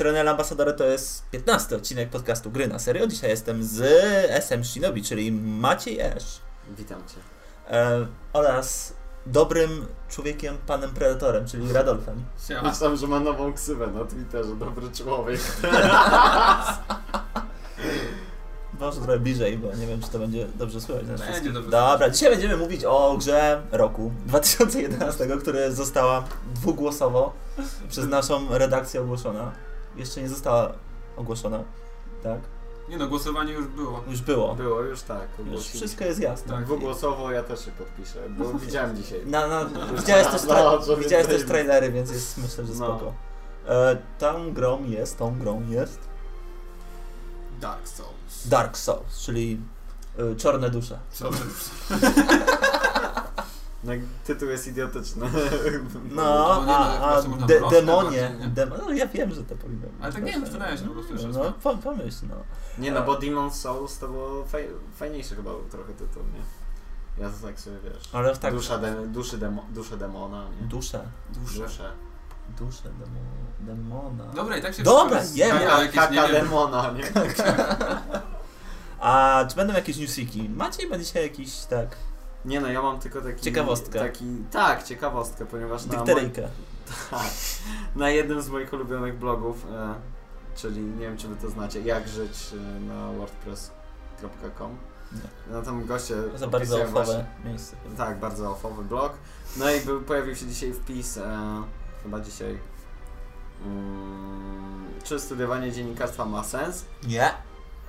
strony Ambasador to jest 15 odcinek podcastu Gry na Serio. Dzisiaj jestem z SM Shinobi, czyli Maciej Esz. Witam Cię. E, oraz dobrym człowiekiem, panem Predatorem, czyli Radolfem. Siema. Myślałem, że ma nową ksywę na Twitterze, dobry człowiek. Może trochę bliżej, bo nie wiem, czy to będzie dobrze słychać. Będzie dobrze Dobra, dzisiaj będziemy mówić o grze roku 2011, która została dwugłosowo przez naszą redakcję ogłoszona. Jeszcze nie została ogłoszona, tak? Nie no, głosowanie już było. Już było. Było, już tak. Już wszystko jest jasne. Tak, dwugłosowo ja też się podpiszę, bo widziałem dzisiaj. Na, na, widziałeś też, tra no, widziałeś też trailery, więc jest myślę, że no. spoko. No. E, tą grą jest, tą grą jest... Dark Souls. Dark Souls, czyli y, Czarne Dusze. Czarne Dusze. No, tytuł jest idiotyczny. No, a, a de, demonie. Dem no, ja wiem, że to powinno być. Ale tak nie wiem, wczoraj po prostu No, po, pomyśl, no. Nie no, bo Demon Souls to było faj, fajniejszy chyba trochę tytuł, nie? Ja to tak sobie wiesz. Ale tak... Dusza, de, duszy, demo, duszę demona, nie? Dusze. Dusze. Dusze. Duszę demo, demona. Dobra, i tak się Dobra, wiem. Kaka demona, nie? A czy będą jakieś newsiki? Macie chyba dzisiaj jakiś, tak... Nie no, ja mam tylko taki... Ciekawostkę. Taki, tak, ciekawostkę, ponieważ na... Dykteryjkę. Tak. Na jednym z moich ulubionych blogów, e, czyli nie wiem, czy wy to znacie, jak żyć e, na wordpress.com. Nie. No tam goście... Za bardzo ofowe właśnie, miejsce. Tak, bardzo ofowy blog. No i był, pojawił się dzisiaj wpis, e, chyba dzisiaj, mm, czy studiowanie dziennikarstwa ma sens? Nie.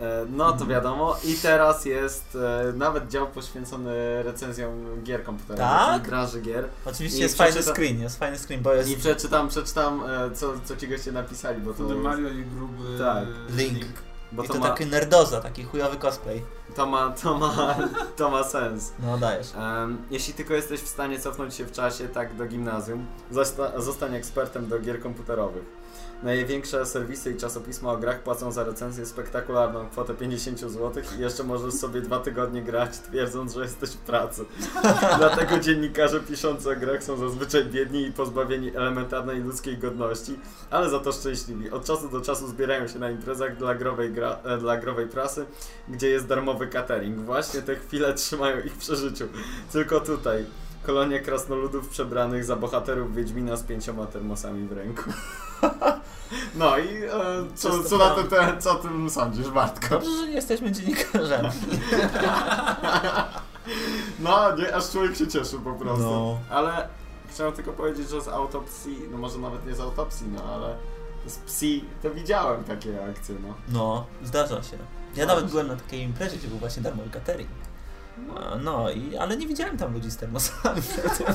E, no to wiadomo. I teraz jest e, nawet dział poświęcony recenzjom gier komputerowych, tak? branży gier. Oczywiście I jest fajny screen, jest fajny screen, bo jest... I przeczytam, przeczytam e, co, co ci goście napisali, bo to... Mario i gruby... Tak. Link. Link. Bo I to, to ma... taki nerdoza, taki chujowy cosplay. To ma, to ma, to ma sens. No dajesz. Um, jeśli tylko jesteś w stanie cofnąć się w czasie, tak do gimnazjum, zosta zostań ekspertem do gier komputerowych. Największe serwisy i czasopisma o grach płacą za recenzję spektakularną kwotę 50 zł i jeszcze możesz sobie dwa tygodnie grać, twierdząc, że jesteś w pracy. Dlatego dziennikarze piszący o grach są zazwyczaj biedni i pozbawieni elementarnej ludzkiej godności, ale za to szczęśliwi. Od czasu do czasu zbierają się na imprezach dla growej, gra, e, dla growej prasy, gdzie jest darmowy catering. Właśnie te chwile trzymają ich przy życiu. Tylko tutaj. Kolonia krasnoludów przebranych za bohaterów Wiedźmina z pięcioma termosami w ręku. No i e, co, co, na to, te, co o tym sądzisz, Bartko? Dobrze, że nie jesteśmy dziennikarzami. no, nie, aż człowiek się cieszy po prostu. No. Ale chciałem tylko powiedzieć, że z autopsji, no może nawet nie z autopsji, no ale z psi to widziałem takie akcje, no. No, zdarza się. Ja nawet byłem na takiej imprezie, gdzie był właśnie darmowy catering. No, i, ale nie widziałem tam ludzi z termosami,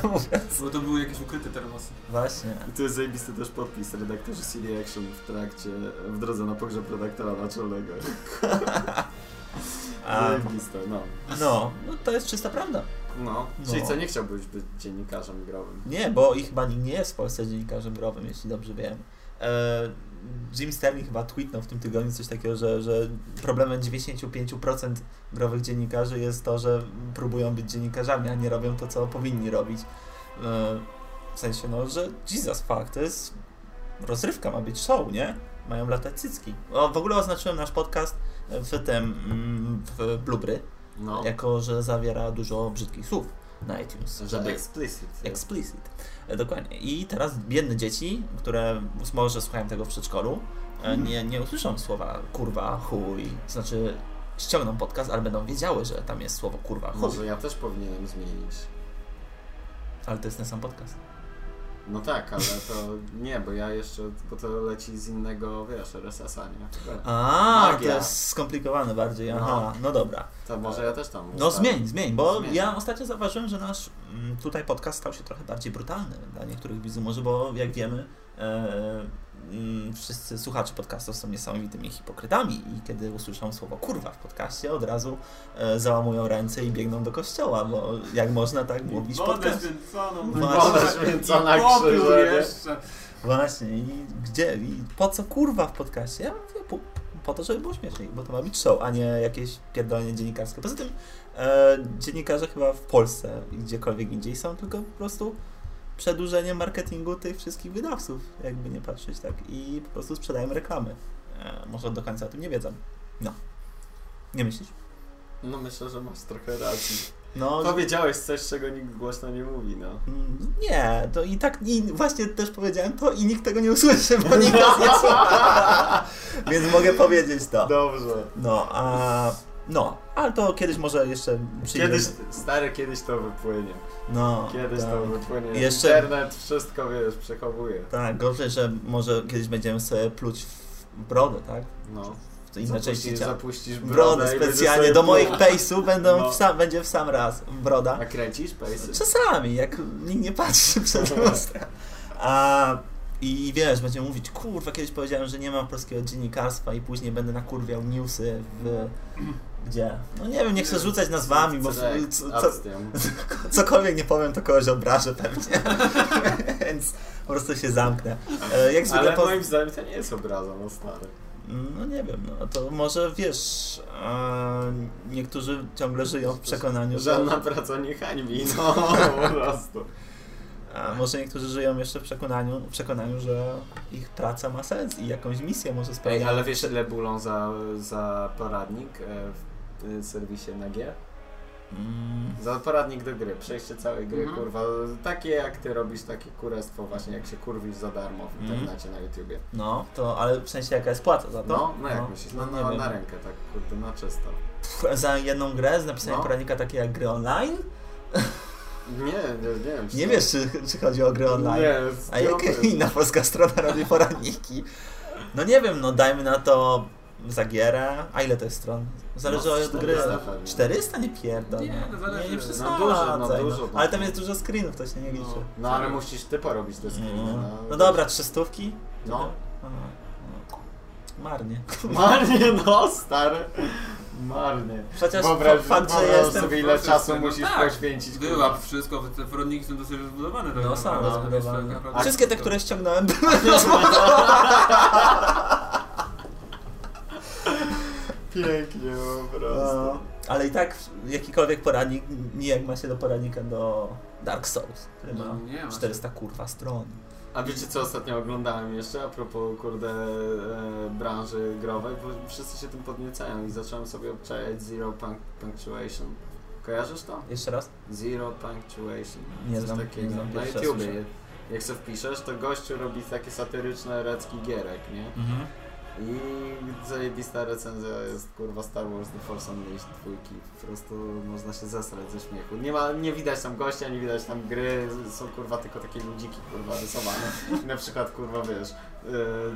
Bo to były jakieś ukryte termosy. Właśnie. I to jest zajebisty też podpis, redaktorzy CD Action w trakcie, w drodze na pogrzeb redaktora naczelnego. Zajebiste, no. no. No, to jest czysta prawda. No, czyli no. co, nie chciałbyś być dziennikarzem growym? Nie, bo ich chyba nikt nie jest w Polsce dziennikarzem growym, jeśli dobrze wiem. E, Jim Sterling chyba tweetnął w tym tygodniu coś takiego, że, że problemem 95% growych dziennikarzy jest to, że próbują być dziennikarzami, a nie robią to, co powinni robić. E, w sensie, no, że Jesus fuck, to jest rozrywka, ma być show, nie? Mają latać cycki. O, w ogóle oznaczyłem nasz podcast w tym, mm, w Blubry, no. jako, że zawiera dużo brzydkich słów na iTunes. Żeby explicit. Explicit. E, dokładnie. I teraz biedne dzieci, które może słuchają tego w przedszkolu, hmm. nie, nie usłyszą słowa kurwa, chuj, znaczy ściągną podcast, ale będą wiedziały, że tam jest słowo kurwa, chuj. Może ja też powinienem zmienić. Ale to jest ten sam podcast. No tak, ale to nie, bo ja jeszcze, bo to leci z innego, wiesz, RSS-a, nie? A, Magia. to jest skomplikowane bardziej, aha, no, no dobra. To może ja też tam No zmień, zmień, bo zmień. ja ostatnio zauważyłem, że nasz mm, tutaj podcast stał się trochę bardziej brutalny dla niektórych widzów, może bo jak wiemy, e, wszyscy słuchacze podcastów są niesamowitymi hipokrytami i kiedy usłyszą słowo kurwa w podcaście, od razu e, załamują ręce i biegną do kościoła, bo jak można tak mówić podcast? święconą. Wodę święcona jeszcze. Właśnie i gdzie? I po co kurwa w podcaście? Ja mówię, po, po, to, żeby było śmieszniej, bo to ma być show, a nie jakieś pierdolenie dziennikarskie. Poza tym e, dziennikarze chyba w Polsce i gdziekolwiek indziej są tylko po prostu przedłużenie marketingu tych wszystkich wydawców, jakby nie patrzeć tak. I po prostu sprzedają reklamy. E, może do końca o tym nie wiedzą. No. Nie myślisz? No myślę, że masz trochę racji. No, Powiedziałeś coś, czego nikt głośno nie mówi, no. Mm, Nie, to i tak i właśnie też powiedziałem to i nikt tego nie usłyszy, bo nikt nas nie słucha. Więc mogę powiedzieć to. Dobrze. No, a no, ale to kiedyś może jeszcze przyjdzie. Kiedyś, stary, kiedyś to wypłynie. no, Kiedyś tak. to wypłynie. Jeszcze- Internet wszystko, wiesz, przechowuje. Tak, gorzej, że może kiedyś będziemy sobie pluć w brodę, tak? No. W inne części Zapuścisz, ciała. zapuścisz Brodę brodę specjalnie do moich pejsów będą No. w sam, będzie w sam raz broda. A kręcisz pejsy? Czasami, jak nikt nie patrzy przed lustrem. A i wiesz, będziemy mówić, kurwa, kiedyś powiedziałem, że nie ma polskiego dziennikarstwa i później będę nakurwiał newsy w... Gdzie? No nie wiem, nie chcę rzucać nazwami, bo co, co, cokolwiek nie powiem, to kogoś obrażę pewnie. Więc po prostu się zamknę. E, Jak zwykle Ale po... moim zdaniem to nie jest obraza, no stary. No nie wiem, no to może wiesz, e, niektórzy ciągle żyją w przekonaniu, że... Żadna praca nie hańbi, no po prostu. A może niektórzy żyją jeszcze w przekonaniu, w przekonaniu, że ich praca ma sens i jakąś misję może Ej, spełniać. ale wiesz ile bulą za, za poradnik e, w y, serwisie na G? Mm, Za poradnik do gry, przejście całej gry, Mhm. kurwa. Takie jak ty robisz, takie kurestwo właśnie, jak się kurwisz za darmo w Mhm. internecie na YouTubie. no, to ale w sensie jaka jest płata za to? No, no jak myślisz? No, no, wiem. na rękę, tak kurde, na czysto. Pff, Za jedną grę z napisaniem No. poradnika takie jak gry online? Nie, nie, nie wiem. czy Nie to- wiesz, czy, czy chodzi o gry online. Nie, A jaka inna polska strona robi poradniki? No nie wiem, no dajmy na to za gierę. A ile to jest stron? Zależy No, od gry. 400 pewnie. 400 nie pierdol. Nie, no. zależy. Nie, nie No przesadzaj, dużo, no dużo, no. Ale tam jest dużo screenów, to się nie liczy. No. No ale musisz ty porobić te screeny. No, No, no dobra, trzy stówki? No. No. Marnie. Marnie, no stary. Marnie. Chociaż Wyobraź, fakt, że jestem... sobie ile czasu no musisz tak. poświęcić. Kurwa. wszystko, te poradniki są dosyć rozbudowane. tak No, są rozbudowane. Wszystkie te, które ściągnąłem Pięknie po prostu. No, ale i tak jakikolwiek poradnik nijak ma się do poradnika do Dark Souls, który ma No, nie ma. 400 kurwa stron. A wiecie co ostatnio oglądałem jeszcze a propos kurde e, branży growej, bo wszyscy się tym podniecają i zacząłem sobie obczajać Zero Punc- Punctuation. Kojarzysz to? Jeszcze raz? Zero Punctuation. Nie Coś znam, takiego. nie znam, Na YouTubie. Jak sobie wpiszesz, to gościu robi takie satyryczne recki gierek, nie? Mhm. I zajebista recenzja jest kurwa Star Wars The Force Unleashed dwójki. Po prostu można się zesrać ze śmiechu. Nie ma, nie widać tam gościa, nie widać tam gry, są kurwa tylko takie ludziki kurwa rysowane. Na przykład kurwa wiesz,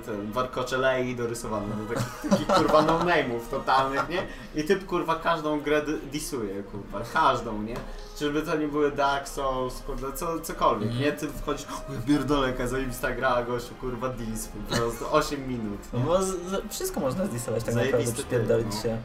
ten warkocze Lei dorysowane do takich, takich kurwa no name'ów totalnych, nie? I typ kurwa każdą grę disuje kurwa, każdą, nie? Żeby to nie były Dark Souls, kurde, co, cokolwiek, Mhm. nie? Ty wchodzisz, pierdolę, jaka zajebista gra, a gościu kurwa dis, po prostu 8 minut, No bo z, z, wszystko można zdisować tak naprawdę, Zajebisty przypierdolić typ, no. się.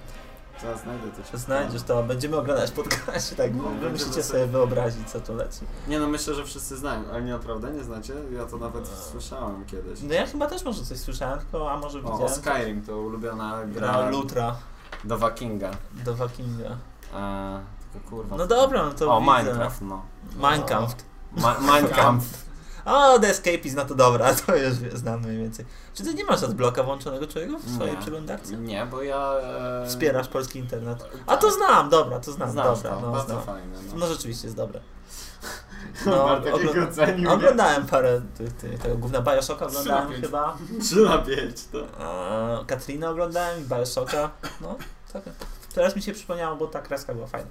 Zaraz znajdę to. Czy znajdziesz to, będziemy oglądać podcast, tak? No, Wy musicie sobie- sobie wyobrazić, co to leci. Nie no, myślę, że wszyscy znają, ale nie naprawdę nie znacie? Ja to nawet Eee. słyszałem kiedyś. No ja chyba też może coś słyszałem, tylko a może O, widziałem. o Skyrim to ulubiona gra Gra Lutra do Wakinga. do Wakinga. Eee, tylko kurwa. No dobra, no to O, widzę. Minecraft, no. Minecraft. Ma Minecraft. O, The Escapist, no to dobra, to już znam mniej więcej. Czy ty nie masz adblocka włączonego człowieka w swojej Nie. przeglądarce? Nie, bo ja... E... Wspierasz polski internet. A Tak. to znam, dobra, to znam, Znasz dobra, no, bardzo znam. fajne. No. No rzeczywiście jest dobre. No, No, ogląda- cenił? Oglądałem parę tych, tych, tego główna Bioshocka na oglądałem pięć. chyba. 3 na 5 to. Eee, Katrinę oglądałem i Bioshocka. No, tak. Teraz mi się przypomniało, bo ta kreska była fajna.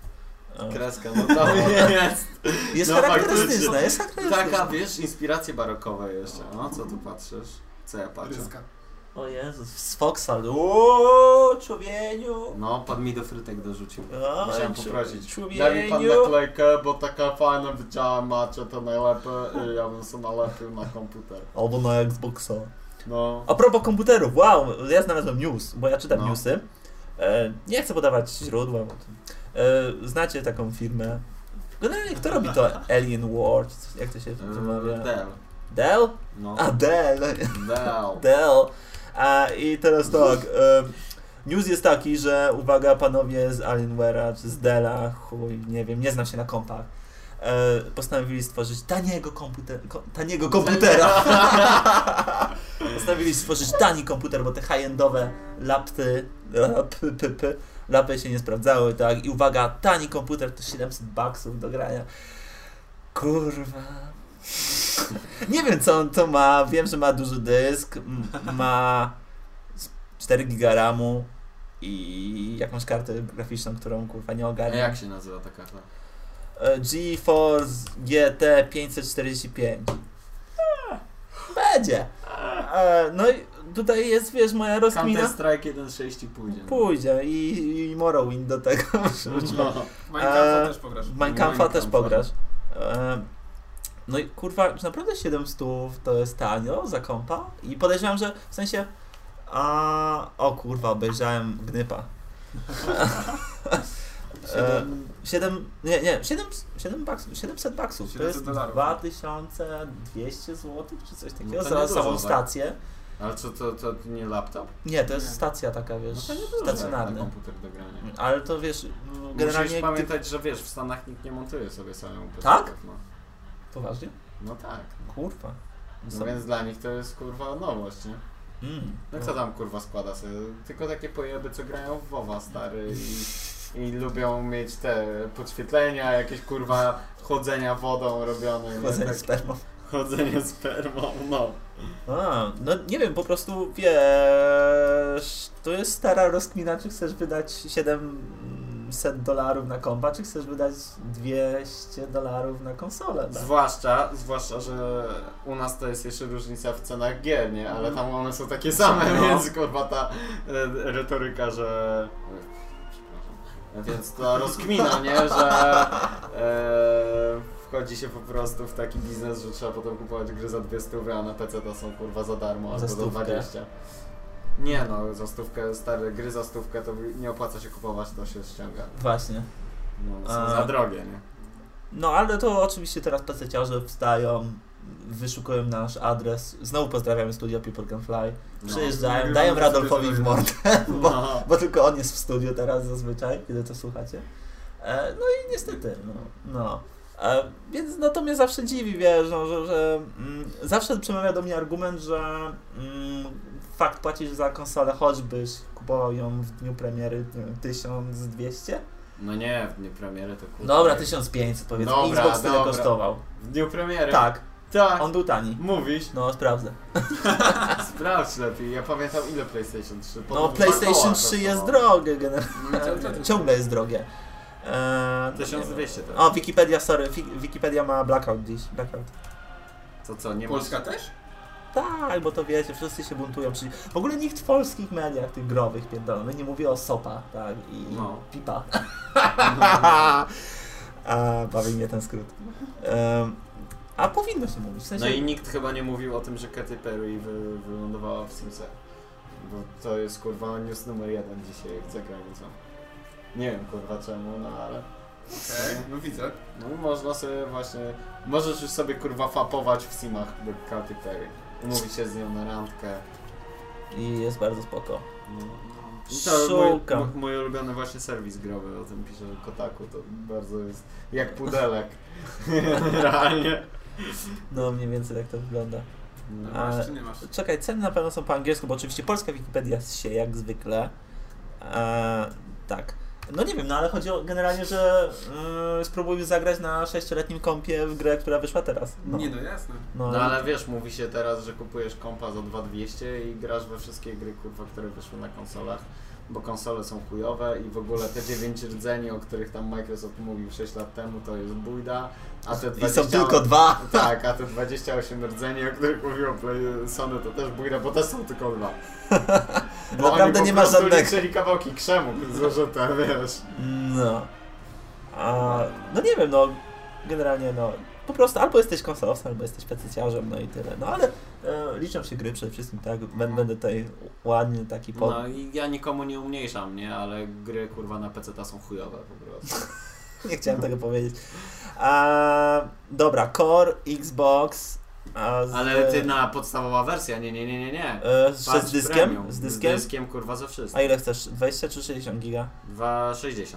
Kreska, no tam jest. Jest no, charakterystyczna, jest charakterystyczna. Taka, wiesz, inspiracje barokowe jeszcze. No, co tu patrzysz? Co ja patrzę? Ryska. O Jezus, z Foxal. Ooo, człowieniu. No, pan mi do frytek dorzucił. O, Musiałem czu- poprosić. człowieniu. Daj mi pan naklejkę, bo taka fajna widziałem macie, to najlepiej i ja bym sobie nalepił na komputer. Albo na Xboxa. No. A propos komputerów, wow, ja znalazłem news, bo ja czytam No. newsy. E, nie chcę podawać źródła. Bo to, znacie taką firmę. Generalnie kto robi to Alien coś- Jak to się wymawia? Eee, Dell. Dell? No. A, Dell. Dell. Dell. A, I teraz tak. E, news jest taki, że uwaga panowie z Alienware'a czy z Della, chuj, nie wiem, nie znam się na kompach. e, postanowili stworzyć taniego, komputer, ko, taniego komputera. postanowili stworzyć tani komputer, bo te high-endowe lapty, p, p, p, lapy się nie sprawdzały, tak? I uwaga, tani komputer to 700 baksów do grania. Kurwa. Nie wiem co on to ma, wiem, że ma duży dysk, ma 4 giga RAMu i jakąś kartę graficzną, którą kurwa nie A ogarnia. jak się nazywa ta karta? E, GeForce GT 545. A, Będzie. E, No i tutaj jest, wiesz, moja rozkmina. Counter Strike 1.6 i pójdzie. no. Pójdzie i, i Morrowind do tego wrzućmy. No. Minecrafta E, też pograsz. W Minecrafta też Minecrafta. pograsz. E, No i kurwa, czy naprawdę 700 to jest tanio za kompa? I podejrzewam, że w sensie. A, o kurwa, obejrzałem Gnypa. E, 7, nie, nie, 7, 7 baksów, 700 baksów, to 700 jest dolarów. 2200 zł czy coś takiego No to za samą tak. Ale co, to, to nie laptop? Nie, to jest Nie. stacja taka, No wiesz, to nie dużo jak stacjonarna. na komputer do grania. Ale to wiesz, generalnie... Musisz pamiętać, że wiesz, w Stanach nikt nie montuje sobie samemu Tak? PC-ów, No. Poważnie? no tak. Kurwa. No więc dla nich to jest kurwa nowość, nie? Mm. No kto tam kurwa składa sobie? Tylko takie pojeby, co grają w WoWa stary i, i lubią mieć te podświetlenia, jakieś kurwa chodzenia wodą robione. nie? Chodzenie Tak, spermą. Chodzenie spermą, no. A, no nie wiem, po prostu wiesz, to jest stara rozkmina, czy chcesz wydać 700 dolarów na kompa, czy chcesz wydać 200 dolarów na konsolę. Tak? Zwłaszcza, zwłaszcza, że u nas to jest jeszcze różnica w cenach gier, nie? Ale tam one są takie same, No. więc kurwa ta e, retoryka, że... Przepraszam. Więc ta rozkmina, nie? Że e, wchodzi się po prostu w taki biznes, że trzeba potem kupować gry za 200, a na PC to są kurwa za darmo, albo za stówkę. 20. Nie no, za stówkę, stare gry za stówkę to nie opłaca się kupować, to się ściąga. Właśnie. No, są A. za drogie, nie? No ale to oczywiście teraz PC-ciarze wstają, wyszukują nasz adres. Znowu pozdrawiamy studio People Can Fly. No. Przyjeżdżają, Nagrywamy dają Radolfowi w mordę, bo, No. bo tylko on jest w studiu teraz zazwyczaj, kiedy to słuchacie. E, no i niestety, no. no. E, więc no to mnie zawsze dziwi, wiesz, no, że, że mm, zawsze przemawia do mnie argument, że mm, fakt płacisz za konsolę, choćbyś kupował ją w dniu premiery nie wiem, 1200? No nie, w dniu premiery to kurwa. Dobra, 1500 powiedzmy. Dobra, Xbox tyle dobra. kosztował. W dniu premiery? Tak, Tak. on był tani. Mówisz? No, sprawdzę. Sprawdź lepiej. Ja pamiętam ile PlayStation 3. No, Podobno dwa PlayStation koła 3 jest kosztowało. drogie generalnie. Co- Ciągle jest drogie. Eee, 1200 teraz. O, Wikipedia, sorry, Wi- Wikipedia ma blackout dziś. Blackout. To co, nie masz... Polska też? Tak, bo to wiecie, wszyscy się buntują. Czyli w ogóle nikt w polskich mediach, tych growych pierdolonych, nie mówi o SOPA, tak, i No. pipa. a, bawi mnie ten skrót. Em, a powinno się mówić, w sensie... No i nikt chyba nie mówił o tym, że Katy Perry wy, wylądowała w Simsach. Bo to jest kurwa news numer jeden dzisiaj za granicą. Nie wiem kurwa czemu, no ale... Okej, no widzę. No można sobie właśnie... Możesz już sobie kurwa fapować w Simach do Katy Perry. Umówić się z nią na randkę. I jest bardzo spoko. No. To mój, Szukam. mój, mój ulubiony właśnie serwis growy, o tym pisze Kotaku, to bardzo jest jak pudelek. Realnie. No, mniej więcej tak to wygląda. No. A- Masz czy nie masz? Czekaj, ceny na pewno są po angielsku, bo oczywiście polska Wikipedia się jak zwykle. E, tak. No nie wiem, no ale chodzi o generalnie, że yy, spróbuj zagrać na 6-letnim kompie w grę, która wyszła teraz. No, Nie no, jasne. no, No ale wiesz, mówi się teraz, że kupujesz kompa za 2200 i grasz we wszystkie gry kurwa, które wyszły na konsolach, bo konsole są chujowe i w ogóle te 9 rdzeni, o których tam Microsoft mówił 6 lat temu, to jest bójda, a te I 20... są tylko dwa. Tak, a te 28 rdzeni, o których mówił Play- Sony, to też bójda, bo też są tylko dwa. Bo Naprawdę nie ma żadnego. liczyli kawałki krzemu zużyte, wiesz. No. A, no nie wiem, no generalnie no po prostu albo jesteś konsolowcem, albo jesteś pececiarzem, no i tyle. No ale e, liczą się gry przede wszystkim, tak? Bę- Będę tutaj ładnie taki po... No i ja nikomu nie umniejszam, nie? Ale gry kurwa na PC są chujowe po prostu. Nie chciałem tego powiedzieć. A, dobra, Core, Xbox. A z, Ale ty na podstawowa wersja, nie, nie, nie, nie, nie. E, z, dyskiem? premium. Z dyskiem? Z dyskiem kurwa ze A wszystkim. ile chcesz? 20 czy 60 giga? 2,60.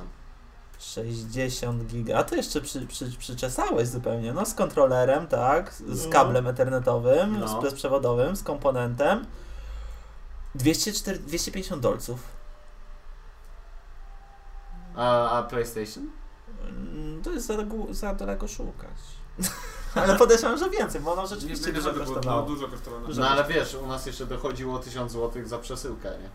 60 giga. A to jeszcze przy, przy, przyczesałeś zupełnie. No z kontrolerem, tak, z No. kablem ethernetowym, No. z bezprzewodowym, z komponentem. 204, 250 dolców. A, a PlayStation? Mm, To jest za, za daleko szukać. Ale podejrzewam, że więcej, bo ono rzeczywiście Nie dużo dużo było, no, kosztowało. dużo kosztowało. No ale wiesz, u nas jeszcze dochodziło 1000 zł za przesyłkę, nie?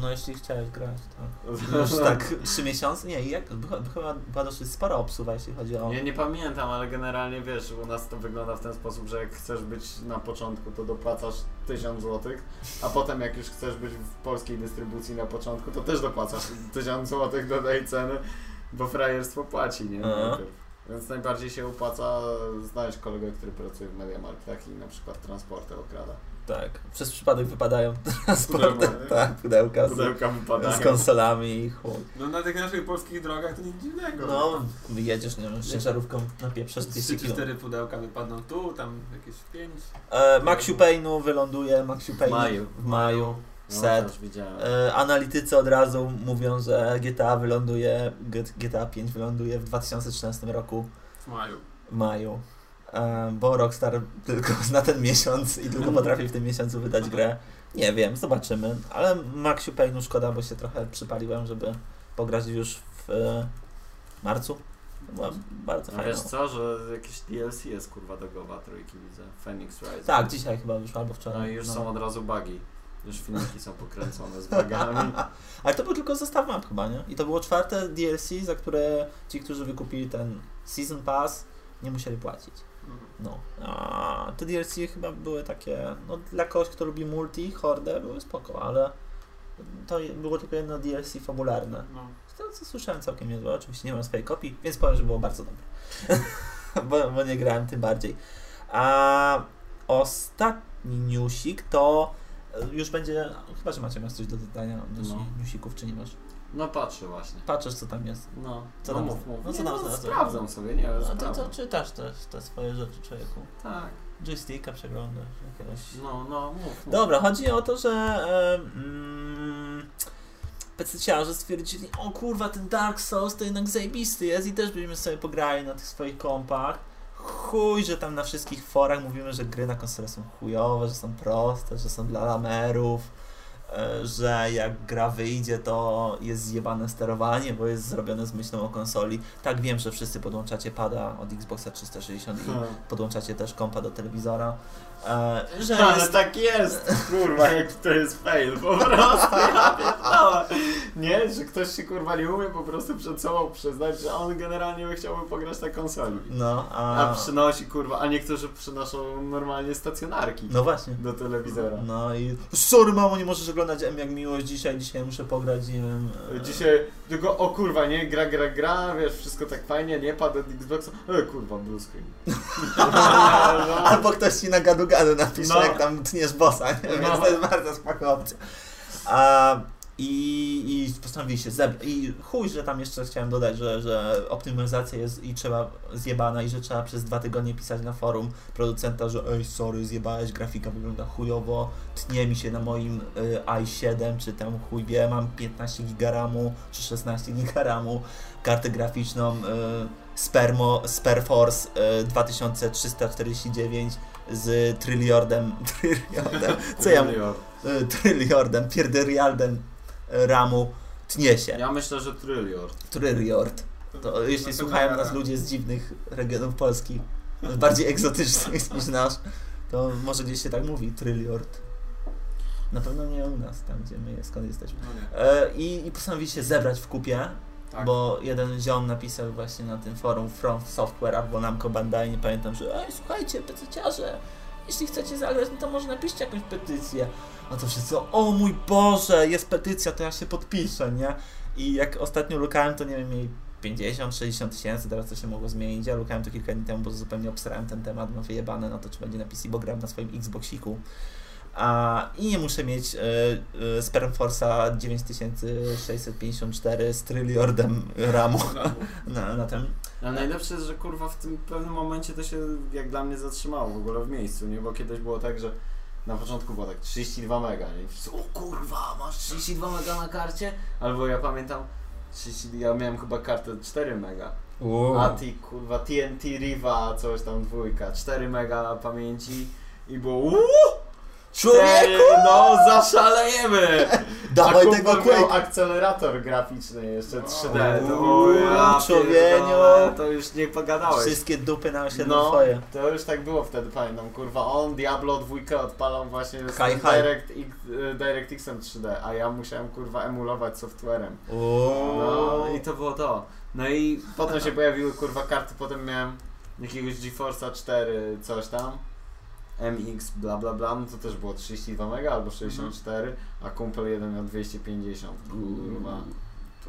No jeśli chciałeś grać, to już tak 3 miesiące? Nie, jak, chyba- była dosyć spora obsługa, jeśli chodzi o... Ja nie pamiętam, ale generalnie wiesz, u nas to wygląda w ten sposób, że jak chcesz być na początku, to dopłacasz 1000 zł, a potem jak już chcesz być w polskiej dystrybucji na początku, to też dopłacasz 1000 zł do tej ceny, bo frajerstwo płaci, nie? Więc najbardziej się opłaca znaleźć kolegę, który pracuje w Mediamarktach i na przykład transporty okrada. Tak, przez przypadek wypadają transporty, Pudełka, tak, pudełka z, Pudełka wypadają. z konsolami i chuj. No na tych naszych polskich drogach to nic dziwnego. No, jedziesz, nie wiem, z ciężarówką napieprzasz 200 Trzy czy km. cztery pudełka wypadną tu, tam jakieś pięć. E, Maxiu Payne'u wyląduje, Maxiu Payne maju. w maju, No, set. E, analitycy od razu mówią, że GTA wyląduje, GTA 5 wyląduje w 2013 roku, W maju. w maju. Bo Rockstar tylko zna ten miesiąc i tylko potrafi w tym miesiącu wydać grę. Nie wiem, zobaczymy. Ale Maxiu Payne'u szkoda, bo się trochę przypaliłem, żeby pograć już w e, marcu. Była bardzo A fajna. wiesz co, że jakieś DLC jest kurwa do Gowa trójki widzę. Phoenix Rise. Tak, dzisiaj chyba wyszło albo wczoraj. No i już no. są od razu bugi. Już filmiki są pokręcone z bugami. Ale to był tylko zestaw map chyba, nie? I to było czwarte DLC, za które ci, którzy wykupili ten Season Pass, nie musieli płacić. No. A te DLC chyba były takie, no dla kogoś, kto lubi multi, hordę, były spoko, ale to było tylko jedno DLC fabularne. No. To, co słyszałem całkiem niezłe, oczywiście nie mam swojej kopii, więc powiem, że było bardzo dobre. bo, bo nie grałem tym bardziej. A ostatni newsik to e, już będzie, chyba, że macie masz coś do dodania odnośnie No. newsików, czy nie masz? No patrzę właśnie. Patrzysz, co tam jest. No, Co no tam- mów, mów. no co Nie, tam no, znalazłeś? sprawdzam sobie, nie wiem, No to, to czytasz te, te swoje rzeczy, człowieku. Tak, Joysticka przeglądasz, jakiegoś... no, no, mów, mów. Dobra, chodzi o to, że mm, PC-ciarze stwierdzili, o kurwa, ten Dark Souls to jednak zajebisty jest i też byśmy sobie pograli na tych swoich kompach. Chuj, że tam na wszystkich forach mówimy, że gry na konsolę są chujowe, że są proste, że są dla lamerów, że jak gra wyjdzie, to jest zjebane sterowanie, bo jest zrobione z myślą o konsoli. Tak wiem, że wszyscy podłączacie pada od Xboxa 360 i podłączacie też kompa do telewizora. E, że Ale jest tak jest, kurwa, jak to jest fail, po prostu, ja pierdolę. Nie, że ktoś się kurwa nie umie po prostu przed sobą przyznać, że on generalnie by chciałby pograć na konsoli. No, a... A przynosi kurwa, a niektórzy przynoszą normalnie stacjonarki No właśnie. do telewizora. No i sorry mamo, nie możesz oglądać M jak miłość dzisiaj, dzisiaj muszę pograć, nie wiem... e, Dzisiaj tylko, o kurwa, nie, gra, gra, gra, wiesz, wszystko tak fajnie, nie, pad od Xboxa, e kurwa, blue screen. Albo ktoś ci na gadu gadu napisze, No. jak tam tniesz bossa, nie? więc No. to jest bardzo spoko opcja. A, i, I postanowili się zebrać. I chuj, że tam jeszcze chciałem dodać, że, że optymalizacja jest i trzeba zjebana i że trzeba przez dwa tygodnie pisać na forum producenta, że ej, sorry, zjebałeś, grafika wygląda chujowo, tnie mi się na moim y, i7, czy tam chuj wie, mam 15 giga ramu, czy 16 giga ramu, kartę graficzną y, Spermo, Sperforce y, 2349 z tryliardem, tryliardem, co ja mówię? tryliardem, pierdyriardem y, ramu tnie się. Ja myślę, że tryliard. Tryliard. To jeśli to słuchają nas ludzie z dziwnych regionów Polski, bardziej egzotycznych niż nasz, to może gdzieś się tak mówi, tryliard. Na pewno nie u nas, tam gdzie my skąd jesteśmy. No. E, I, I postanowili się zebrać w kupie, Tak. bo jeden ziom napisał właśnie na tym forum From Software albo Namco Bandai, nie pamiętam, że ej, słuchajcie, pececiarze, jeśli chcecie zagrać, no to może napiszcie jakąś petycję. A to wszyscy, o mój Boże, jest petycja, to ja się podpiszę, nie? I jak ostatnio lukałem, to nie wiem, mieli 50-60 tysięcy, teraz to się mogło zmienić. Ja lukałem to kilka dni temu, bo zupełnie obsrałem ten temat, mam wyjebane na to, czy będzie na PC, bo gram na swoim Xboxiku. A, I nie muszę mieć y, y, Spermforce'a 9654 z tryliardem ramu na, na tym. Ale najlepsze jest, że kurwa w tym pewnym momencie to się jak dla mnie zatrzymało w ogóle w miejscu, nie? Bo kiedyś było tak, że na początku było tak 32 mega, nie? I wszyscy, o kurwa, masz 32 mega na karcie? Albo ja pamiętam, 30, ja miałem chyba kartę 4 mega. Uuu. A ty kurwa TNT Riva, coś tam dwójka, 4 mega pamięci i było uuu, Człowieku! cztery, no zaszalejemy! Dawaj tego miał Quake! akcelerator graficzny jeszcze 3D. To, Uuu, o ja człowieniu. pierdolę, to już nie pogadałeś. Wszystkie dupy na osiedlu No, twoje. to już tak było wtedy, pamiętam, kurwa, on Diablo 2 odpalał właśnie z Hi, hi. Direct, y, DirectXem 3D, a ja musiałem, kurwa, emulować softwarem. No Uuu. i to było to. No i potem się pojawiły, kurwa, karty, potem miałem jakiegoś GeForce'a 4, coś tam. MX, bla bla bla, no to też było 32 mega albo 64, a kumpel jeden miał 250, kurwa.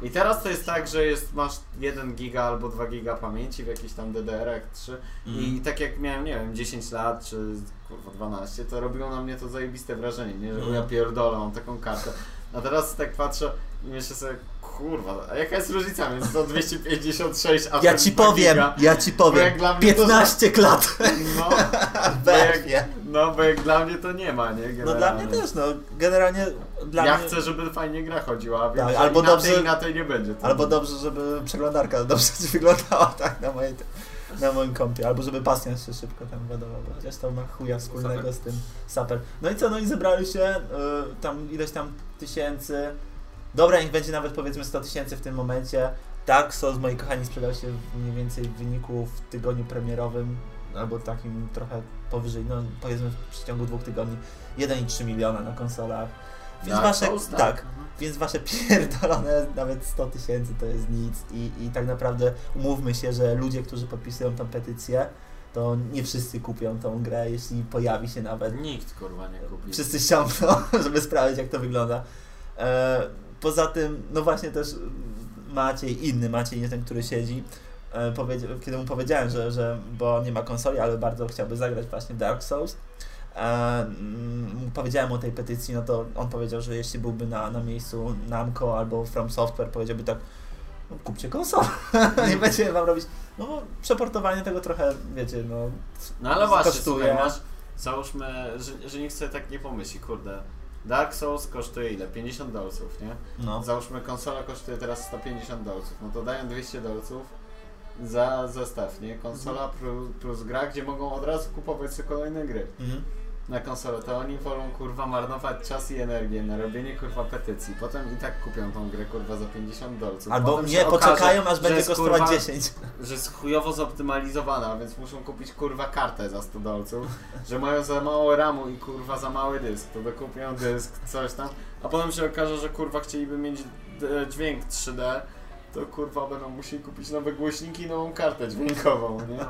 I teraz to jest tak, że jest, masz 1 giga albo 2 giga pamięci w jakiejś tam DDR-ach 3 i Mm. tak jak miałem, nie wiem, 10 lat czy kurwa 12, to robiło na mnie to zajebiste wrażenie, nie? Że Mm. ja pierdolę, mam taką kartę. A teraz tak patrzę i myślę sobie, kurwa, a jaka jest różnica między to 256 a Ja ci 2 powiem, giga? ja ci powiem. jak dla mnie to- 15 klat. No, bo jak, no, bo jak dla mnie to nie ma, nie? No Generalnie. dla mnie też, no generalnie dla ja mnie... chcę, żeby fajnie gra chodziła, więc Tak, albo na tej, dobrze- i na tej nie będzie. To Albo dobrze, żeby przeglądarka dobrze ci wyglądała tak na, mojej, na moim kompie, albo żeby pasjon się szybko tam ładował, bo chociaż to ma chuja wspólnego z tym saper. No i co, no i zebrali się y, tam ileś tam tysięcy, dobra, niech będzie nawet powiedzmy 100 tysięcy w tym momencie. Dark Souls, moi kochani, sprzedał się w mniej więcej w wyniku w tygodniu premierowym, albo takim trochę powyżej, no powiedzmy w przeciągu dwóch tygodni, 1,3 miliona na konsolach. Więc wasze, Souls, tak? tak, więc wasze pierdolone nawet 100 tysięcy to jest nic i, i tak naprawdę umówmy się, że ludzie, którzy podpisują tą petycję, to nie wszyscy kupią tą grę, jeśli pojawi się nawet. Nikt kurwa nie kupi. Wszyscy ściągną, żeby sprawdzić jak to wygląda. E, poza tym, no właśnie też Maciej, inny Maciej, nie ten, który siedzi, e, kiedy mu powiedziałem, że, że bo nie ma konsoli, ale bardzo chciałby zagrać właśnie Dark Souls, e, mm, powiedziałem o tej petycji, no to on powiedział, że jeśli byłby na, na miejscu Namco albo From Software, powiedziałby tak, no, kupcie konsolę, nie będziemy wam robić, no bo przeportowanie tego trochę, wiecie, no No ale właśnie, kosztuje. masz, załóżmy, że, że nikt sobie tak nie pomyśli, kurde. Dark Souls kosztuje ile? 50 dolców, nie? no. Załóżmy konsola kosztuje teraz 150 dolców, no to dają 200 dolców za zestaw, nie? Konsola plus, plus gra, gdzie mogą od razu kupować sobie kolejne gry Mhm. Na konsolę, to oni wolą kurwa marnować czas i energię na robienie kurwa petycji, potem i tak kupią tą grę kurwa za 50 dolców. Albo Potem nie, się okaże, poczekają aż będzie kosztować kurwa, 10. że jest chujowo zoptymalizowana, więc muszą kupić kurwa kartę za 100 dolców, że mają za mało ramu i kurwa za mały dysk, to dokupią dysk, coś tam, a potem się okaże, że kurwa chcieliby mieć d- dźwięk 3D, to kurwa będą musieli kupić nowe głośniki i nową kartę dźwiękową, nie?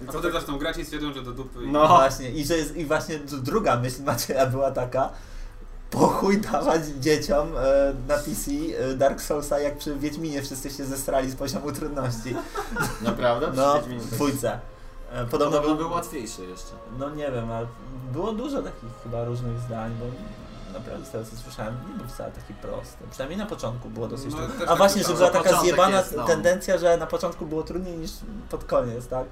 No. A to potem tak- zaczną grać i stwierdzą, że do dupy. i- No. Właśnie, i, że jest, i właśnie druga myśl Macieja była taka, po chuj dawać dzieciom e, na PC e, Dark Soulsa, jak przy Wiedźminie wszyscy się zestrali z poziomu trudności. Naprawdę? No, w dwójce. E, Podobno Podobno był łatwiejszy jeszcze. No nie wiem, ale było dużo takich chyba różnych zdań, bo naprawdę z tego co słyszałem, nie był wcale taki prosty. Przynajmniej na początku było dosyć No, trudne. też A tak właśnie, że była taka zjebana jest, no. tendencja, że na początku było trudniej niż pod koniec, tak?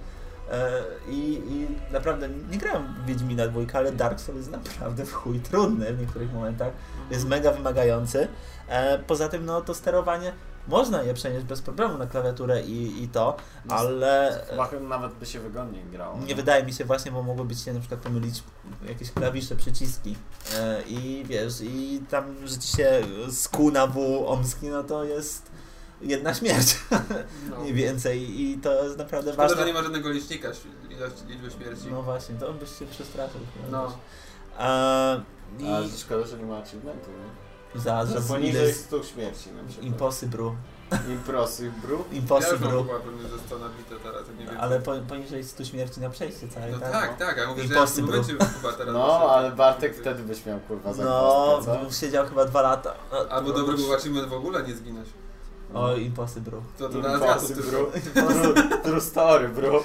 E, I, I naprawdę nie grałem w Wiedźmina dwójkę, ale Dark Souls jest naprawdę w chuj trudny w niektórych momentach. Jest mega wymagający. E, poza tym, no to sterowanie można je przenieść bez problemu na klawiaturę i, i to, ale Chyba nawet by się wygodniej grało. nie wydaje mi się właśnie, bo mogłoby ci się na przykład pomylić jakieś klawisze, przyciski e, i wiesz, i tam, że ci się skół na W omski, no to jest jedna śmierć No. mniej więcej i to jest naprawdę Szkoda, ważne. że nie ma żadnego licznika ilości liczby śmierci. No właśnie, to byś się przestraszył. chyba No. A I szkoda, że nie ma achievementu, nie? za, za poniżej 100 śmierci na przykład. Impossible. Improsy, bru. Ja już ze 100 nabite teraz, nie wiem. Ale po, poniżej 100 śmierci na przejście całe, No tak? tak, tak, a mówię, że ja chyba teraz... No, muszę- ale Bartek wtedy byś miał kurwa za No, siedział chyba dwa lata. No, Albo dobry był achievement w ogóle nie zginąć. O, Impossible. To to zwiastun bru. tylko. True- True story, bro.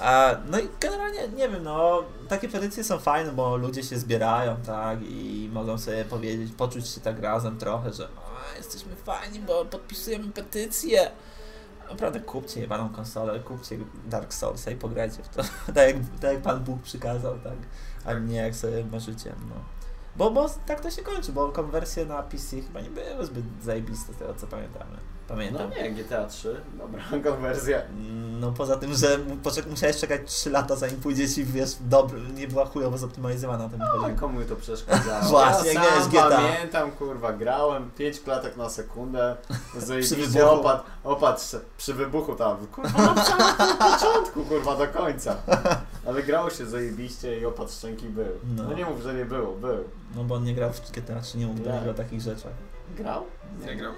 A, no i generalnie nie wiem, no takie petycje są fajne, bo ludzie się zbierają, tak, i mogą sobie powiedzieć, poczuć się tak razem trochę, że o, jesteśmy fajni, bo podpisujemy petycję. Naprawdę kupcie jebaną konsolę, kupcie Dark Soulsa i pograjcie w to, tak jak, tak jak Pan Bóg przykazał, tak, a nie jak sobie marzycie, no. Bo, bo tak to się kończy, bo konwersje na PC chyba nie były zbyt zajebiste z tego co pamiętamy. No Pamiętam. nie, GTA 3, dobra konwersja. No poza tym, że musiałeś czekać 3 lata zanim pójdzie ci, wiesz, dobry, nie była chujowo zoptymalizowana tym No chodzi. komu to przeszkadzało? Właśnie, ja sam GTA. pamiętam, kurwa, grałem 5 klatek na sekundę, zajebiście opadł się- przy wybuchu tam, kurwa, na samym początku, kurwa, do końca. Ale grało się zajebiście i opad szczęki był. No. No, nie mów, że nie było, był. No bo on nie grał w GTA 3, nie mógł Nie. mówić o takich rzeczach. Grał? Nie grał.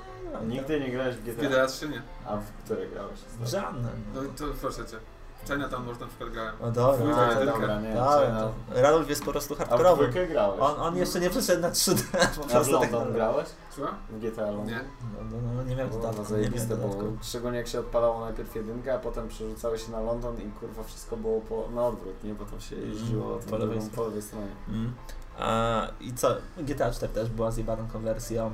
Nigdy nie grałeś w W GTA? GTA 3 nie. A w które grałeś? W żadne. No to proszę cię. W Chinatown może na przykład grałem. O dobra, A, dobra, nie, dobra, China. Radolf jest po prostu A w hardkorowy. grałeś? On, on jeszcze nie przeszedł na 3D, po A w prostu tak London grałeś? Słucham? W GTA London? Nie. No, no, no, nie miał Było dodatku, nie zajebiste, dodatku. szczególnie jak się odpalało najpierw jedynkę, a potem przerzucało się na London i kurwa wszystko było po, na odwrót, nie? Bo tam się jeździło Mm, po lewej po lewej stronie. Mm. A, I co? GTA 4 też była zjebaną konwersją.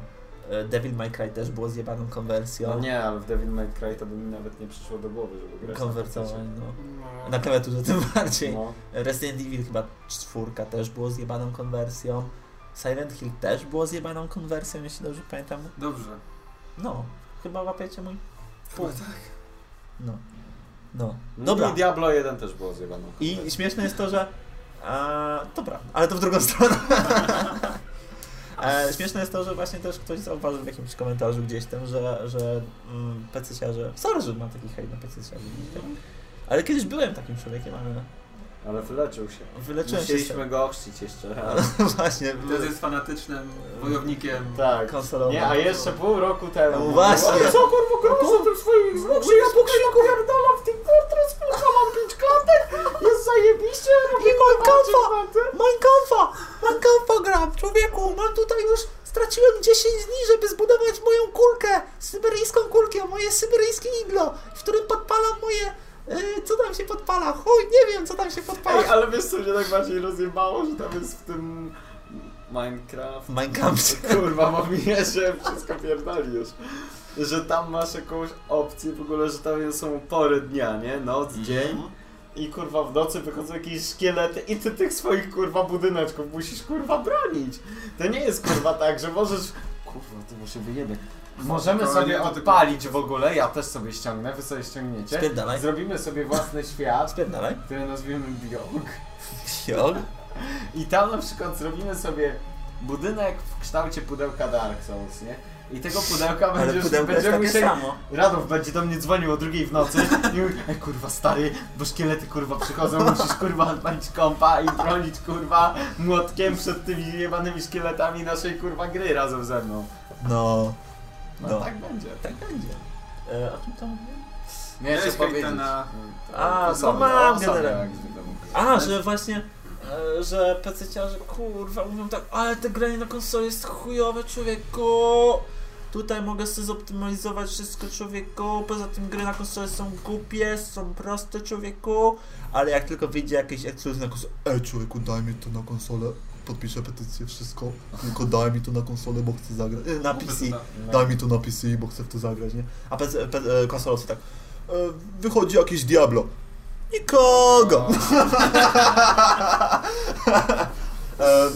E, Devil May Cry też było zjebaną konwersją. No nie, ale w Devil May Cry to by mi nawet nie przyszło do głowy, żeby grać na Konwertowań, PC. no. Na klawiaturze tym bardziej. No. Resident Evil chyba czwórka też było zjebaną konwersją. Silent Hill też było zjebaną konwersją, jeśli dobrze pamiętam. Dobrze. No, chyba łapiecie mój punkt. tak. No. No. No Dobra. I Diablo 1 też było zjebane. I śmieszne jest to, że. A, dobra, ale to w drugą stronę. E, śmieszne jest to, że właśnie też ktoś zauważył w jakimś komentarzu gdzieś tam, że, że mm, PC-siarze. Sorry, że mam taki hejt na PC-siarzy. Ale kiedyś byłem takim człowiekiem, ale Ale wyleczył się. wyleczyłem się. Musieliśmy go ochrzcić jeszcze raz. właśnie. Teraz jest fanatycznym wojownikiem. Tak. Konsolowo. Nie, a jeszcze pół roku temu. No właśnie. Ale co kurwa grasz na tym swoim Xboxie? Ja pokrzyku pierdolę w Team Fortress, 5 klatek, jest zajebiście, robię Minecrafta! Minecrafta! Minecrafta gram, człowieku! Mam tutaj już... Straciłem 10 dni, żeby zbudować moją kulkę! Syberyjską kulkę, moje syberyjskie iglo, w którym podpalam moje... y, co tam się podpala? Chuj, nie wiem, co tam się podpala. Ej, ale wiesz co mnie tak bardziej rozjebało, że tam jest w tym Minecraft. W Minecrafcie. Kurwa, mam mnie, że wszystko pierdoli już. Że tam masz jakąś opcję w ogóle, że tam są pory dnia, nie? Noc, dzień. I kurwa w nocy wychodzą jakieś szkielety i ty tych swoich kurwa budyneczków musisz kurwa bronić. To nie jest kurwa tak, że możesz... Kurwa, to muszę wyjebać. Możemy To sobie odpalić w ogóle, ja też sobie ściągnę, wy sobie ściągniecie. Spierdalaj. Zrobimy sobie własny świat, Spierdalaj. który nazwiemy Biog. Jol. I tam na przykład zrobimy sobie budynek w kształcie pudełka Dark Souls, nie? I tego pudełka Ale będziesz, pudełko jest takie musieli... samo. Radów będzie do mnie dzwonił o drugiej w nocy i mówi, ej kurwa stary, bo szkielety kurwa przychodzą, musisz kurwa odpalić kompa i bronić kurwa młotkiem przed tymi jebanymi szkieletami naszej kurwa gry razem ze mną. No. No, No. tak będzie. Tak będzie. E, o czym to mówię? Miałem Miałeś się powiedzieć. na- A, To sobie, mam o sobie, generalnie. A, że właśnie, e, że PC-ciarze, kurwa, mówią tak, ale te granie na konsoli jest chujowe, człowieku. Tutaj mogę sobie zoptymalizować wszystko, człowieku. Poza tym gry na konsoli są głupie, są proste, człowieku. Ale jak tylko wyjdzie jakiś ekskluzyw na konsolę, ej, człowieku, daj mi to na konsolę. Podpiszę petycję, wszystko. Tylko daj mi to na konsolę, bo chcę zagrać. E, Na PC. No. Daj mi to na PC, bo chcę w to zagrać, nie? A PC, pe, e, konsolowcy tak. E, wychodzi jakieś Diablo. Nikogo! e, e,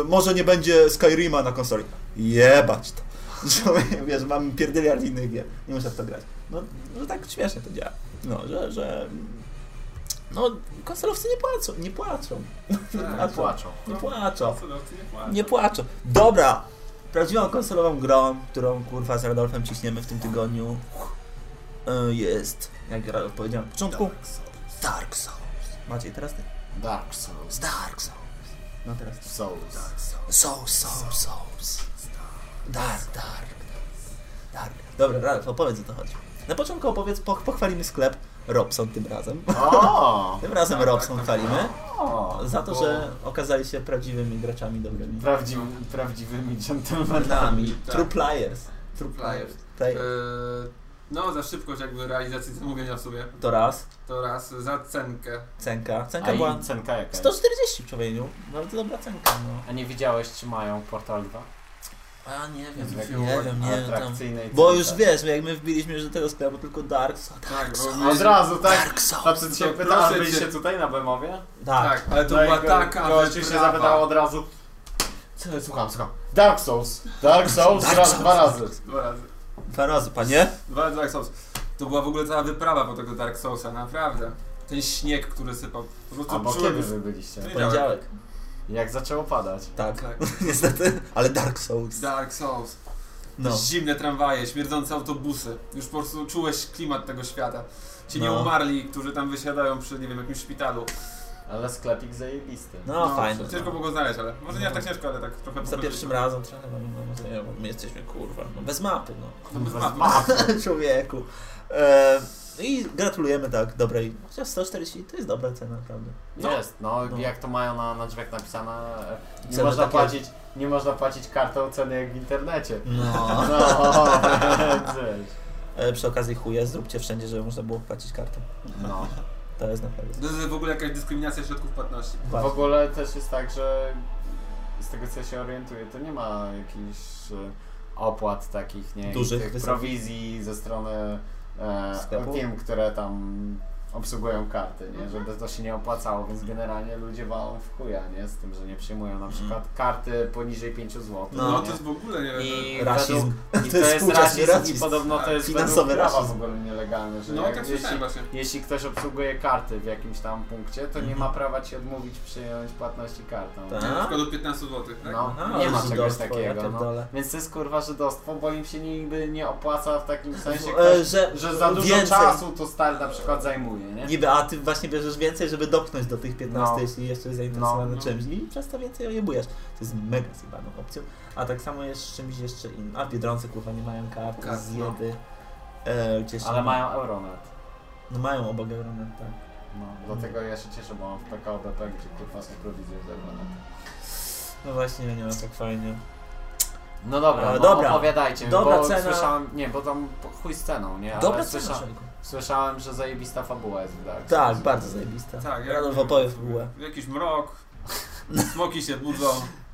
e, może nie będzie Skyrima na konsoli. Jebać to. Że, wiesz, mam pierdyliard innych gier. Nie muszę w to grać. No, że tak śmiesznie to działa. No, że, że... No, konsolowcy nie płacą, nie płacą. Tak, Płaczą. Nie. Konsolowcy nie płaczą. Nie płaczą. Dobra! Prawdziwą konsolową grą, którą kurwa z Radolfem ciśniemy w tym tygodniu e, jest, jak Radolf powiedział na początku, Dark Souls. Maciej, teraz ty? Dark Souls. Dark Souls. No teraz ty. Souls. Souls, Souls, Souls. Dark, Dark, Dark. Dobra, Radolf, opowiedz o to chodzi. Na początku opowiedz, poch pochwalimy sklep Robson tym razem. O! Tym razem Tak, Robson tak, chwalimy. o. Za to, Bo- że okazali się prawdziwymi graczami dobrymi. Prawdziwy, prawdziwymi dżentelmenami. Nami. Tak. True players. True Players. Play. E, No, za szybkość jakby realizacji zamówienia w sobie. To raz. To raz, za cenkę. Cenka. Cenka A była cenka jaka jest? 140 w człowieniu. Bardzo dobra cenka, no. A nie widziałeś, czy mają Portal 2? A nie wiem, nie wiem, nie wiem tam. Atrakcyjnej Bo już wiesz, jak my wbiliśmy, że do tego sklepu tylko Dark Souls. Tak, bo Souls. Od razu, tak? Dark Souls. Facet się To pyta, proszę a byliście tutaj na Bemowie? Tak. Tak, ale to No była go- taka się wyprawa. zapytał od razu, Co, słucham, słucham. Dark Souls. Dark Souls Dark raz, Souls. dwa razy. Dwa razy. Dwa razy, panie? Dwa razy Dark Souls. To była w ogóle cała wyprawa po tego Dark Soulsa, naprawdę. Ten śnieg, który sypał. Po prostu A bo kiedy wy byliście? Poniedziałek. Jak zaczęło padać. Tak, Tak. niestety, ale Dark Souls. Dark Souls. No. Zimne tramwaje, śmierdzące autobusy. Już po prostu czułeś klimat tego świata. Ci nie No. umarli, którzy tam wysiadają przy, nie wiem, jakimś szpitalu. Ale sklepik zajebisty. No, fajnie. Ciężko było go znaleźć, ale może nie aż tak ciężko, ale tak trochę Za pierwszym razem trochę, no, no, no, no, my jesteśmy kurwa, no bez mapy, no. No, bez Bez mapy. mapy. Człowieku. E, I gratulujemy tak dobrej, chociaż 140 to jest dobra cena, naprawdę. No. Jest, no, No. jak to mają na, na drzwiach napisane, e, nie Ceny można, takie- płacić, nie można płacić kartą ceny jak w internecie. No. No, E, przy okazji chuje, zróbcie wszędzie, żeby można było płacić kartą. no. To jest naprawdę. To jest w ogóle jakaś dyskryminacja środków płatności. W Właśnie. ogóle też jest tak, że z tego co się orientuję, to nie ma jakichś e, opłat takich, nie? Dużych, prowizji ze strony e, Sklepu? firm, które tam obsługują karty, nie? Żeby to się nie opłacało, więc generalnie ludzie walą w chuja, nie? Z tym, że nie przyjmują na przykład karty poniżej 5 zł. No, No, nie? to jest w ogóle nie I Rasizm. Według, I To to, jest rasizm, rasizm. i podobno to jest Finansowy rasizm. w ogóle nielegalne, że No, jak, tak jeśli, właśnie. jeśli ktoś obsługuje karty w jakimś tam punkcie, to nie Mhm. ma prawa ci odmówić przyjąć płatności kartą. Tak. Na przykład od 15 zł, tak? No, Aha, nie ma czegoś takiego. No. Więc to jest kurwa żydostwo, bo im się nigdy nie opłaca w takim sensie, E, ktoś, że, że za dużo więcej. czasu to stary na przykład zajmuje, nie? Niby, a ty właśnie bierzesz więcej, żeby dopchnąć do tych 15, No. jeśli jeszcze jest zainteresowany No, no. czymś i przez to więcej ojebujesz. To jest mega zjebaną opcją. A tak samo jest z czymś jeszcze innym. A Biedronce kurwa nie mają kart, Kart, z no. jedy. E, Ale tam- mają Euronet. No mają obok Euronet, tak. No, dlatego ja się cieszę, bo mam w PKO BP, gdzie kurwa są prowizje z Euronet. No właśnie, nie ma tak fajnie. No dobra, E, no dobra. opowiadajcie, Dobra bo cena. słyszałem, nie, bo tam chuj z ceną, nie? Ale Dobra słysza, cena, człowieku. Słyszałem, że zajebista fabuła jest w Dark Tak, Souls. bardzo zajebista. Tak, Radon opowie fabułę. Jakiś mrok, smoki się budzą.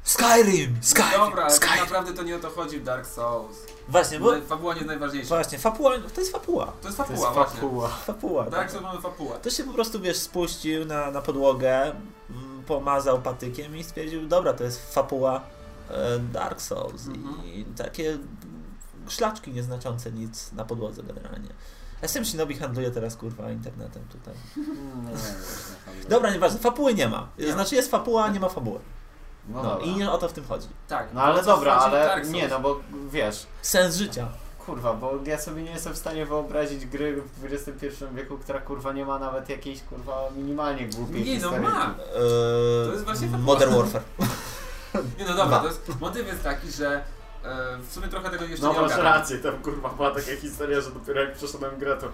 Skyrim! Skyrim! Dobra, tak Skyrim! naprawdę to nie o to chodzi w Dark Souls. Właśnie, bo... Fabuła nie jest najważniejsza. Właśnie, fapuła, to jest fapuła. To jest To fabuła, jest właśnie. fabuła. Fapuła, W tak. Dark Souls mamy fabułę. To się po prostu, wiesz, spuścił na, na podłogę, mm, pomazał patykiem i stwierdził, dobra, to jest fapuła e, Dark Souls Mhm. i takie szlaczki nieznaczące nic na podłodze generalnie. SM Shinobi handluje teraz, kurwa, internetem tutaj. Mm, nie. Dobra, nieważne, fapuły nie ma. Znaczy jest fapuła, a nie ma fabuły. No, No, i nie o to w tym chodzi. Tak. No ale dobra, ale nie, no bo wiesz, Sens życia. kurwa, bo ja sobie nie jestem w stanie wyobrazić gry w XXI wieku, która kurwa nie ma nawet jakiejś kurwa minimalnie głupiej Nie, no historyjki. ma. E, To jest właśnie fabuła. Modern Warfare. Nie no dobra, Ma. to jest, motyw jest taki, że w sumie trochę tego jeszcze No nie masz ogarnam. rację, tam kurwa była taka historia, że dopiero jak przeszedłem grę, to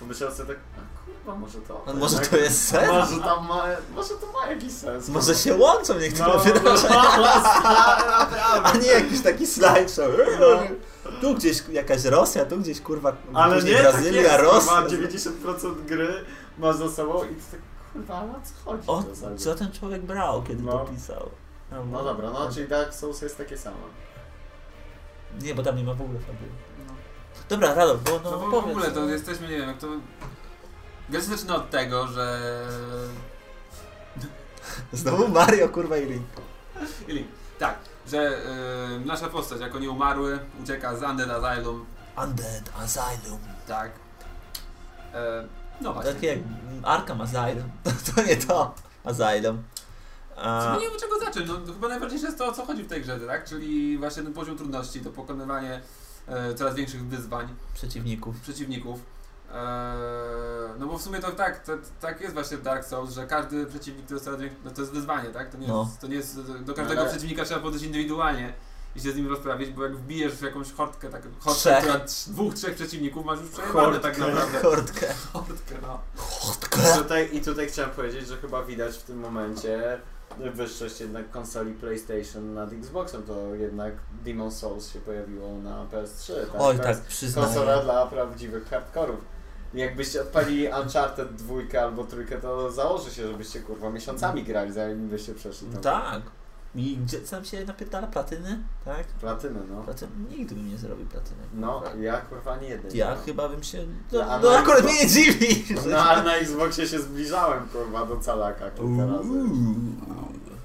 pomyślałem sobie tak, a kurwa, może to... A może tak- to jest sens? Może tam ma, może to ma jakiś sens. Może się łączą niektóre No, wydarzenia. no, no, A nie jakiś taki slideshow. No. Tu gdzieś jakaś Rosja, tu gdzieś kurwa Ale później nie, Brazylia, tak jest, Rosja. kurwa, 90% gry ma za sobą i to tak, kurwa, o co chodzi O, co ten człowiek brał, kiedy No. to pisał? No dobra, no czyli Dark Souls jest takie samo. Nie, bo tam nie ma w ogóle fabuły. Dobra, Radol, bo no, No bo w ogóle to jesteśmy, nie wiem, jak to... Gra się zaczyna od tego, że... Znowu Mario, kurwa i Link. Ili, tak, że y, nasza postać jako nieumarły ucieka z Undead Asylum, Undead Asylum. tak. E, no właśnie. Tak jak Arkham Asylum. To nie to. Asylum. A, No nie wiem czego zacząć, no chyba najważniejsze jest to o co chodzi w tej grze, tak? Czyli właśnie ten poziom trudności, to pokonywanie e, coraz większych wyzwań, przeciwników. przeciwników. E, no bo w sumie to tak, to, tak jest właśnie w Dark Souls, że każdy przeciwnik to jest coraz większy, no to jest wyzwanie, tak? To nie, No. jest, to nie jest, do każdego Ale- przeciwnika trzeba podejść indywidualnie i się z nim rozprawić, bo jak wbijesz w jakąś hortkę, tak, hortkę, która dwóch, trzech przeciwników masz już przejebane tak naprawdę. Hortkę. Hortkę, no. I Hortkę. tutaj, I tutaj chciałem powiedzieć, że chyba widać w tym momencie wyższość jednak konsoli PlayStation nad Xboxem, to jednak Demon Souls się pojawiło na PS3. Tak? Oj, to tak, przyznaję. konsola dla prawdziwych hardkorów. Jakbyście odpalili Uncharted dwójkę albo trójkę, to założy się, żebyście kurwa miesiącami grali, zanim byście przeszli tam tak. I gdzie tam się napierdala platyny? Tak? platyny, no. Platyny. Nigdy bym nie zrobił platyny. No, ja kurwa nie jeden. Ja no. chyba bym się. No, na no akurat mnie nie dziwi. No ale na Xboxie się zbliżałem kurwa do calaka kilka razy.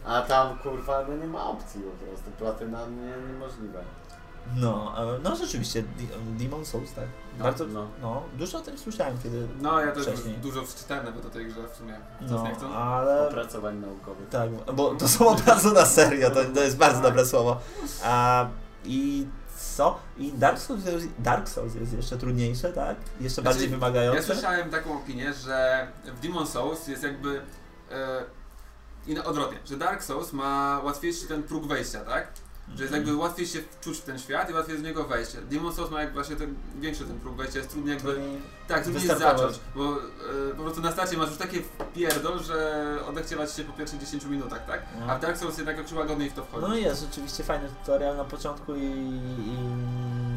A tam kurwa, no nie ma opcji po prostu. Platyna nie, niemożliwe. No, no rzeczywiście, Demon Souls, tak. No, Bardzo, no. no, dużo o tym słyszałem, kiedy, No ja też Wcześniej. dużo wczytałem nawet o tej grze w sumie. No, nie chcą? ale... Opracowań naukowych. Tak, bo to słowo bardzo na serio, to, to jest bardzo dobre słowo. A, I co? I Dark Souls, jest- Dark Souls jest jeszcze trudniejsze, tak? Jeszcze Znaczy, bardziej Ja wymagające? słyszałem taką opinię, że w Demon Souls jest jakby e, i na odwrotnie, że Dark Souls ma łatwiejszy ten próg wejścia, tak? Że jest jakby łatwiej się wczuć w ten świat i łatwiej z niego wejść. Demon Souls ma jakby właśnie ten większy ten próg wejścia, jest trudniej jakby Tak, trudniej jest zacząć, bo e, po prostu na starcie masz już takie pierdol, że odechciewać się po pierwszych 10 minutach, tak? No. A w Dark Souls jednak jakoś łagodniej w to wchodzi. No jest rzeczywiście fajny tutorial na początku i...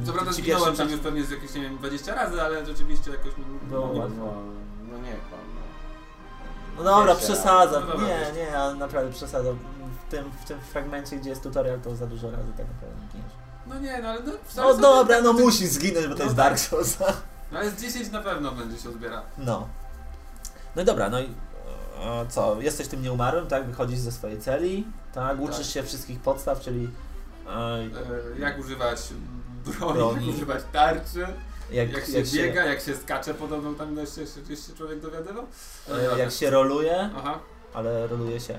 i Co prawda zginąłem tam już pewnie z jakieś, nie wiem, 20 razy, ale rzeczywiście jakoś. Było no, łatwo. No, no nie kłam, no. No dobra, przesadzam. no dobra, nie, nie, ale naprawdę przesadzam. W tym, w tym fragmencie, gdzie jest tutorial, to za dużo razy tak naprawdę giniesz. No nie, no ale no... No sobie dobra, tak- no musi zginąć, bo to No jest tak. Dark Souls. No ale z 10 na pewno będzie się odbiera. No. No i dobra, no i e, co, jesteś tym nieumarłym, tak? Wychodzisz ze swojej celi, tak? Uczysz Tak. się wszystkich podstaw, czyli e, E, jak używać broni, Broni. jak używać tarczy, jak, jak, jak, się biega, jak się skacze, podobno tam jeszcze się, się człowiek dowiadywał. e, jak się roluje, Aha. ale roluje się.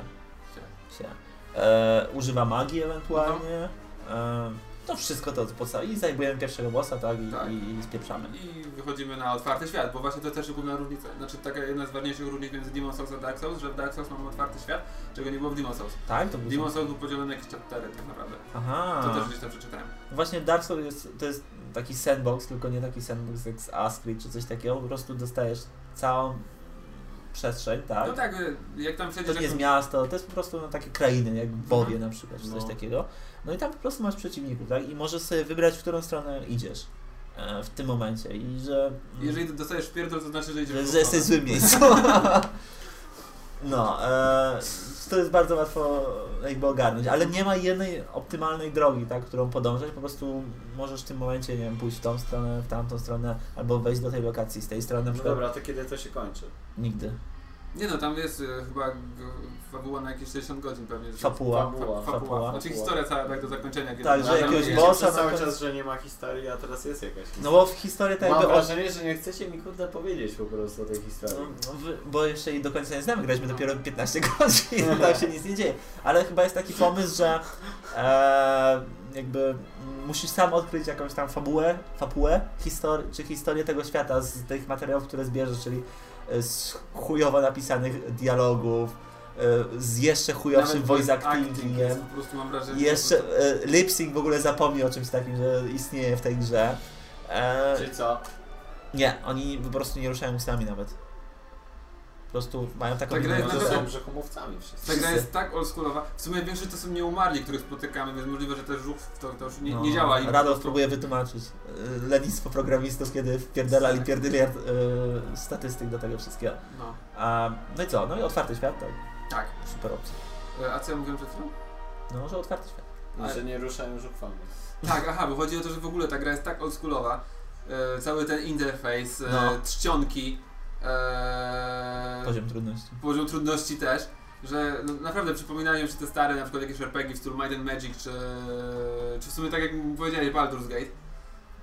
Się. się. E, używa magii ewentualnie. E, to wszystko to podstawa. I zajmujemy pierwszego bossa, tak? I, Tak. i, i spieprzamy. I wychodzimy na otwarty świat, bo właśnie to też główna różnica, znaczy taka jedna z ważniejszych różnic między Demon Souls a Dark Souls, że w Dark Souls mamy otwarty świat, czego nie było w Demon Souls. Tak? To był Demon Souls był podzielony na jakieś chaptery tak naprawdę. Aha. To też gdzieś tam przeczytałem. Właśnie Dark Souls jest, to jest taki sandbox, tylko nie taki sandbox jak z Ascrit czy coś takiego. Po prostu dostajesz całą przestrzeń, tak? No tak, jak tam To przejdziesz... nie jest jak- miasto, to jest po prostu no, takie krainy, jak Bowie Mhm. na przykład, czy coś No. takiego. No i tam po prostu masz przeciwników, tak? I możesz sobie wybrać, w którą stronę idziesz e, w tym momencie. I że. mm, Jeżeli dostajesz pierdol, to znaczy, że idziesz że, że jesteś w złym miejscu. No, e, to jest bardzo łatwo jakby ogarnąć, ale nie ma jednej optymalnej drogi, tak, którą podążać, po prostu możesz w tym momencie, nie wiem, pójść w tą stronę, w tamtą stronę, albo wejść do tej lokacji z tej strony, na No dobra, to kiedy to się kończy? nigdy. Nie no, tam jest e, chyba fabuła na jakieś 60 godzin pewnie. że-. Fabuła. Fa- fabuła. Znaczy historia cała tak do zakończenia. kiedy Tak, że tam- jakiegoś bossa cały czas, że nie ma historii, a teraz jest jakaś historia. No bo w historii tak Mam jakby... wrażenie, że nie chcecie mi kurde powiedzieć po prostu o tej historii. No, wy- bo jeszcze i do końca nie znamy, graliśmy dopiero 15 godzin, tam się nic nie dzieje. Ale chyba jest taki pomysł, że e, jakby musisz sam odkryć jakąś tam fabułę, fabułę czy historię tego świata z tych materiałów, które zbierzesz, czyli z chujowo napisanych dialogów, e, z jeszcze chujowszym Nawet voice acting actingiem. jest po prostu mam wrażenie. Jeszcze e, lip sync w ogóle zapomnij o czymś takim, że istnieje w tej grze. E, Czyli co? nie, oni po prostu nie ruszają ustami nawet. Po prostu mają taką Ta gra jest naprawdę- są brzuchomówcami wszyscy. Ta gra jest tak oldschoolowa. W sumie większość to są nieumarli, których spotykamy, więc możliwe, że też ruch to, to już nie, nie No, działa. i po Radow prostu- próbuje wytłumaczyć y, lenistwo programistów, kiedy wpierdalali pierdyliard y, statystyk do tego wszystkiego. No, A, no i co? No i otwarty świat, tak. tak. Super opcja. E, A co ja mówiłem przed chwilą? No, że otwarty świat. I że nie ruszają żuchwami. Tak, aha, bo chodzi o to, że w ogóle ta gra jest tak oldschoolowa. E, cały ten interfejs, e, No. czcionki, e, Poziom trudności. poziom trudności też, że no, naprawdę przypominają się te stare na przykład jakieś RPG w stylu Might and Magic, czy, czy w sumie tak jak powiedziałeś Baldur's Gate.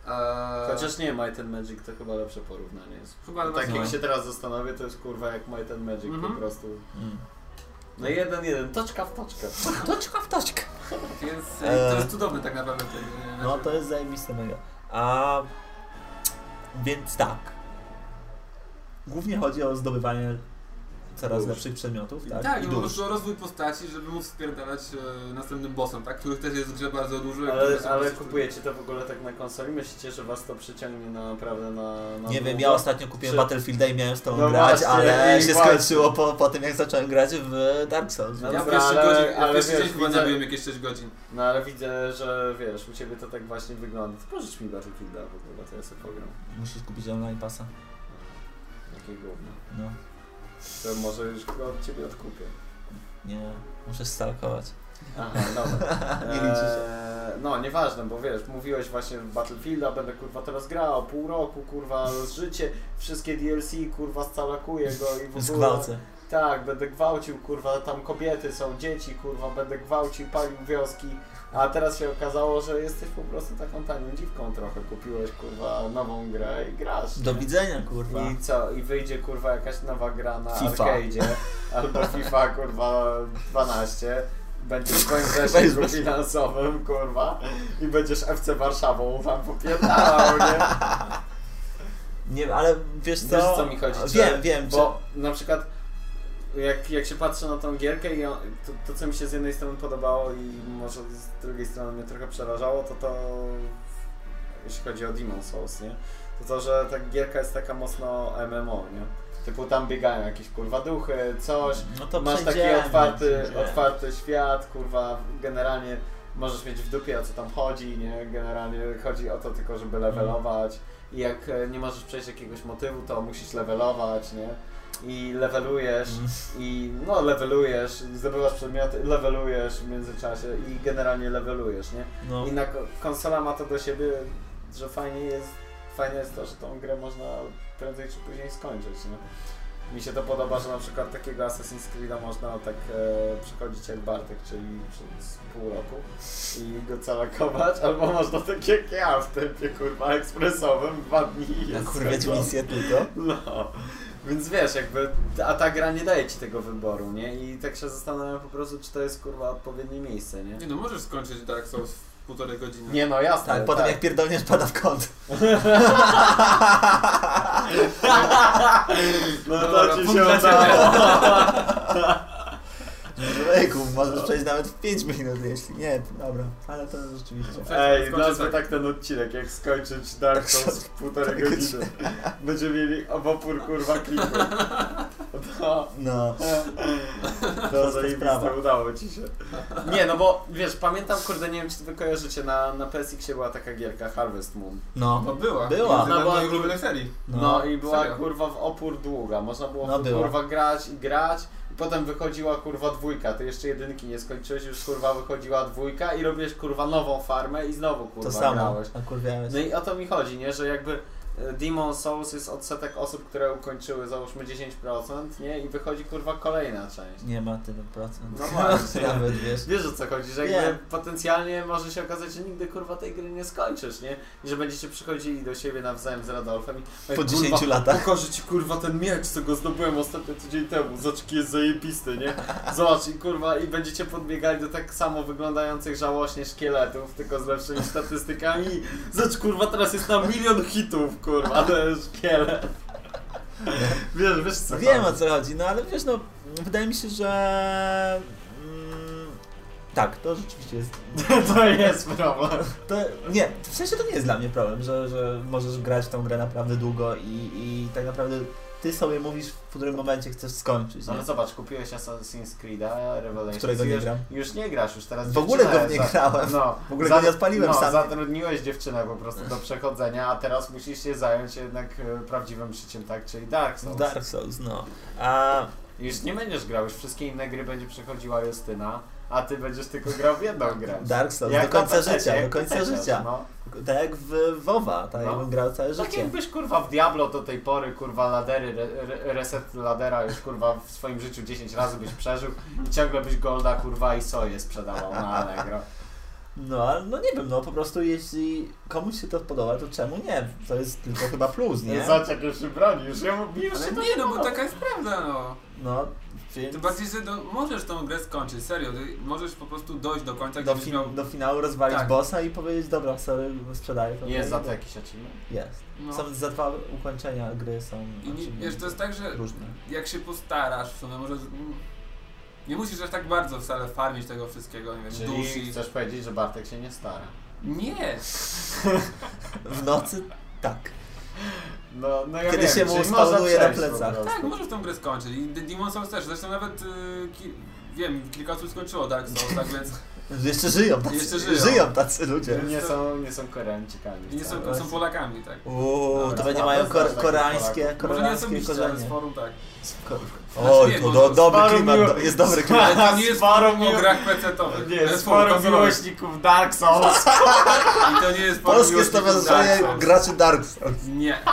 E, Chociaż nie, Might and Magic to chyba lepsze porównanie jest. Chyba tak jak się teraz zastanowię, to jest kurwa jak Might and Magic Mhm. po prostu. Mm. No jeden, jeden, toczka w toczkę. Toczka w toczkę. Więc E, to jest cudowne tak naprawdę. No to jest zajebiste mega. A więc tak. Głównie chodzi o zdobywanie coraz lepszych przedmiotów, tak? Tak, I no prostu rozwój postaci, żeby móc wpierdalać e, następnym bossem, tak? Których też jest w grze bardzo dużo. Ale, ale kupujecie to w ogóle tak na konsoli? Myślicie, że was to przyciągnie na, naprawdę na, na Nie wiem, ja ostatnio kupiłem Czy- Battlefielda i miałem z tą No grać, właśnie, ale i się właśnie. skończyło po, po tym, jak zacząłem grać w Dark Souls. No Ja w dobra, pierwszych ale- godzin, ale pierwszy wiesz, chyba nabiłem jakieś 6 godzin. No ale widzę, że wiesz, u ciebie to tak właśnie wygląda. To pożycz mi Battlefielda w ogóle, to ja sobie pogram. Musisz kupić online pasa. Gówno. No, To może już chyba od ciebie odkupię. nie, muszę stalkować. Aha, dobra. Nie liczy się. Eee, no, nieważne, bo wiesz, mówiłeś właśnie w Battlefielda, będę kurwa teraz grał, pół roku, kurwa, życie, wszystkie DLC, kurwa, scalakuję go i w ogóle... Zgwałcę. tak, będę gwałcił, kurwa, tam kobiety są, dzieci, kurwa, będę gwałcił, palił wioski. A teraz się okazało, że jesteś po prostu taką tanią dziwką trochę. Kupiłeś, kurwa, nową grę i grasz. Do nie? widzenia, kurwa. I co? I wyjdzie kurwa jakaś nowa gra na FIFA. arcade'zie albo FIFA kurwa 12 będziesz w zasięgu Weź- finansowym, kurwa, i będziesz FC Warszawą tam popierdalał, nie? Nie, ale wiesz co? Wiesz co mi chodzi? Wiem, wiem, Bo na przykład jak, jak się patrzy na tą gierkę i on, to, to, co mi się z jednej strony podobało i może z drugiej strony mnie trochę przerażało, to to jeśli chodzi o Demon Souls, nie? To to, że ta gierka jest taka mocno MMO, nie? Typu tam biegają jakieś kurwa duchy, coś, no to masz taki otwarty, otwarty świat, kurwa, generalnie możesz mieć w dupie o co tam chodzi, nie? Generalnie chodzi o to tylko, żeby levelować i jak e, nie możesz przejść jakiegoś motywu, to musisz levelować, nie? I levelujesz Mm. i no levelujesz, zdobywasz przedmioty, levelujesz w międzyczasie i generalnie levelujesz, nie? No. I na ko- konsola ma to do siebie, że fajnie jest, fajne jest to, że tą grę można prędzej czy później skończyć, nie? Mi się to podoba, że na przykład takiego Assassin's Creed'a można tak e, przechodzić jak Bartek, czyli przez pół roku i go calakować, albo można tak jak ja w tempie kurwa ekspresowym dwa dni i Na kurwiać misję tylko. No. Więc wiesz, jakby, a ta gra nie daje ci tego wyboru, nie? I tak się zastanawiam po prostu, czy to jest kurwa odpowiednie miejsce, nie? Nie no, możesz skończyć Dark Souls w półtorej godziny. Nie no, jasne. Tak, potem jak pierdolniesz pada w kąt. No Dobra, to ci się udało. Ejku, możesz przejść nawet w 5 minut, jeśli nie, dobra, ale to rzeczywiście. Ej, Skończę nazwę tak. tak ten odcinek, jak skończyć Dark Souls w półtorej godziny. Będziemy mieli obopór kurwa klipu. To, No, to Prosta zajebiste, udało ci się. Nie, no bo wiesz, pamiętam, kurde, nie wiem czy wy kojarzycie, na, na PSX była taka gierka Harvest Moon. no, No była. Była. No, z była- ulubionych serii. no. No, i była Serio? kurwa w opór długa, można było No, kurwa grać i grać. I potem wychodziła kurwa dwójka, ty jeszcze jedynki nie skończyłeś, już kurwa wychodziła dwójka i robiłeś kurwa nową farmę i znowu kurwa To samo, grałeś. a kurwiałeś. No i o to mi chodzi, nie? Że jakby Demon Souls jest odsetek osób, które ukończyły załóżmy 10%, nie? I wychodzi kurwa kolejna część. Nie ma tyle procent. No właśnie. Nawet wiesz. Wiesz o co chodzi, że jakby Wiem. potencjalnie może się okazać, że nigdy kurwa tej gry nie skończysz, nie? I że będziecie przychodzili do siebie nawzajem z Radolfem i Po Ej, 10 kurwa, latach. Pokażę ci kurwa ten miecz, co go zdobyłem ostatnio tydzień temu. Zobacz jaki jest zajebisty, nie? Zobacz i kurwa i będziecie podbiegali do tak samo wyglądających żałośnie szkieletów, tylko z lepszymi statystykami. Zobacz kurwa teraz jest na milion hitów, kurwa, ten szkielet. Wiesz, wiesz co Wiem o chodzi. co chodzi, no ale wiesz, no, wydaje mi się, że... Mm, tak, to rzeczywiście jest... To jest problem. To, nie, w sensie to nie jest dla mnie problem, że, że możesz grać w tą grę naprawdę długo i, i tak naprawdę ty sobie mówisz, w którym momencie chcesz skończyć, No ale nie? zobacz, kupiłeś Assassin's Creed'a, Revelations. którego nie już, gram. Już nie grasz, już teraz W ogóle go nie grałem. No, W ogóle go nie odpaliłem no, sam. zatrudniłeś dziewczynę po prostu do przechodzenia, a teraz musisz się zająć jednak e, prawdziwym życiem, tak? Czyli Dark Souls. Dark Souls, no. A, Już nie będziesz grał, już wszystkie inne gry będzie przechodziła Justyna, a ty będziesz tylko grał w jedną grę. Dark Souls, Jak do końca PC, życia, do końca PC, życia. No. Tak jak w WoWa, tak No. jakbym grał całe Tak życie. jakbyś kurwa w Diablo do tej pory, kurwa ladery, re, re, reset ladera już kurwa w swoim życiu 10 razy byś przeżył i ciągle byś golda kurwa i soję sprzedawał na Allegro. No, ale no nie wiem, no po prostu jeśli komuś się to podoba, to czemu nie? To jest tylko chyba plus, nie? Zobacz jak już się broni, już, ja, już Ale się to nie no, bo taka jest prawda no. No, więc Tym bardziej, że do, możesz tą grę skończyć, serio. Ty możesz po prostu dojść do końca, do, fin- miał... do finału rozwalić Tak. bossa i powiedzieć, dobra, sorry, sprzedaję to. Jest za to jakiś achievement? Jest. No. Są za dwa ukończenia gry są I nie, wiesz, to jest tak, że różne. jak się postarasz w sumie, może... Nie musisz aż tak bardzo wcale farmić tego wszystkiego, nie wiem, Czyli dusi. chcesz powiedzieć, że Bartek się nie stara. Nie! W nocy tak. No, no ja Kiedy wiem, się mu spawnuje na plecach. Tak, możesz tą grę skończyć. I The Demon Souls też. Zresztą nawet, y, ki, wiem, kilka osób skończyło Dark Souls, tak więc... Jeszcze żyją tacy, Jeszcze żyją. tacy ludzie. Nie są, nie są Koreańczykami. I nie są, są Polakami, tak. Uuu, to pewnie znam- mają kor- koreańskie, Polaków. Może nie koreańskie ale z korzenie. forum tak. Oj, nie, to bo do, dobry klimat, do, jest dobry Ale klimat. to nie jest Sporo forum o grach PC-towych. Nie, jest sporo konsolowych. miłośników Dark Souls. I to nie jest forum Polskie stowarzyszenie graczy Dark Souls. Nie.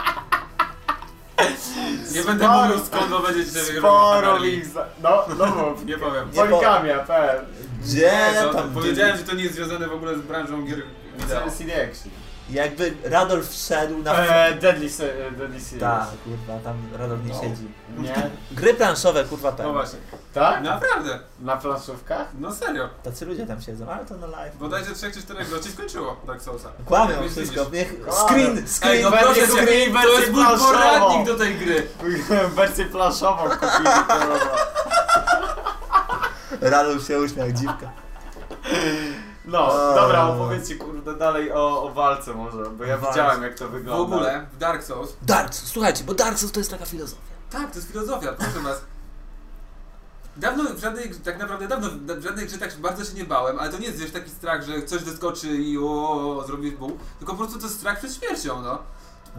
Nie będę mówił skąd, bo będziecie sobie Sporo ich za... No, no mów. Nie powiem. Nie Poligamia, PL. Gdzie co, tam... Powiedziałem, że to nie jest związane w ogóle z branżą gier wideo. CD Action. Jakby Radolf wszedł na... Eee, Deadly, Se- Deadly Series. Tak, kurwa, tam Radolf nie No. siedzi. Nie? Gry planszowe, kurwa, No pewnie. właśnie. Tak? Naprawdę. Na planszówkach? No serio. Tacy ludzie tam siedzą, ale to na live. Bodajże 3 czy 4 gości skończyło Dark Soulsa. Kłamią Wiesz, wszystko, widzisz. niech... Kłamią. Screen, Ej, screen! no Będzie proszę cię, to wersję jest mój poradnik do tej gry. Wersję planszową kupili. Radolf się uśmiał, jak dziwka. No, dobra, opowiedzcie kurde dalej o, o walce może, bo ja Walce. widziałem jak to W wygląda. ogóle w Dark Souls. Dark Souls, słuchajcie, bo Dark Souls to jest taka filozofia. Tak, to jest filozofia, proszę was. Dawno w żadnej, tak naprawdę dawno w żadnej grze tak bardzo się nie bałem, ale to nie jest wiesz, taki strach, że coś wyskoczy i o, zrobisz bum, tylko po prostu to jest strach przed śmiercią, no.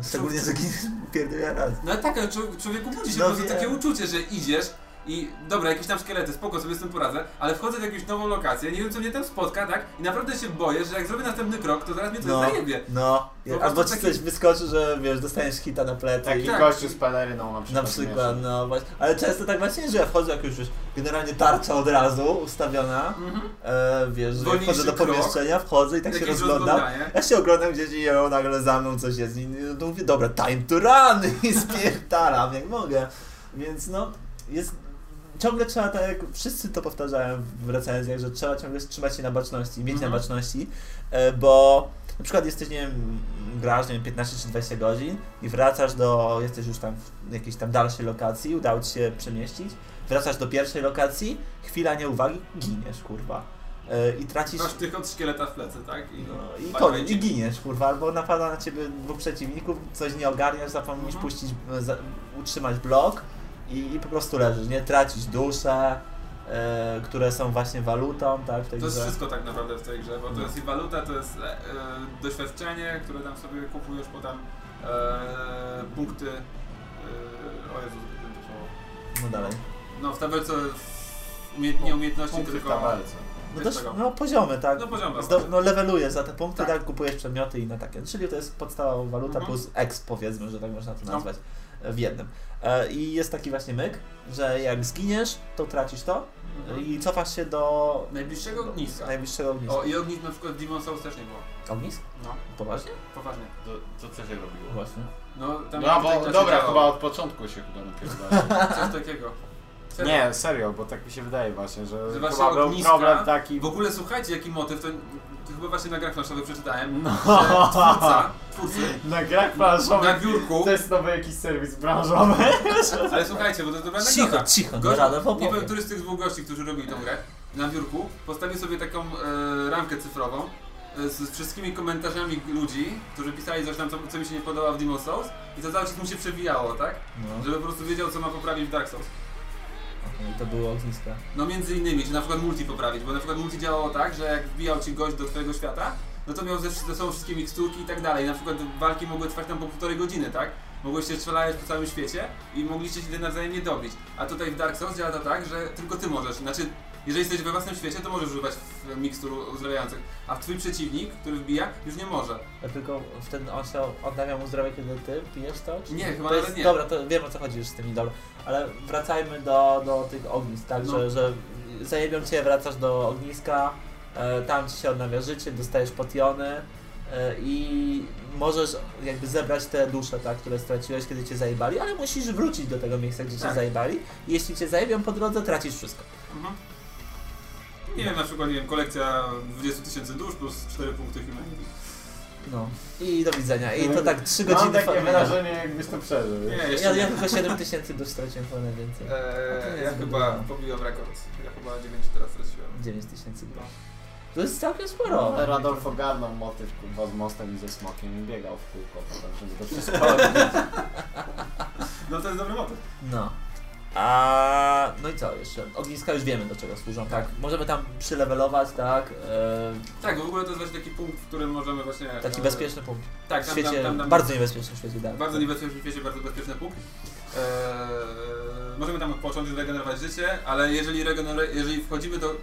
Szczególnie, że giniesz pierdolę raz. No ale tak, człowieku budzi się No po prostu takie uczucie, że idziesz i dobra, jakieś tam szkielety, spoko, sobie z tym poradzę, ale wchodzę w jakąś nową lokację, nie wiem co mnie tam spotka, tak? I naprawdę się boję, że jak zrobię następny krok, to zaraz mnie coś No, zajebie. no. Po Albo ci taki- coś wyskoczy, że wiesz, dostaniesz hita na plecy. Taki i- tak. gościu z peleryną na przykład. Na przykład, no właśnie. Ale często tak właśnie, że ja wchodzę jak już, już generalnie tarcza od razu ustawiona. Mhm. E, wiesz, że wchodzę do krok. pomieszczenia, wchodzę i tak się rozglądam. Ja się oglądam gdzieś i o, nagle za mną coś jest i no, to mówię, dobra, time to run i spierdalam jak mogę. Więc no, jest... Ciągle trzeba, tak jak wszyscy to powtarzają w recenzjach, że trzeba ciągle trzymać się na baczności, mieć Mhm. na baczności, e, bo na przykład jesteś, nie wiem, grasz, nie wiem, 15 czy 20 godzin i wracasz do, jesteś już tam w jakiejś tam dalszej lokacji, udało ci się przemieścić, wracasz do pierwszej lokacji, chwila nieuwagi, giniesz, kurwa. E, I tracisz... Masz tylko od szkieleta w plecy, tak? I, No, I koniec, i giniesz, kurwa, albo napada na ciebie dwóch przeciwników, coś nie ogarniasz, zapomnisz Mhm. puścić, za, utrzymać blok i, i po prostu leżysz, nie? Tracisz dusze, które są właśnie walutą, tak, w tej To jest grze. wszystko tak naprawdę w tej grze, bo to No. jest i waluta, to jest e, e, doświadczenie, które tam sobie kupujesz potem e, punkty. O Jezu, to słowo. No dalej. No w tabelce w nie umiejętności, Punkty w tylko. tabelce. No, no poziomy, tak. No poziomy. Zdo, no levelujesz za te punkty, tak. Tak. kupujesz przedmioty i na takie. Czyli to jest podstawowa waluta Mhm. plus exp powiedzmy, że tak można to No. nazwać e, w jednym. E, I jest taki właśnie myk, że jak zginiesz, to tracisz to Mhm. i cofasz się do Najbliższego do ogniska. Najbliższego ogniska. O, i ognisk na przykład w Demon Souls też nie było. Ognisk? No, Poważnie? poważnie. To, to co się robiło? Właśnie. No, tam No bo dobra, chyba od początku się chyba napierdala. Coś takiego. Serio. Nie, serio, bo tak mi się wydaje właśnie, że, Że właśnie chyba był ogniska- problem taki... W ogóle słuchajcie, jaki motyw, to, to chyba właśnie na grach planszowych przeczytałem, No. że twórca, twórcy Na grach na planszowych biurku, to jest nowy jakiś serwis branżowy. ale słuchajcie, bo to jest dobra Cicho, anegdota. cicho, no Gość, nie opowie. powiem, który z tych dwóch gości, którzy robili tą grę, na biurku postawił sobie taką e, ramkę cyfrową e, z, z wszystkimi komentarzami ludzi, którzy pisali coś tam, co, co mi się nie podoba w Demon Souls i to cały czas mu się przewijało, tak? No. Żeby po prostu wiedział, co ma poprawić w Dark Souls. I to było ogniska. No między innymi, czy na przykład multi poprawić, bo na przykład multi działało tak, że jak wbijał ci gość do twojego świata, no to miał ze, ze sobą wszystkie miksturki i tak dalej. Na przykład walki mogły trwać tam po półtorej godziny, tak? Mogłeś się strzelać po całym świecie i mogliście się nawzajem nie dobić. A tutaj w Dark Souls działa to tak, że tylko ty możesz, znaczy jeżeli jesteś we własnym świecie, to możesz używać mikstur uzdrawiających, a twój przeciwnik, który wbija, już nie może. Ja tylko wtedy on się odnawia mu zdrowie, kiedy ty pijesz to? Nie, chyba to nawet jest, nie. Dobra, to wiem o co chodzi już z tymi, dobra. Ale wracajmy do, do tych ognisk, tak? No. Że, że zajebią cię, wracasz do ogniska, e, tam ci się odnawia życie, dostajesz potiony e, i możesz jakby zebrać te dusze, tak, które straciłeś, kiedy cię zajebali, ale musisz wrócić do tego miejsca, gdzie cię Tak. zajebali. I jeśli cię zajebią po drodze, tracisz wszystko. Mhm. Nie wiem, na przykład, nie wiem, kolekcja 20 tysięcy dusz plus 4 punkty humanity. No. I do widzenia. I to tak 3 godziny Mam takie fa- wrażenie, jakbyś to przeżył. Nie, jeszcze Ja, nie. ja tylko 7 tysięcy dusz straciłem po najwięcej. To Eee, jest ja chyba dużo. pobiłem rekord. Ja chyba 9 teraz straciłem. 9 tysięcy No. To jest całkiem sporo. Ale Radolf ogarnął motyw kurwa z mostem i ze smokiem i biegał w kółko potem, żeby to wszystko robić. No to jest dobry motyw. No. A no i co jeszcze? Ogniska już wiemy do czego służą, tak? Możemy tam przylevelować, tak? E, Tak, w ogóle to jest właśnie taki punkt, w którym możemy właśnie... taki e, bezpieczny punkt. Tak, W tam, świecie, tam, tam, tam, bardzo niebezpiecznym świecie, tak. bardzo niebezpieczny świecie, bardzo bezpieczny punkt. Eee, możemy tam odpocząć, zregenerować życie, ale jeżeli, regener- jeżeli wchodzimy do...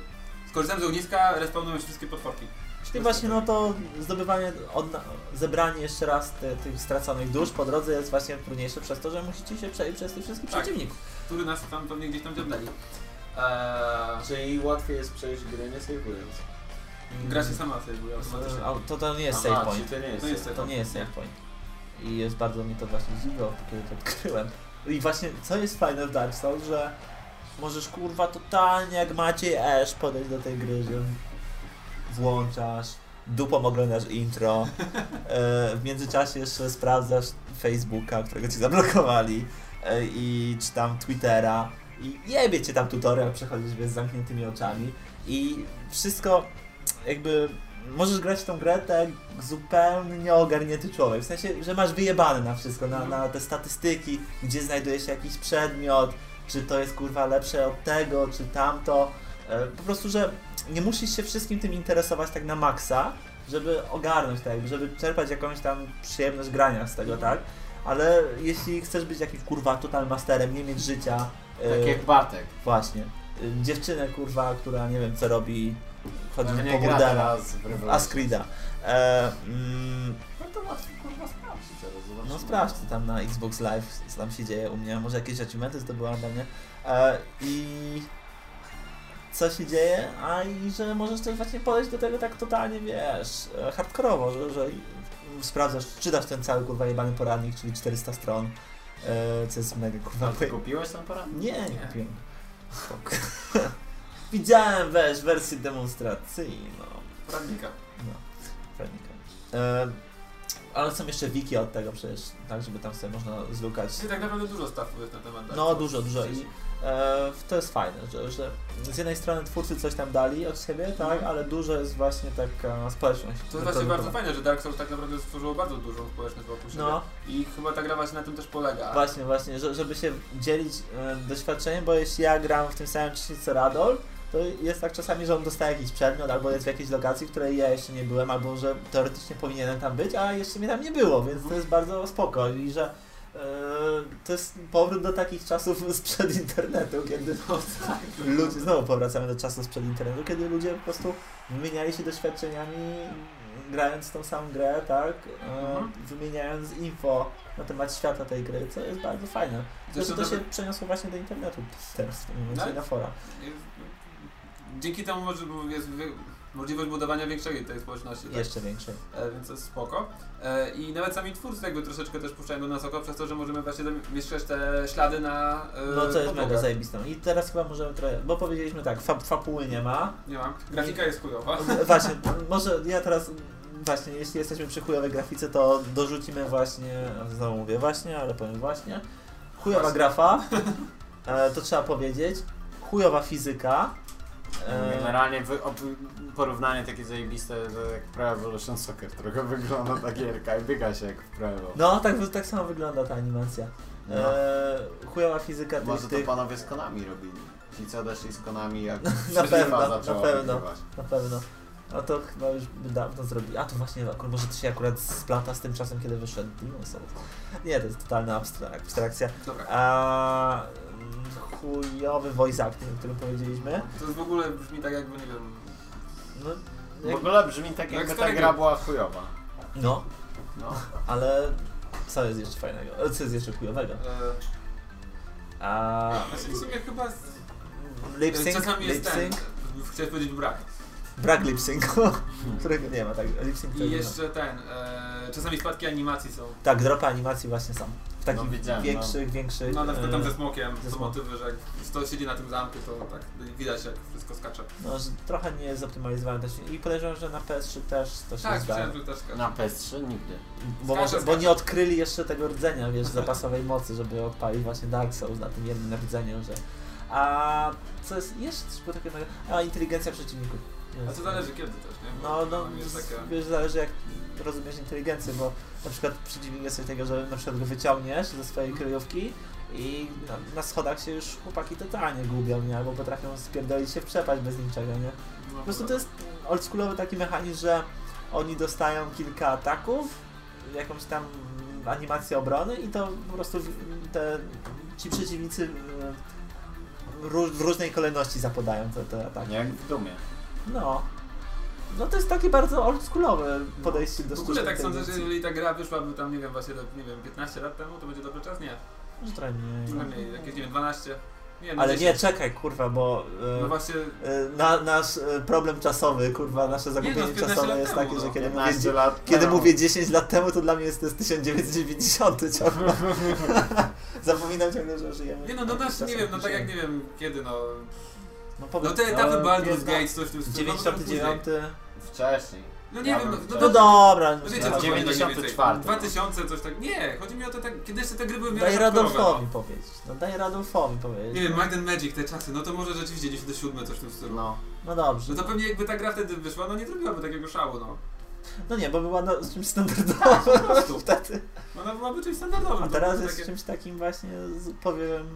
Skorzystamy z ogniska, respawnują się wszystkie potworki. I właśnie no to zdobywanie, odna- zebranie jeszcze raz te, tych straconych dusz po drodze jest właśnie trudniejsze przez to, że musicie się przejść przez tych wszystkich Tak. przeciwników. Który nas tam pewnie gdzieś tam dziabnęli. Eee, Czyli łatwiej jest przejść gry nie save'ując. gra się sama sobie automatycznie. A To, to nie jest save point. czyli to nie jest To jest save To nie jest save point. I jest bardzo mnie to właśnie dziwiło, kiedy to odkryłem. I właśnie, co jest fajne w Dark Souls, że możesz kurwa totalnie jak Maciej Esz podejść do tej gry, że włączasz, dupą oglądasz intro, e, w międzyczasie jeszcze sprawdzasz Facebooka, którego ci zablokowali e, i czy tam Twittera i jebie cię tam tutorial, przechodzisz bez zamkniętymi oczami i wszystko jakby możesz grać w tą grę tak zupełnie nieogarnięty człowiek. W sensie, że masz wyjebane na wszystko, na, na te statystyki, gdzie znajduje się jakiś przedmiot, czy to jest kurwa lepsze od tego, czy tamto. E, Po prostu, że nie musisz się wszystkim tym interesować tak na maksa, żeby ogarnąć tak, żeby czerpać jakąś tam przyjemność grania z tego, tak? Ale jeśli chcesz być jakimś kurwa total masterem, nie mieć życia, e, Tak jak Bartek. właśnie, e, dziewczynę kurwa, która nie wiem co robi, chodzi To po Revelations. Ascrida. E, mm, No to łatwo kurwa sprawdzić teraz, zobaczymy. no sprawdź co tam na Xbox Live, co tam się dzieje u mnie, może jakieś achievementy zdobyłam ode mnie. E, I co się dzieje, a i że możesz też właśnie podejść do tego tak totalnie, wiesz, e, hardkorowo, że, że sprawdzasz, czytasz ten cały kurwa jebany poradnik, czyli 400 stron, e, co jest mega kurwa A ty kupiłeś ten porad? Nie, nie Nie. kupiłem. Widziałem, weź, wersję demonstracyjną. Poradnika. No, prawnika. E, ale są jeszcze wiki od tego przecież, tak, żeby tam sobie można zlukać. Czyli tak naprawdę dużo stawów jest na temat. No, dużo, dużo i to jest fajne, że, że z jednej strony twórcy coś tam dali od siebie, tak, Mhm. ale dużo jest właśnie taka społeczność. To jest właśnie bardzo fajne, że Dark Souls tak naprawdę stworzyło bardzo dużą społeczność wokół siebie. No, I chyba ta gra właśnie na tym też polega. właśnie, właśnie, że, żeby się dzielić e, doświadczeniem, bo jeśli ja gram w tym samym czasie co Radol, to jest tak czasami, że on dostaje jakiś przedmiot, albo jest w jakiejś lokacji, w której ja jeszcze nie byłem, albo że teoretycznie powinienem tam być, a jeszcze mnie tam nie było, więc to jest bardzo spoko i że e, to jest powrót do takich czasów sprzed internetu, kiedy No, tak. ludzie, znowu powracamy do czasów sprzed internetu, kiedy ludzie po prostu wymieniali się doświadczeniami grając tą samą grę, tak, e, Mhm. wymieniając info na temat świata tej gry, co jest bardzo fajne. Zresztą to się przeniosło właśnie do internetu teraz w tym momencie i na fora. Dzięki temu może, jest możliwość budowania większej tej społeczności. Tak? Jeszcze większej. E, więc to jest spoko. E, I nawet sami twórcy jakby troszeczkę też puszczają do nas oko przez to, że możemy właśnie zamieszczać te ślady na e, No to jest mega zajebiste. I teraz chyba możemy trochę, bo powiedzieliśmy tak, fa fapuły nie ma. Nie mam. Grafika jest chujowa. Właśnie, może ja teraz, właśnie, jeśli jesteśmy przy chujowej grafice, to dorzucimy właśnie, znowu mówię właśnie, ale powiem właśnie, chujowa Właśnie. grafa, e, to trzeba powiedzieć, chujowa fizyka, Generalnie wy, op, porównanie takie zajebiste jak Pro Evolution Soccer. Trochę wygląda ta gierka i biega się jak w Pro Evo. no tak, tak samo wygląda ta animacja. No. E, chujowa fizyka tych, Może to tych panowie z Konami robili. Ci co odeszli z Konami jak Na pewno, na pewno. wygrywać. Na pewno. No to chyba już by dawno zrobili. A to właśnie, akurat, może to się akurat splata z tym czasem, kiedy wyszedł Demon Souls. Nie, to jest totalna abstrak- abstrakcja. Dobra. A chujowy voice acting, o którym powiedzieliśmy. To jest w ogóle brzmi tak jakby, nie wiem... No, W jak, ogóle brzmi tak Jak jakby ta gra była chujowa. no, No. ale co jest jeszcze fajnego? Co jest jeszcze chujowego? E, A znaczy w sumie chyba... z- lip sync, Czasami jest lip ten... sync, Chciałem powiedzieć brak. brak lip syncu, którego nie ma, tak, lip sync to I nie ma. jeszcze ten... E, czasami spadki animacji są. Tak, dropy animacji właśnie są. W takich No, widziałem, większych, większych... No na przykład tam ze smokiem, ze motywy, że jak sto siedzi na tym zamku, to tak widać jak wszystko skacze. No, że trochę nie jest zoptymalizowane też. I podejrzewam, że na PS3 też to się Tak, zdaje. że też skacze. Na PS3 nigdy. Bo, Skacze, może, bo nie odkryli jeszcze tego rdzenia, wiesz, zapasowej mocy, żeby odpalić właśnie Dark Souls na tym jednym rdzeniu, że... A co jest jeszcze coś było takiego... A, inteligencja przeciwników. A Jest. to zależy kiedy też, nie? Bo No, no, jest takie... wiesz, zależy jak rozumiesz inteligencję, bo na przykład jest coś takiego, że na przykład go wyciągniesz ze swojej kryjówki i na, na schodach się już chłopaki totalnie gubią, nie? Albo potrafią spierdolić się w przepaść bez niczego, nie? No, Po prostu to jest oldschoolowy taki mechanizm, że oni dostają kilka ataków, jakąś tam animację obrony i to po prostu te, ci przeciwnicy e, w różnej kolejności zapodają te, te ataki. Jak w Dumie. No. No to jest takie bardzo oldschoolowe podejście do W ogóle sztucznej tak sądzę, że jeżeli ta gra wyszłaby tam, nie wiem, właśnie, do- nie wiem, 15 lat temu, to będzie dobry czas? Nie. Może trochę mniej. Trochę mniej, jakieś, nie wiem, 12. Nie, no Ale nie, 10. czekaj, kurwa, bo No e, właśnie, e, na, nasz e, problem czasowy, kurwa, nasze no, zagubienie 15 czasowe lat jest temu, takie, że no. kiedy mówię, 15 lat kiedy mówię 10 lat temu, to dla mnie jest to jest 1990 ciągle. Zapominam ciągle, że żyjemy. nie no, no nasz, nie wiem, no tak jak nie wiem, kiedy, no. No, No powiedz, te etapy no, Baldur's Gate, coś w tym stylu. no, może później. 99. Wcześniej. No nie Ja wiem, no, chciał- No dobra, No no wiecie, dobra. co chodzi, mniej 94. więcej. 2000, coś tak. Nie, chodzi mi o to, tak, kiedy jeszcze te gry były Daj Radolfowi no. powiedzieć. No daj Radolfowi powiedzieć. Nie wiem, Might and Magic, te czasy, no to może rzeczywiście 97 coś w tym stylu. No. No dobrze. No to pewnie jakby ta gra wtedy wyszła, no nie zrobiłaby takiego szału, no. No nie, bo była no, z czymś standardowym po prostu. wtedy. Ona byłaby czymś standardowym. A teraz jest takie- czymś takim właśnie z powiewem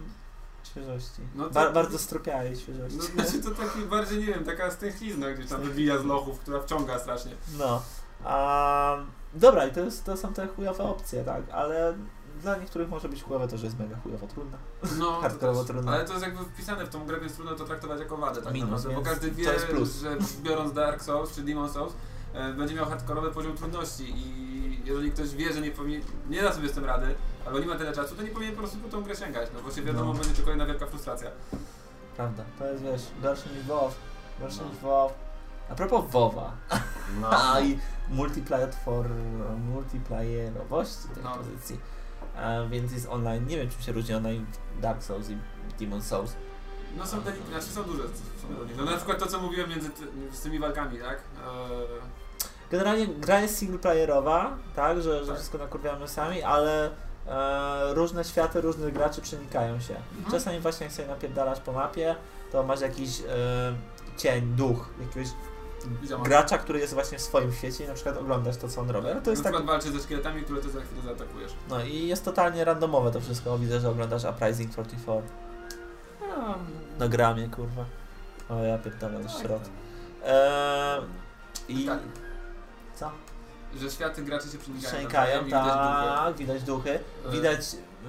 świeżości. No to- Ba bardzo stropiałej świeżości. No znaczy to taki bardziej, nie wiem, taka stęchlizna gdzieś tam wybija z lochów, która wciąga strasznie. No. A, dobra, i to, jest, to są te chujowe opcje, tak, ale dla niektórych może być chujowe to, że jest mega chujowo trudna. No, to Hardkorowo też. trudno. Ale to jest jakby wpisane w tą grę, więc trudno to traktować jako wadę tak Minus, naprawdę, bo każdy wie, że biorąc Dark Souls czy Demon Souls e, będzie miał hardkorowy poziom trudności i jeżeli ktoś wie, że nie, nie da sobie z tym rady, albo nie ma tyle czasu, to nie powinien po prostu po tą grę sięgać, no bo się wiadomo, No. będzie to kolejna wielka frustracja. Prawda. To jest, wiesz, gorsze niż WoW. Gorsze niż WoW. A propos WoWa. No. A i multiplatform, multiplayerowości tej No. pozycji. A, więc jest online. Nie wiem, czym się różni online Dark Souls i Demon Souls. No są, delik- znaczy są duże są różnice. No na przykład to, co mówiłem między ty, z tymi walkami, tak? Eee, Generalnie gra jest singleplayerowa, tak, że, że Tak. wszystko nakurwiamy sami, ale e, różne światy różnych graczy przenikają się. Mhm. Czasami właśnie jak sobie napierdalasz po mapie, to masz jakiś e, cień, duch jakiegoś gracza, który jest właśnie w swoim świecie i na przykład oglądasz to, co on robi. Ale to jest na tak, przykład walczy ze szkieletami, które ty za chwilę zaatakujesz. no i jest totalnie randomowe to wszystko. Widzę, że oglądasz Uprising 44. No, na gramie, kurwa. O, ja pierdolę, Tak, to szrot. E, I... Tak. Co? Że światy graczy się przenikają. Przenikają, tak, widać duchy. E, Widać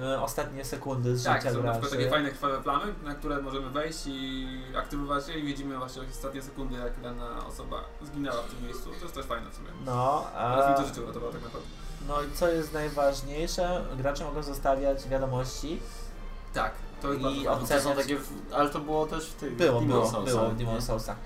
e, ostatnie sekundy z Tak, życia są na przykład graczy. takie fajne krwawe plamy, na które możemy wejść i aktywować je i widzimy właśnie ostatnie sekundy, jak dana osoba zginęła w tym miejscu. To jest też fajne w sumie. No, Teraz mi to a, życie uratowało tak naprawdę. no i co jest najważniejsze, gracze mogą zostawiać wiadomości. Tak, to I bardzo To są takie, w- ale to było też w tych Było, Demon było, Soulsach, było w? Demon Soulsach.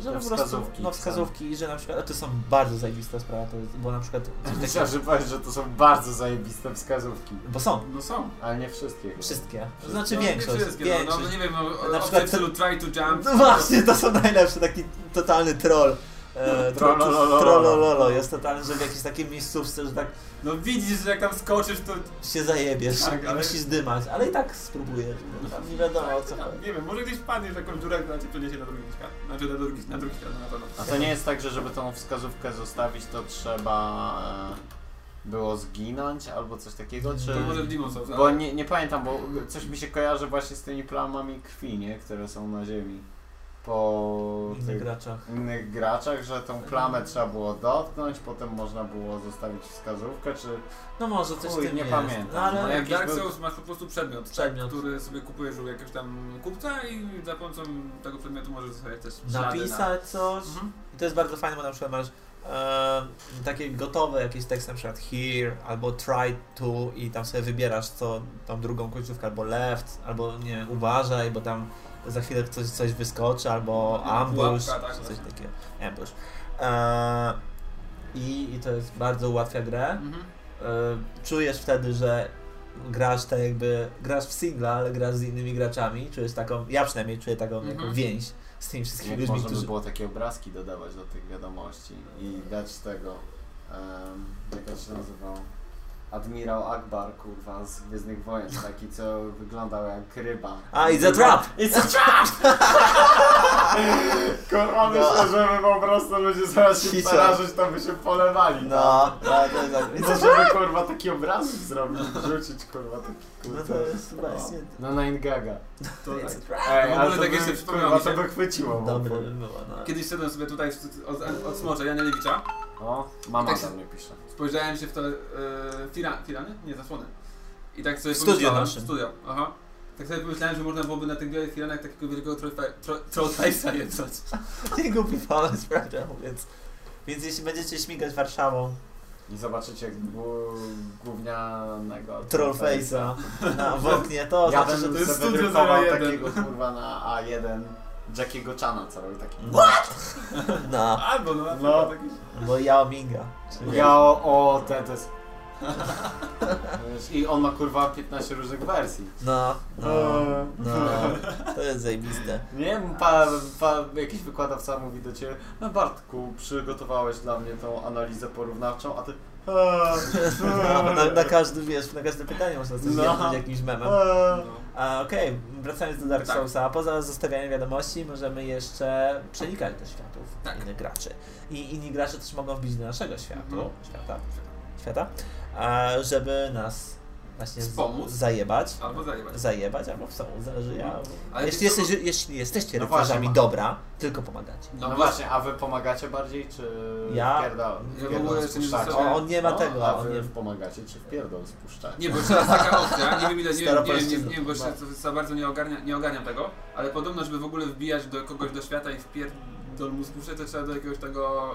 Że po prostu, wskazówki no wskazówki i że na przykład, a to są bardzo zajebiste sprawy, to jest, bo na przykład, Myślałem, że powiesz, że to są bardzo zajebiste wskazówki. bo są, No są. Ale nie wszystkie. wszystkie, Wszystkie. znaczy No, większość, nie wszystkie, no, większość. no, no nie wiem, no, Na przykład stylu try to jump. No właśnie, to są najlepsze, taki totalny troll. E, Trollololo. Trollololo jest totalny, że w jakiejś takiej miejscówce, że tak No widzisz, że jak tam skoczysz, to się zajebiesz Tak, i ale- musisz dymać, ale i tak spróbujesz, bo tam nie wiadomo o co no, chodzi. nie wiem, może gdzieś wpadniesz w jakąś dziurę, która cię przeniesie na drugi świat. Znaczy na drugi, na drugi świat, no na pewno. A to nie jest tak, że żeby tą wskazówkę zostawić, to trzeba e, było zginąć albo coś takiego, czy... To może w Demon Souls, Bo ale- nie, nie pamiętam, bo coś mi się kojarzy właśnie z tymi plamami krwi, nie? Które są na ziemi. Po innych tych graczach. innych graczach, że tą plamę trzeba było dotknąć, potem można było zostawić wskazówkę, czy... No może coś Chuj, w tym nie jest. pamiętam. No ale No jak Dark był- Souls masz po prostu przedmiot, Przedmiot. Tak, który sobie kupujesz u jakiegoś tam kupca i za pomocą tego przedmiotu możesz zostawiać też napisać coś. Na... Mhm. I to jest bardzo fajne, bo na przykład masz e, takie gotowe jakieś teksty, na przykład here, albo try to i tam sobie wybierasz co tą drugą końcówkę, albo left, albo nie, uważaj, bo tam za chwilę coś, coś wyskoczy, albo ambush, pułapka, tak, coś właśnie. takiego. Ambush. E, i, I to jest bardzo ułatwia grę. Mhm. E, czujesz wtedy, że grasz tak jakby, grasz w singla, ale grasz z innymi graczami, czujesz taką, ja przynajmniej czuję taką Mhm. jaką więź z tymi wszystkimi ludźmi, można by którzy... było takie obrazki dodawać do tych wiadomości i dać tego, um, jak on się nazywał? Admirał Akbar, kurwa, z Gwiezdnych Wojen, taki co wyglądał jak ryba. A, it's a trap! It's a trap! kurwa, myślę, że by po prostu ludzie zaraz się Cicho. przerażyć, to by się polewali. No, no, jest tak. I co, żeby kurwa taki obrazek zrobić, wrzucić kurwa taki No kurwa. to jest właśnie... No Nine Gaga. To It's tak. a trap. Ej, w ogóle ale to tak by, jeszcze przypomniało kurwa, to by chwyciło. Dobre bo- by było, no. Kiedyś szedłem sobie tutaj od, od Smocza, Jania Lewicza, O, mama Tak się- do mnie pisze. Spojrzałem się w te e, fira, firany? Nie, zasłony. I tak sobie W studiu pomyślałem- naszym. W studio, aha. Tak sobie pomyślałem, że można byłoby na tych białych firanach takiego wielkiego trollface'a jebać. Nie głupi pomysł, prawdę mówiąc. Więc jeśli będziecie śmigać Warszawą, I zobaczycie gó- gównianego Trollface'a na w oknie, to Ja znaczy, że bym to jest sobie Studio wydrukował 01. takiego kurwa na A1 Jackiego Chana cały taki. What? No, Albo no, No. bo Yao Minga. czyli- Ja o, ten to jest... I on ma kurwa 15 różnych wersji. No, no, no, to jest zajebiste. Nie wiem, pa, pa, jakiś wykładowca mówi do ciebie, no Bartku, przygotowałeś dla mnie tą analizę porównawczą, a ty... No, na, na każdy, wiesz, na każde pytanie można coś no. jakimś memem. No. Okej, wracając do Dark Tak. Soulsa, poza zostawianiem wiadomości możemy jeszcze przenikać do światów Tak. innych graczy. I inni gracze też mogą wbić do naszego światu, Mhm. świata, świata, żeby nas właśnie z- Wspomóc. zajebać. Albo zajebać. Zajebać albo wspomóc, zależy ja. Ale Jeśli, jesteś, jeśli jesteście No rycerzami ma- dobra, tylko pomagacie. No, bo- właśnie, a wy pomagacie bardziej, czy Ja- wpierdol, Ja wpierdol nie spuszczacie? O, on nie ma No, tego, A on wy nie, pomagacie, czy wpierdol spuszczacie? Nie, bo jeszcze raz taka opcja, nie wiem ile, nie, wiem, nie, wiem, nie, nie wiem, bo jeszcze za- za bardzo nie, ogarnia, nie ogarniam tego, ale podobno, żeby w ogóle wbijać do kogoś do świata i wpierdol mu spuszczać, to trzeba do jakiegoś tego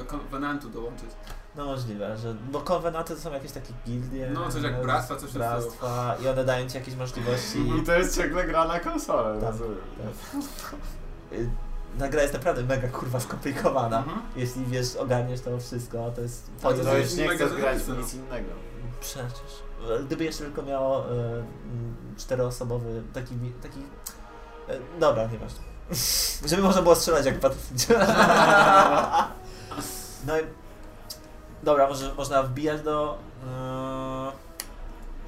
e, konwenantu dołączyć. No możliwe, że. Bo konwenaty to są jakieś takie gildie. No, coś jak bractwa, coś bractwa i one dają ci jakieś możliwości. I to jest ciągle gra na konsolę, Tak. rozumiem. Y, Ta gra jest naprawdę mega kurwa skomplikowana. Mhm. Jeśli wiesz, ogarniesz to wszystko, to jest No to To jest już nie mega chcesz grać w nic innego. Przecież. Gdyby jeszcze tylko miało y, mm, czteroosobowy taki. taki y, dobra, nieważne. Żeby można było strzelać jak w Battlefield. no i. Dobra, może można wbijać do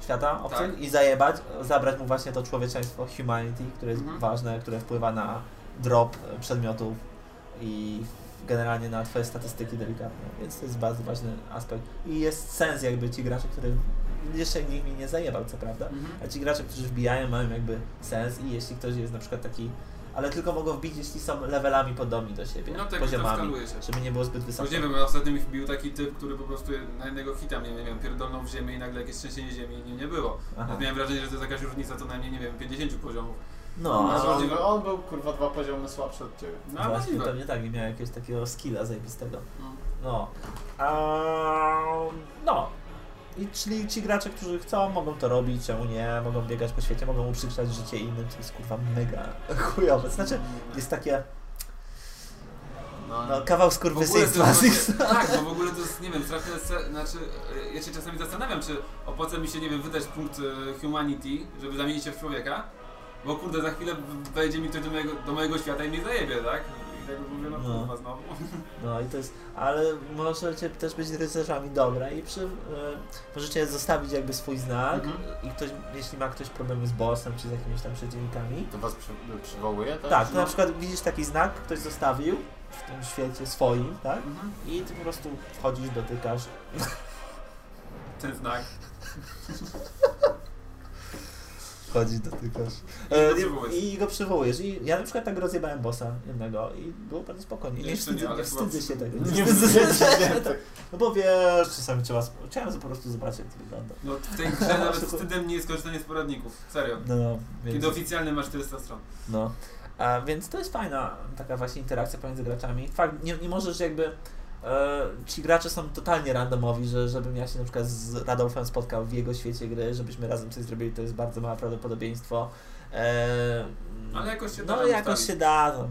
y, świata obcych Tak. i zajebać, zabrać mu właśnie to człowieczeństwo, humanity, które jest Mhm. ważne, które wpływa na drop przedmiotów i generalnie na twoje statystyki delikatnie, więc to jest bardzo ważny aspekt i jest sens jakby ci gracze, które jeszcze nikt mi nie zajebał, co prawda, Mhm. a ci gracze, którzy wbijają mają jakby sens i jeśli ktoś jest na przykład taki, ale tylko mogą wbić, jeśli są levelami podobni do siebie, No tak, to poziomami, się. żeby nie było zbyt wysoko. Bo nie wiem, ostatnio mi wbił taki typ, który po prostu na jednego hita mnie, nie wiem, pierdolnął w ziemię i nagle jakieś trzęsienie ziemi i nie, nie było. Aha. Miałem wrażenie, że to jest jakaś różnica co najmniej, nie wiem, 50 poziomów. No, No, on, możliwe. on był kurwa dwa poziomy słabszy od ciebie. No, a właśnie pewnie tak i miał jakiegoś takiego skilla zajebistego. No. No. A, no. I czyli ci gracze, którzy chcą, mogą to robić, czemu nie, mogą biegać po świecie, mogą uprzykrzać życie innym, to jest kurwa mega chujowe. Znaczy, jest takie, No, no kawał skurwysyństwa. jest właśnie, tak, bo w ogóle to jest, nie wiem, straszne, znaczy, e, ja się czasami zastanawiam, czy opłaca mi się, nie wiem, wydać punkt e, humanity, żeby zamienić się w człowieka, bo kurde, za chwilę wejdzie mi ktoś do mojego, do mojego świata i mnie zajebie, tak? Tak mówię, no No. kurwa znowu. No i to jest, ale możecie też być rycerzami dobra i przy, y, możecie zostawić jakby swój znak Mhm. i ktoś, jeśli ma ktoś problemy z bossem czy z jakimiś tam przeciwnikami, To was przy, przywołuje? też? tak, to no. na przykład widzisz taki znak, ktoś zostawił w tym świecie swoim, tak? Mhm. I ty po prostu wchodzisz, dotykasz. Ten znak. Wchodzisz, dotykasz. I E. I, I go przywołujesz. I ja na przykład tak rozjebałem bossa jednego i było bardzo spokojnie. Nie, nie, wstydzę, nie chyba wstydzę się tego. Nie wstydzę wstydzę się tego. No bo wiesz, czasami trzeba... Chciałem po prostu zobaczyć jak to wygląda. No w tej grze nawet wstydem nie jest korzystanie z poradników. Serio. No, no, więc... Kiedy oficjalny masz 400 stron. No. A, więc to jest fajna taka właśnie interakcja pomiędzy graczami. Fakt, nie, nie możesz jakby. E, ci gracze są totalnie randomowi, że żebym ja się na przykład z Radolfem spotkał w jego świecie gry, żebyśmy razem coś zrobili, to jest bardzo małe prawdopodobieństwo. E, Ale jakoś się da No jakoś ustawić. się da. No.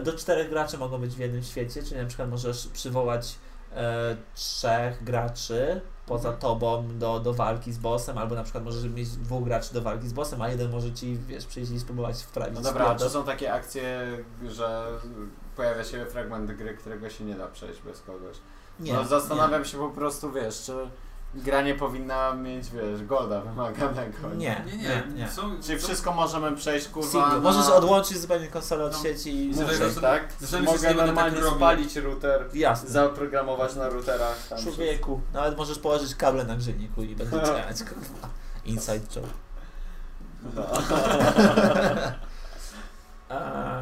Do czterech graczy mogą być w jednym świecie, czyli na przykład możesz przywołać e, trzech graczy poza Mhm. tobą do, do walki z bossem, albo na przykład możesz mieć dwóch graczy do walki z bossem, a jeden może ci, wiesz, przyjść i spróbować wprawić No dobra, a czy są takie akcje, że pojawia się fragment gry, którego się nie da przejść bez kogoś? Nie, no zastanawiam się po prostu, wiesz, czy gra nie powinna mieć, wiesz, golda wymaganego. Nie, Nie, nie, nie. nie. Są, Czyli są- wszystko możemy przejść, kurwa, Single. na... Możesz odłączyć zupełnie konsolę od No. sieci i muszę. tak? Czy Mogę nie będę normalnie tak spalić router, Jasne. zaprogramować na routerach tam Człowieku, nawet możesz położyć kable na grzejniku i działać, kurwa. Inside joke. wszystko.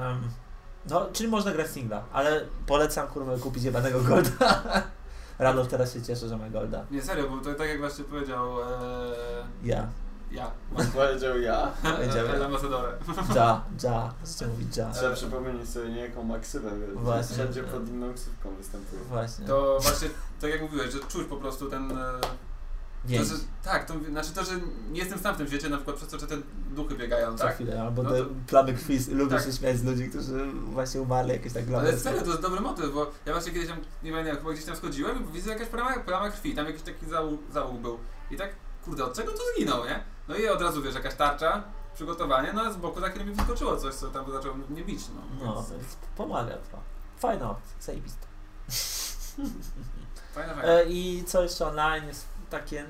No, czyli można grać singla, ale polecam kurwa kupić jebanego golda. Radolf teraz się cieszy, że ma golda. Nie, serio, bo to tak jak właśnie powiedział e, Ja. Ja. Powiedział ja. Powiedział ja. El Ambasadore. Ja, ja, zaczął mówić ja. Trzeba przypomnieć sobie niejaką maksywę. Właśnie. Wszędzie pod inną ksywką występuje. Właśnie. To właśnie, tak jak mówiłeś, że czuć po prostu ten... e. To, że, tak, to znaczy to, że nie jestem sam w tym świecie, na przykład przez to, że te duchy biegają, Co tak? chwilę, albo No te to- plamy krwi, lubię Tak. się śmiać z ludzi, którzy właśnie umarli jakieś tak Ale serio, to jest dobry motyw, bo ja właśnie kiedyś tam, nie pamiętam, chyba gdzieś tam schodziłem i widzę jakaś plama, plama krwi, tam jakiś taki załóg, załóg był. I tak, kurde, od czego to zginął, nie? No i od razu, wiesz, jakaś tarcza, przygotowanie, no a z boku chwilę mi wyskoczyło coś, co tam zaczęło mnie bić, no. No, Więc pomaga to. Fajna opcja, zajebista. Fajna, fajna. E, I co jeszcze online jest takie...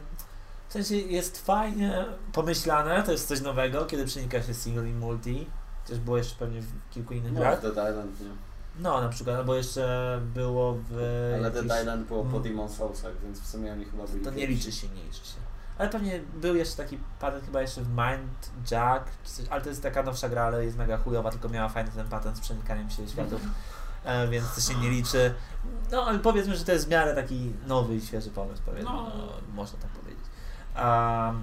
W sensie jest fajnie pomyślane, to jest coś nowego, kiedy przenika się single i multi. Chociaż było jeszcze pewnie w kilku innych No, grach. Dead Island nie. No, na przykład, albo jeszcze było w... Ale Dead jakichś- Island było po Mm. Demon Soulsach, więc w sumie oni chyba byli To nie liczy się, nie liczy się. Ale pewnie był jeszcze taki patent chyba jeszcze w Mind Jack, czy coś, ale to jest taka nowsza gra, ale jest mega chujowa, tylko miała fajny ten patent z przenikaniem się światów, e, więc to się nie liczy. No ale powiedzmy, że to jest w miarę taki nowy i świeży pomysł, powiedzmy, No. no. można tak powiedzieć. Um,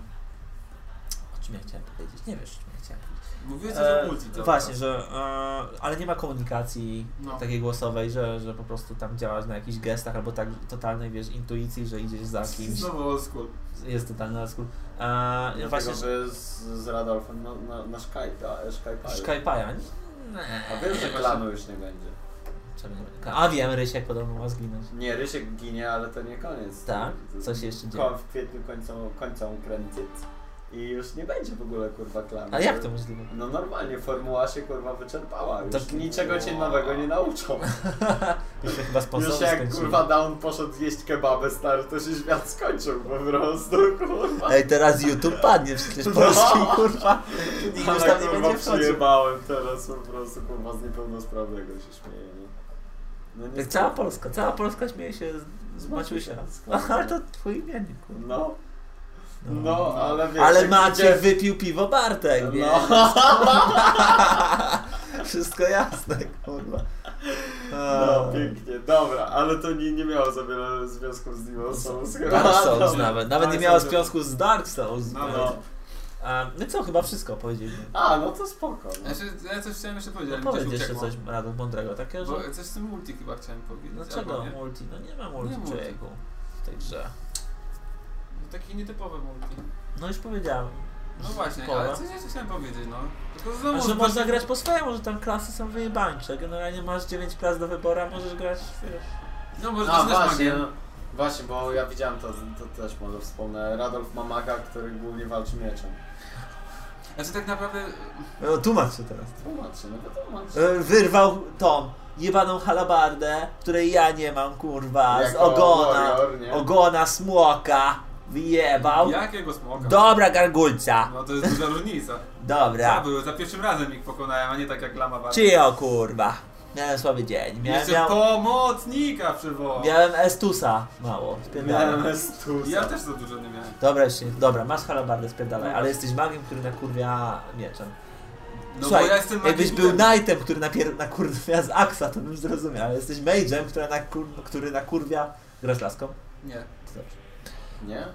o czym ja chciałem powiedzieć? Nie wiesz, o czym ja chciałem powiedzieć. Mówiłeś coś o E, multi właśnie, że, e, ale nie ma komunikacji No. takiej głosowej, że, że po prostu tam działasz na jakichś gestach albo tak totalnej, wiesz, intuicji, że idziesz za kimś Znowu old school. jest totalny old school. E, Dlatego no właśnie, wy z, z Radolfem na, na, na Skype, a Skype. Skype'a, A wiesz, że Nie, klanu już nie będzie. A wiem, Rysiek podobno ma zginąć. Nie, Rysiek ginie, ale to nie koniec. Tak? To- Co się jeszcze dzieje? Ko- W kwietniu kończą, kończą kręcić i już nie będzie w ogóle kurwa klanu. A jak to możliwe? No normalnie, formuła się kurwa wyczerpała. Już To- niczego cię nowego nie nauczą. Jeszcze chyba Już jak skończyli. kurwa Down poszedł zjeść kebabę stary, to się świat skończył po prostu, kurwa. Ej, teraz YouTube padnie przecież polski, kurwa. Nikt już tam nie kurwa będzie wchodził. przyjebałem teraz po prostu kurwa z niepełnosprawnego się śmieję, nie? No niestety. cała Polska, cała Polska śmieje się z, z Maciusia. Ale to twój imiennik, kurwa. No, no, ale wiesz... Ale Maciek idzie- wypił piwo Bartek, No. Wszystko jasne, kurwa. No, pięknie, dobra, ale to nie, nie miało za wiele związków z Demon Souls. Dark Souls nawet. Nawet nie miało związku z Dark Souls. No, No. A, no co, chyba wszystko powiedzieliśmy. A, no to spoko. No. Znaczy, ja coś chciałem jeszcze powiedzieć, No powiedz jeszcze coś Rado mądrego takiego, że... Bo coś z tym multi chyba chciałem powiedzieć. Dlaczego nie. multi? No nie ma multi, Nie multi. człowieku w tej grze. No, Takie nietypowe multi. No już powiedziałem. No właśnie, Typowe. ale coś jeszcze chciałem powiedzieć, no. Tylko A znowu... że można grać po swojemu, że tam klasy są wyjebańcze. Generalnie masz 9 klas do wyboru, a możesz grać, wiesz... No może A zaczynasz właśnie, magię. no, właśnie, bo ja widziałem to, to też może wspomnę. Radolf ma maga, który głównie walczy mieczem. Znaczy tak naprawdę... No, tłumacz się teraz. Tłumaczy, no bo to masz. E, Wyrwał tą jebaną halabardę, której ja nie mam, kurwa, z ogona, warrior, ogona smoka. Wyjebał. Jakiego smoka? Dobra, gargulca. No to jest duża różnica. Dobra. były, za pierwszym razem ich pokonałem, a nie tak jak Lama Bar. Cio, kurwa. Miałem słaby dzień. Miałem, Jeszcze miał, pomocnika przywołał. miałem Estusa mało. Spierdalaj. Miałem stusa. Ja też za dużo nie miałem. Dobra, jeszcze nie. Dobra, masz halabardę, spierdalaj, Dobra. ale jesteś magiem, który nakurwia mieczem. No Słuchaj, bo ja jestem Jakbyś magiem był knightem, który napier- nakurwia z Aksa, to bym zrozumiał, ale jesteś mage'em, który, nakur- który nakurwia... Grasz laską? Nie. To dobrze. Nie?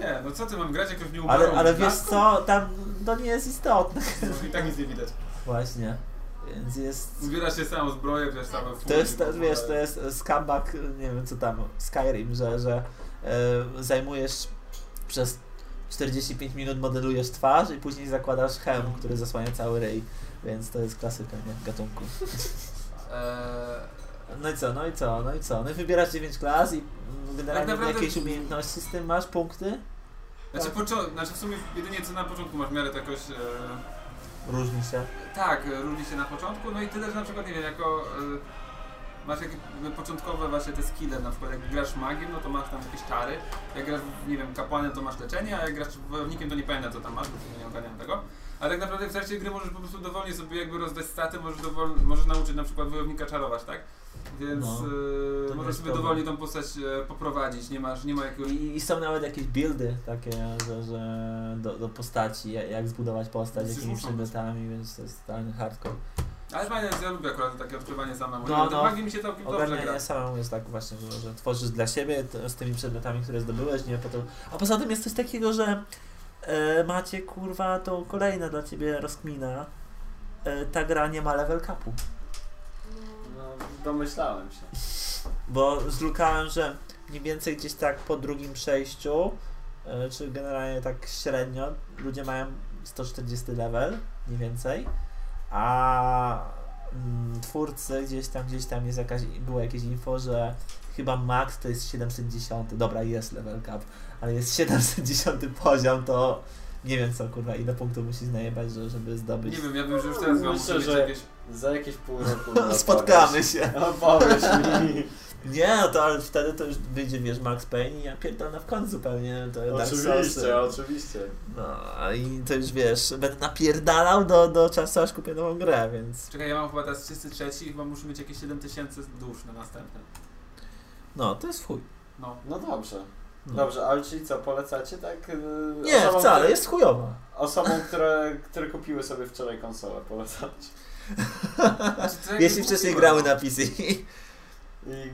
Nie, no co ty mam grać, jak już nie umarłem? Ale, ale wiesz co, tam to nie jest istotne. No I tak nic nie widać. Właśnie. Więc jest... Zbierasz się samą zbroję, wiesz, same To jest, to, wiesz, to jest scumbag, nie wiem co tam, Skyrim, że, że e, zajmujesz przez 45 minut modelujesz twarz i później zakładasz hełm, który zasłania cały ryj. Więc to jest klasyka, nie? Gatunku. Eee, No i co, no i co, no i co? No i wybierasz 9 klas i generalnie Tak jakieś umiejętności z tym masz, punkty? znaczy, Tak. znaczy w sumie jedynie co na początku masz miarę to jakoś... E, Różni się. Tak, różni się na początku, no i tyle, że na przykład, nie wiem, jako... E, Masz jakieś początkowe właśnie te skille, na przykład jak grasz magiem, no to masz tam jakieś czary, jak grasz, nie wiem, kapłanem to masz leczenie, a jak grasz wojownikiem to nie pamiętam co tam masz, bo nie ogarniam tego. Ale tak naprawdę w trakcie gry możesz po prostu dowolnie sobie jakby rozdać staty, możesz, dowol, możesz nauczyć na przykład wojownika czarować, tak? Więc No, e, możesz sobie problem. dowolnie tą postać e, poprowadzić, nie masz, nie ma jakiegoś... I, I są nawet jakieś buildy takie, że, że do, do postaci, jak, zbudować postać, Przecież jakimi przedmiotami, więc to jest totalny hardcore. Ale fajne, jest, ja lubię akurat takie odkrywanie samemu. No, No, magii mi się całkiem dobrze gra. Samemu jest tak właśnie, że, że tworzysz dla siebie to, z tymi przedmiotami, które zdobyłeś, nie? Potem, a poza tym jest coś takiego, że E, macie kurwa, to kolejna dla ciebie rozkmina. E, ta gra nie ma level capu. Domyślałem się. Bo zlukałem, że mniej więcej gdzieś tak po drugim przejściu, e, czy generalnie tak średnio, ludzie mają 140 level, mniej więcej, a mm, twórcy gdzieś tam, gdzieś tam jest jakaś, było jakieś info, że chyba max to jest 710, dobra jest level cap, ale jest 710 poziom, to nie wiem co kurwa, ile punktów musisz najebać, że- żeby zdobyć. Nie wiem, ja bym już teraz chyba Myślę, że- jakieś... Za jakieś pół roku. Spotkamy się. Opowiesz mi. Nie, no to ale wtedy to już wyjdzie, wiesz, Max Payne i ja pierdolę w końcu pewnie to Dark Soulsy. Oczywiście, oczywiście. No i to już wiesz, będę napierdalał do, do czasu aż kupię nową grę, więc Czekaj, ja mam chyba teraz 33 i chyba muszę mieć jakieś 7000 dusz na następne. no to jest chuj. No. No dobrze. No. Dobrze, ale czyli co, polecacie tak? yy, Nie, osobom, wcale, które- jest chujowa. Osobom, które, które kupiły sobie wczoraj konsolę, polecacie. Znaczy, to Jeśli wcześniej grały na PC. I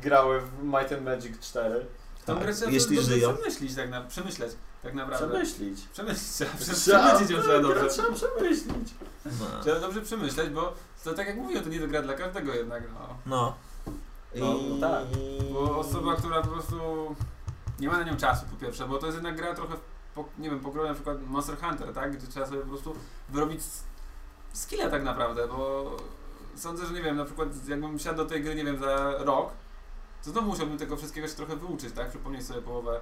grały w Might and Magic 4. To Tak, grę trzeba jeśli żyją. przemyślić, tak na, przemyśleć, tak naprawdę. Przemyślić. Przemyśleć trzeba, Trzeba- przemyśleć ją trzeba dobrze. Trzeba przemyślić. No. Trzeba dobrze przemyśleć, bo to tak jak mówiłem, to nie do gra dla każdego jednak, no. no. No, no tak. Bo osoba, która po prostu nie ma na nią czasu po pierwsze, bo to jest jednak gra trochę, po, nie wiem, pokroju na przykład Monster Hunter, tak? Gdzie trzeba sobie po prostu wyrobić skille tak naprawdę, bo sądzę, że nie wiem, na przykład jakbym siadł do tej gry, nie wiem, za rok, to znowu musiałbym tego wszystkiego się trochę wyuczyć, tak? Przypomnieć sobie połowę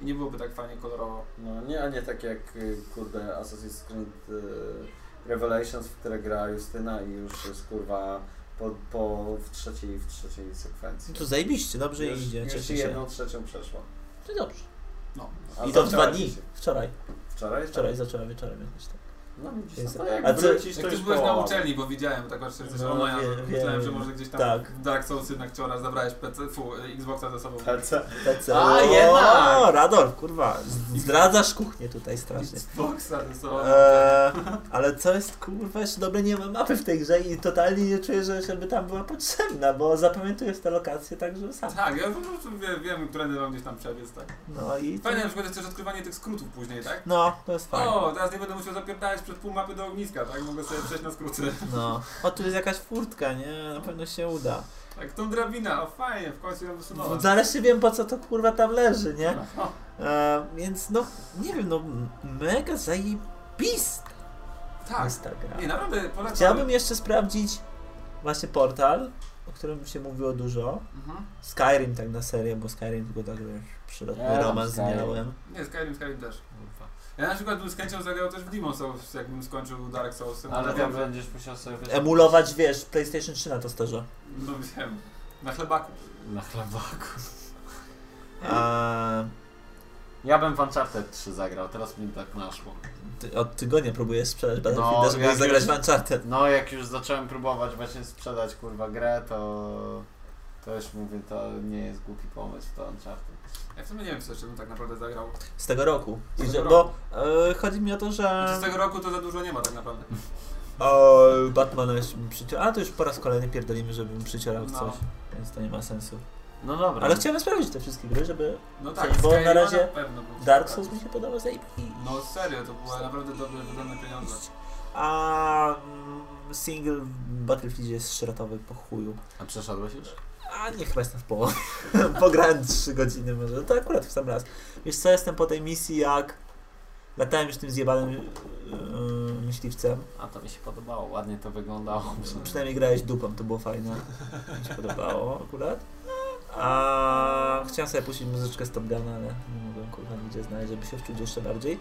i nie byłoby tak fajnie kolorowo. No nie, a nie tak jak y, kurde Assassin's Creed y, Revelations, w które gra Justyna i już jest kurwa po, po w, trzeciej, w trzeciej sekwencji. No To zajebiście, dobrze już, idzie, już cieszę jedną się. trzecią przeszła. To dobrze. No. A I to w dwa dni. dzisiaj. Wczoraj. Wczoraj? Wczoraj zaczęła wieczorem jakoś tak. No widzisz, no to jak A co- wrócisz, to Jak ty już byłeś na uczelni, bo widziałem tak patrzę coś No, online, wiem, to myślałem, że może gdzieś tam Tak. w Dark Souls jednak wczoraj zabrałeś PC, fu, Xboxa ze sobą. PC. PC. A, O, jednak! Radolf, kurwa, zdradzasz kuchnię tutaj strasznie. Xboxa ze sobą. Eee, ale co jest kurwa, jeszcze dobre nie ma mapy w tej grze i totalnie nie czuję, że żeby tam była potrzebna, bo zapamiętuję te lokacje tak, że sam. Tak, ja po prostu wiem, wiem którędy mam gdzieś tam przebiec, tak. No i. Fajne na przykład jest też odkrywanie tych skrótów później, tak? No, to jest fajne. O, teraz nie będę musiał zapierdalać przed pół mapy do ogniska, tak? Mogę sobie przejść na skróty. No. O, tu jest jakaś furtka, nie? Na pewno się uda. Tak, tą drabina, o fajnie, w końcu ją wysunąłem. Nareszcie wiem po co to kurwa tam leży, nie? No. Eee, więc no, nie wiem, no mega zajebista Tak, jest ta gra. nie, naprawdę polecam. Chciałbym jeszcze sprawdzić właśnie portal, o którym się mówiło dużo. Mhm. Skyrim tak na serię, bo Skyrim tylko tak wiesz, przyrodny Ja romans miałem. Nie, Skyrim, Skyrim też. Ja na przykład bym z chęcią zagrał też w Demon Souls, jakbym skończył Dark Souls. Ale no, tam wiem, będziesz musiał sobie Emulować, wiesz, PlayStation 3 na tosterze. No wiem, na chlebaku. na chlebaku. A, Ja bym w Uncharted 3 zagrał, teraz mi tak naszło. ty, od tygodnia próbuję sprzedać No, Battlefielda, żeby jak zagrać już- w Uncharted. No jak już zacząłem próbować właśnie sprzedać kurwa grę, to to już mówię, to nie jest głupi pomysł to Uncharted. Ja w sumie nie wiem, co jeszcze bym tak naprawdę zagrał. Z tego roku. Z tego bo e, chodzi mi o to, że Znaczy, z tego roku to za dużo nie ma tak naprawdę. o, Batmana jeszcze bym przyciął. A to już po raz kolejny pierdolimy, żebym przyciorał w No. coś. Więc to nie ma sensu. No dobra. Ale chciałem sprawdzić te wszystkie gry, żeby No tak, Bo na razie na pewno Dark. Souls mi się podoba zajebiście. No serio, to były naprawdę dobre wydane pieniądze. A mm, single w Battlefieldzie jest szrotowy po chuju. A przeszedłeś już? A nie, chyba jestem w połowie. Pograłem 3 godziny może. To akurat w sam raz. Wiesz co, jestem po tej misji jak latałem już tym zjebanym yy, myśliwcem. A to mi się podobało, ładnie to wyglądało. Przynajmniej grałeś dupą, to było fajne. Mi się podobało akurat. A chciałem sobie puścić muzyczkę z Top Guna, ale nie mogłem kurwa nigdzie znaleźć, żeby się wczuć jeszcze bardziej.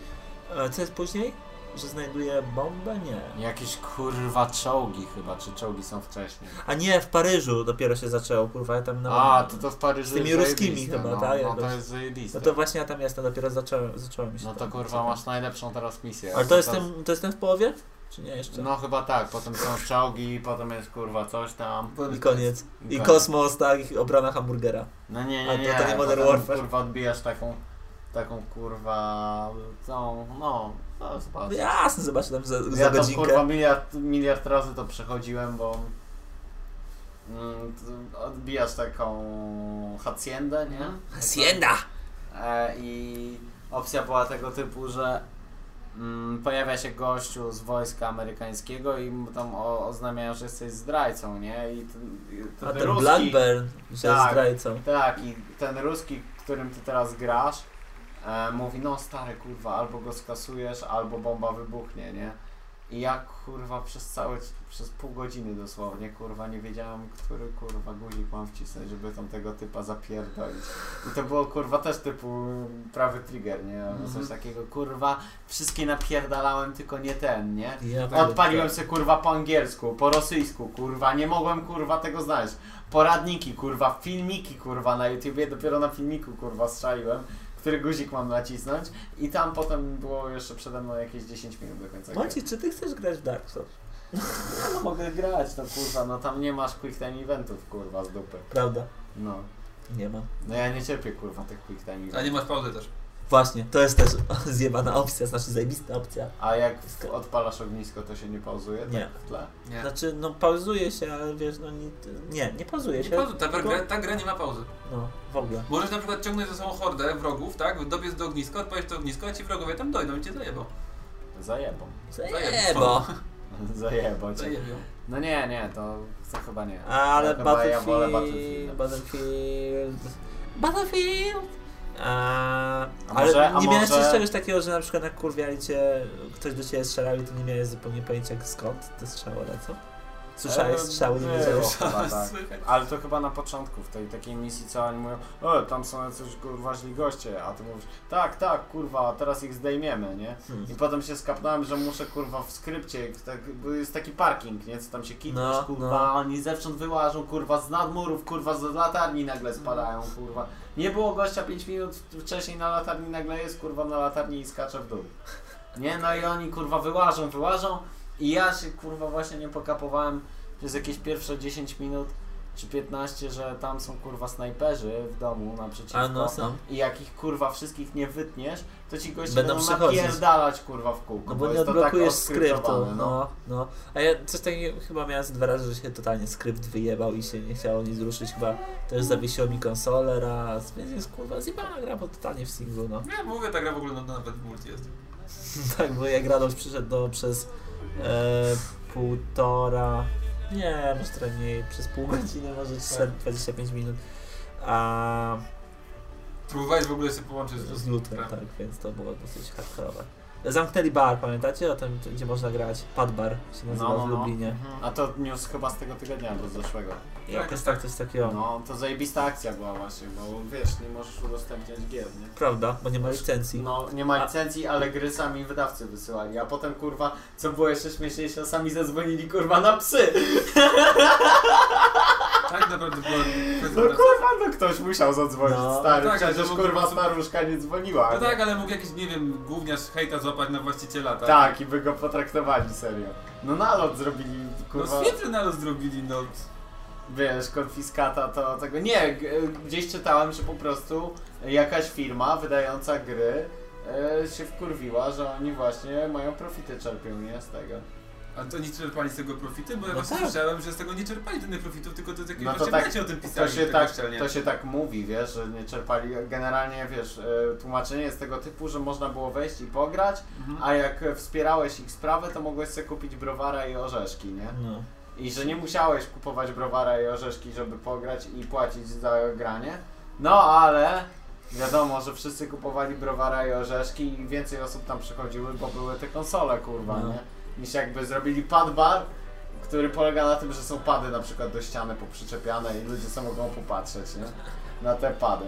E, Co jest później? Że znajduję bombę? Nie. Jakieś kurwa czołgi chyba, czy czołgi są wcześniej. A nie, w Paryżu dopiero się zaczęło, kurwa, ja tam na... A, to to w Paryżu z tymi jest ruskimi chyba, no, tak? No to jest zajebiste. No to właśnie ja tam jestem, dopiero zacząłem, zacząłem się No to tam- kurwa masz najlepszą teraz misję. Ale to jestem, to jestem w połowie? Czy nie jeszcze? No chyba tak, potem są czołgi, potem jest kurwa coś tam. I koniec. I kosmos, tak, i obrana hamburgera. No nie, A nie, to- nie. to nie Modern potem, Warfare. Kurwa odbijasz taką, taką kurwa, tą, no, no zobacz. Jasne, zobaczę tam za, za Ja tam godzinkę. kurwa miliard, miliard razy to przechodziłem, bo mm, to odbijasz taką haciendę, nie? Hacienda! E, I opcja była tego typu, że mm, pojawia się gościu z wojska amerykańskiego i mu tam o, oznamiają, że jesteś zdrajcą, nie? I ten, i ten, A ten ruski, Blackburn, że jest Tak. zdrajcą. Tak, i ten ruski, którym ty teraz grasz, e, mówi, no stary kurwa, albo go skasujesz, albo bomba wybuchnie, nie? I ja kurwa przez całe, przez pół godziny dosłownie, kurwa, nie wiedziałem, który kurwa guzik mam wcisnąć, żeby tam tego typa zapierdolić. I to było kurwa też typu prawy trigger, nie? Albo Coś Mhm. takiego, kurwa, wszystkie napierdalałem, tylko nie ten, nie? Ja Tak, Odpaliłem sobie kurwa po angielsku, po rosyjsku, kurwa, nie mogłem kurwa tego znaleźć. Poradniki, kurwa, filmiki, kurwa, na YouTubie, dopiero na filmiku, kurwa, strzeliłem, który guzik mam nacisnąć i tam potem było jeszcze przede mną jakieś 10 minut do końca. Maciej, czy ty chcesz grać w Dark Souls? No mogę grać, no kurwa, no tam nie masz quick time eventów, kurwa, z dupy. Prawda? No. Nie ma. No ja nie cierpię, kurwa, tych quick time A eventów. nie masz pauzy też. Właśnie, to jest też zjebana opcja, znaczy zajebista opcja. A jak odpalasz ognisko, to się nie pauzuje? Nie. Tak w tle? Nie. Znaczy, no pauzuje się, ale wiesz, no nie, nie, nie pauzuje Nie się. pauzy, ta, tylko- gra, ta gra nie ma pauzy. No, w ogóle. Możesz na przykład ciągnąć ze sobą hordę wrogów, tak? Dobiec do ogniska, odpalić to ognisko, a ci wrogowie tam dojdą i cię zajebą. Zajebą. Zajebo! Zajebą cię. Zajebią. No nie, nie, to, to chyba nie. Ale chyba ja wolę Battlefield, Battlefield. Battlefield, Battlefield. A, A ale może- nie miałeś może- czegoś takiego, że na przykład jak kurwiali cię, ktoś do ciebie strzelał i ty nie miałeś zupełnie pojęcia skąd te strzały lecą? Słyszałeś Eee, strzały, nie chyba tak. Ale to chyba na początku, w tej takiej misji, co oni mówią, o, tam są jacyś kurwa źli goście, a ty mówisz, tak, tak, kurwa, a teraz ich zdejmiemy, nie? Hmm. I potem się skapnąłem, że muszę kurwa w skrypcie, tak, bo jest taki parking, nie? Co tam się kitniesz, No, kurwa, no. oni zewsząd wyłażą, kurwa, z nadmurów, kurwa, z latarni nagle spadają, kurwa. Nie było gościa 5 minut wcześniej na latarni, nagle jest, kurwa, na latarni i skacze w dół. Nie? No i oni, kurwa, wyłażą, wyłażą i ja się, kurwa, właśnie nie pokapowałem przez jakieś pierwsze 10 minut czy 15, że tam są, kurwa, snajperzy w domu naprzeciwko. A no są. I jak ich kurwa wszystkich nie wytniesz, to ci goście Będą będą, napierdalać kurwa w kółko. No bo bo nie to odblokujesz tak skryptu. odskryptowane, No, no. A ja coś takiego chyba miałem dwa razy, że się totalnie skrypt wyjebał i się nie chciało nic ruszyć. Chyba też zawiesiło mi konsolę raz, więc jest kurwa zjebana gra, bo totalnie w singlu, no. Nie, mówię, ta gra w ogóle no, nawet w multi jest. tak, bo jak Radosz przyszedł do, przez e, półtora, nie, może trochę mniej, przez pół godziny, może 25 minut. A Próbowałeś w ogóle się połączyć z, z lutem, tak, więc to było dosyć hardkorowe. Zamknęli bar, pamiętacie o tym, gdzie można grać? Pad bar się nazywa No, no, w no. Lublinie. Mhm. A to news chyba z tego tygodnia albo z zeszłego. I jakoś tak, coś takiego. No, to zajebista akcja była właśnie, bo wiesz, nie możesz udostępniać gier, nie? Prawda, bo nie ma licencji. No, nie ma licencji, ale gry sami wydawcy wysyłali, a potem kurwa, co było jeszcze śmieszniejsze, sami zadzwonili kurwa na psy. Tak naprawdę było. No kurwa, no ktoś musiał zadzwonić, No. stary, Tak, przecież to mógł kurwa po prostu- staruszka nie dzwoniła. No tak, ale mógł jakiś, nie wiem, gówniarz hejta złapać na właściciela, tak? Tak, i by go potraktowali serio. No nalot zrobili, No kurwa, świetny nalot zrobili, no. wiesz, konfiskata to tego. Nie, g- gdzieś czytałem, że po prostu jakaś firma wydająca gry e, się wkurwiła, że oni właśnie mają profity czerpią, nie z tego. A to nie czerpali z tego profity? Bo ja No właśnie tak. słyszałem, że z tego nie czerpali żadnych profitów, tylko to z jakiegoś No to właśnie tak- o tym To pisali. się, w tak, to się tak mówi, wiesz, że nie czerpali. Generalnie, wiesz, e, tłumaczenie jest tego typu, że można było wejść i pograć, Mhm. a jak wspierałeś ich sprawę, to mogłeś sobie kupić browara i orzeszki, nie? No. I że nie musiałeś kupować browara i orzeszki, żeby pograć i płacić za granie. No ale wiadomo, że wszyscy kupowali browara i orzeszki i więcej osób tam przychodziły, bo były te konsole, kurwa, No. nie? Niż jakby zrobili pad bar, który polega na tym, że są pady na przykład do ściany poprzyczepiane i ludzie sobie mogą popatrzeć, nie? Na te pady.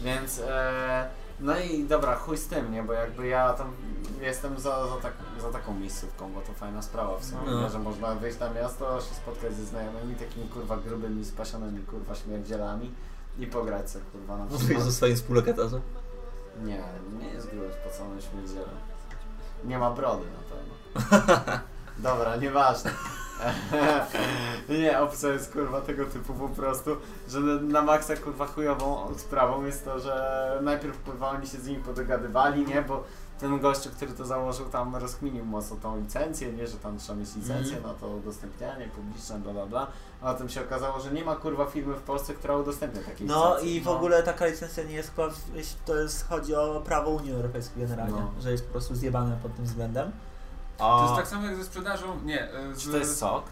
Więc e, no i dobra, chuj z tym, nie? Bo jakby ja tam jestem za, za, tak, za taką miejscówką, bo to fajna sprawa w sumie, No. że można wyjść na miasto, się spotkać ze znajomymi, takimi kurwa grubymi, spasionymi kurwa śmierdzielami i pograć sobie kurwa na Mówisz przykład. o swoim współlokatorze. Nie, nie jest gruby spacony śmierdzielem. Nie ma brody na pewno. Dobra, nieważne. nie, opcja jest kurwa tego typu po prostu, że na, maksa kurwa chujową sprawą jest to, że najpierw kurwa oni się z nimi podogadywali, nie, bo ten gościu, który to założył, tam rozkminił mocno tą licencję, nie, że tam trzeba mieć licencję Mhm. na to udostępnianie publiczne, bla bla bla. A potem się okazało, że nie ma kurwa firmy w Polsce, która udostępnia takie No licencje. i w ogóle taka licencja nie jest chyba, w- jeśli to jest, chodzi o prawo Unii Europejskiej generalnie, No. że jest po prostu zjebane pod tym względem. To A, jest tak samo jak ze sprzedażą, nie, z... Czy to jest sok?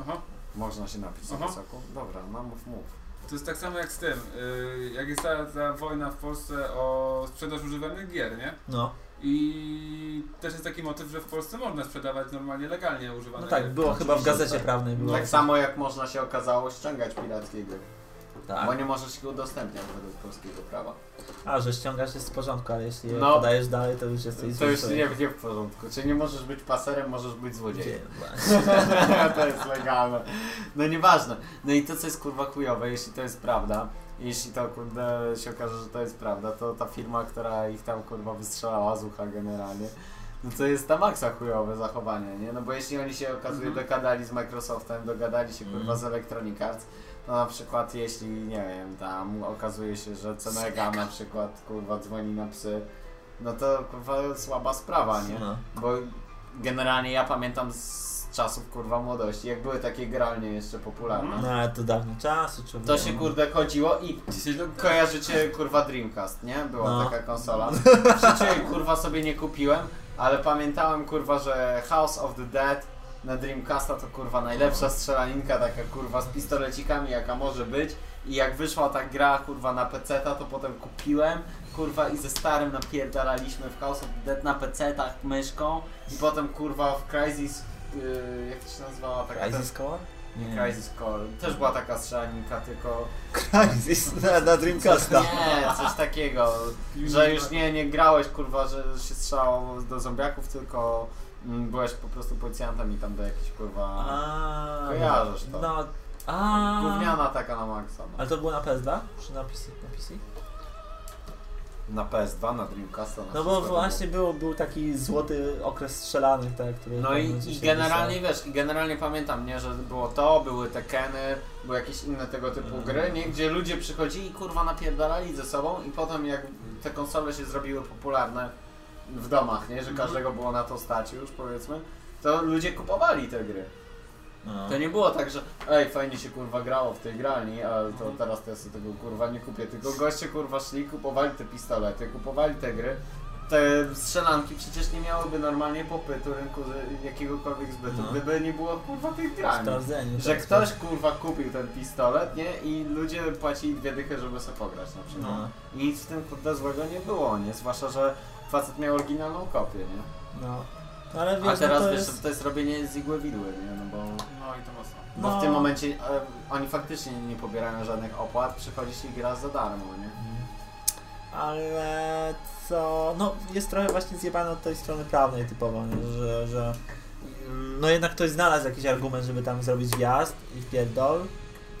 Aha. Można się napić Aha. soku? Dobra, no mów, mów. To jest tak samo jak z tym, y, jak jest ta, ta wojna w Polsce o sprzedaż używanych gier, nie? no, I też jest taki motyw, że w Polsce można sprzedawać normalnie, legalnie używane no tak, gier. było chyba w gazecie tak. prawnej. Było Tak samo jak można się okazało ściągać pirackie gry. Tak. Bo nie możesz ich udostępniać według polskiego prawa. A, że ściągasz jest w porządku, ale jeśli je No. podajesz dalej, to już jesteś To już nie, nie w porządku. Czyli nie możesz być paserem, możesz być złodziejem. To jest legalne. No nieważne. No i to co jest kurwa chujowe, jeśli to jest prawda, jeśli to kurde się okaże, że to jest prawda, to ta firma, która ich tam kurwa wystrzelała z ucha generalnie, no to jest ta maksa chujowe zachowanie, nie? No bo jeśli oni się okazuje Mhm. dogadali z Microsoftem, dogadali się kurwa Mhm. z Electronic Arts, to na przykład jeśli, nie wiem, tam okazuje się, że Cenega na przykład kurwa dzwoni na psy, no to kurwa słaba sprawa, nie? No. Bo generalnie ja pamiętam z czasów kurwa młodości, jak były takie gralnie jeszcze popularne. no ale to dawno czasu, człowiek. To się kurde chodziło i 10 lat temu. kojarzycie kurwa Dreamcast, nie? Była No. taka konsola. W życiu jej kurwa sobie nie kupiłem, ale pamiętałem kurwa, że House of the Dead na Dreamcasta to kurwa najlepsza strzelaninka taka kurwa z pistolecikami jaka może być i jak wyszła ta gra kurwa na PC-ta to potem kupiłem kurwa i ze starym napierdalaliśmy w House of Dead na PC-tach myszką i potem kurwa w Crysis yy, jak to się nazywała taka Crisis Core? Nie. Crysis Core. Też była taka strzelaninka, tylko Crisis na, na Dreamcasta. nie, coś takiego, że już nie, nie grałeś kurwa, że się strzelało do zombiaków, tylko byłeś po prostu policjantem i tam do jakichś kurwa A, Kojarzysz to. No, a. gówniana taka na maksa. No. Ale to było na PS2? Czy na PC? Na PC? Na PS2, na Dreamcasta, na No bo właśnie był, był taki złoty okres strzelanych, tak, który No i, i generalnie wiesz, i generalnie pamiętam, nie, że było to, były Tekeny, były jakieś inne tego typu Mhm. gry, nie, gdzie ludzie przychodzili i kurwa napierdalali ze sobą i potem jak te konsole się zrobiły popularne w domach, nie, że Mhm. każdego było na to stać już powiedzmy, to ludzie kupowali te gry. No. To nie było tak, że ej, fajnie się kurwa grało w tej gralni, ale to Mhm. teraz to ja sobie tego kurwa nie kupię, tylko goście kurwa szli, kupowali te pistolety, kupowali te gry, te strzelanki przecież nie miałyby normalnie popytu rynku jakiegokolwiek zbytu, No. gdyby nie było kurwa tych grani. Sprawdzenie. Że tak, ktoś kurwa kupił ten pistolet, nie? I ludzie płacili dwie dychy, żeby sobie pograć na przykład. No, I nic w tym kurde złego nie było, nie? Zwłaszcza, że facet miał oryginalną kopię, nie? no. No ale wiesz, A teraz no to wiesz, jest... to jest robienie z igły widły, nie? No bo... No i to mocno. Bo No. w tym momencie e, oni faktycznie nie pobierają żadnych opłat, przychodzisz i grasz za darmo, nie? Mhm. Ale co... No jest trochę właśnie zjebane od tej strony prawnej typowo, nie? że... że mm, no jednak ktoś znalazł jakiś argument, żeby tam zrobić wjazd i pierdol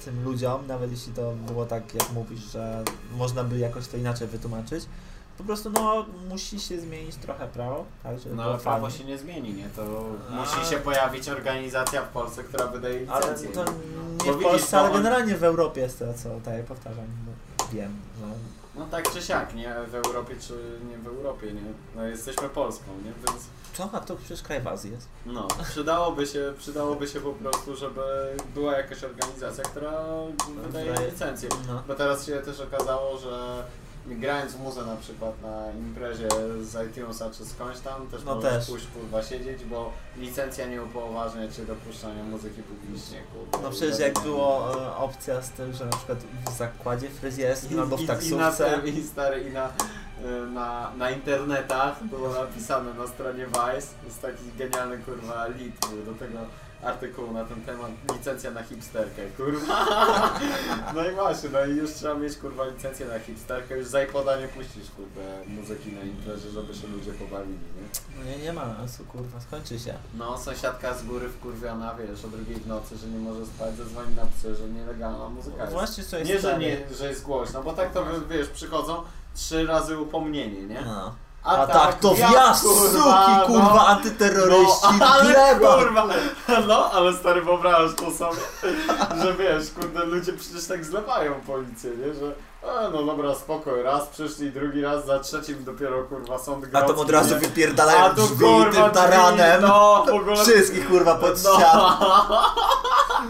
tym ludziom, nawet jeśli to było tak, jak mówisz, że można by jakoś to inaczej wytłumaczyć. Po prostu no musi się zmienić trochę prawo, tak, żeby No ale prawo fajnie. się nie zmieni, nie? To A. musi się pojawić organizacja w Polsce, która wydaje Ale licencję. to nie? w Polsce, ale generalnie w Europie jest to, co jak powtarzam, bo wiem, że No tak czy siak, nie? W Europie czy nie w Europie, nie? No jesteśmy Polską, nie? Więc co, a to przecież kraj w Azji jest. no, przydałoby się, przydałoby się po prostu, żeby była jakaś organizacja, która wydaje Wydaje- licencję. No. Bo teraz się też okazało, że grając muzę na przykład na imprezie z iTunesa czy skądś tam, też No możesz też. pójść kurwa siedzieć, bo licencja nie upoważnia cię do puszczania muzyki publicznie, kurwa. No przecież jak było e, opcja z tym, że na przykład w zakładzie fryzjerskim albo w I, i, na, taksówce. i, stary, i na, y, na, na internetach było napisane na stronie Vice, jest taki genialny kurwa lead do tego artykułu na ten temat, licencja na hipsterkę, kurwa. No i właśnie, no i już trzeba mieć kurwa licencję na hipsterkę, już za iPoda nie puścisz kurwa muzyki na imprezie, żeby się ludzie pobawili, nie? No nie, nie ma sensu, kurwa, skończy się. No, sąsiadka z góry wkurwiona, wiesz, o drugiej w nocy, że nie może spać, zadzwoni na psy, że nielegalna muzyka jest. Właśnie co jest Nie, że nie, że jest głośno, bo tak to wiesz, przychodzą trzy razy upomnienie, nie? No. A, tak, to wjazd, suki, no. kurwa, antyterroryści, no, ale gleba. kurwa, no ale stary wyobrażasz to sobie, że wiesz, kurde, ludzie przecież tak zlewają policję, nie, że e, no dobra, spokoj, raz przyszli, drugi raz, za trzecim dopiero kurwa sąd A grodzki, to od razu nie? wypierdalają A tu drzwi kurwa tym drzwi, taranem. no w ogóle Wszystkich kurwa pod no. ścianę.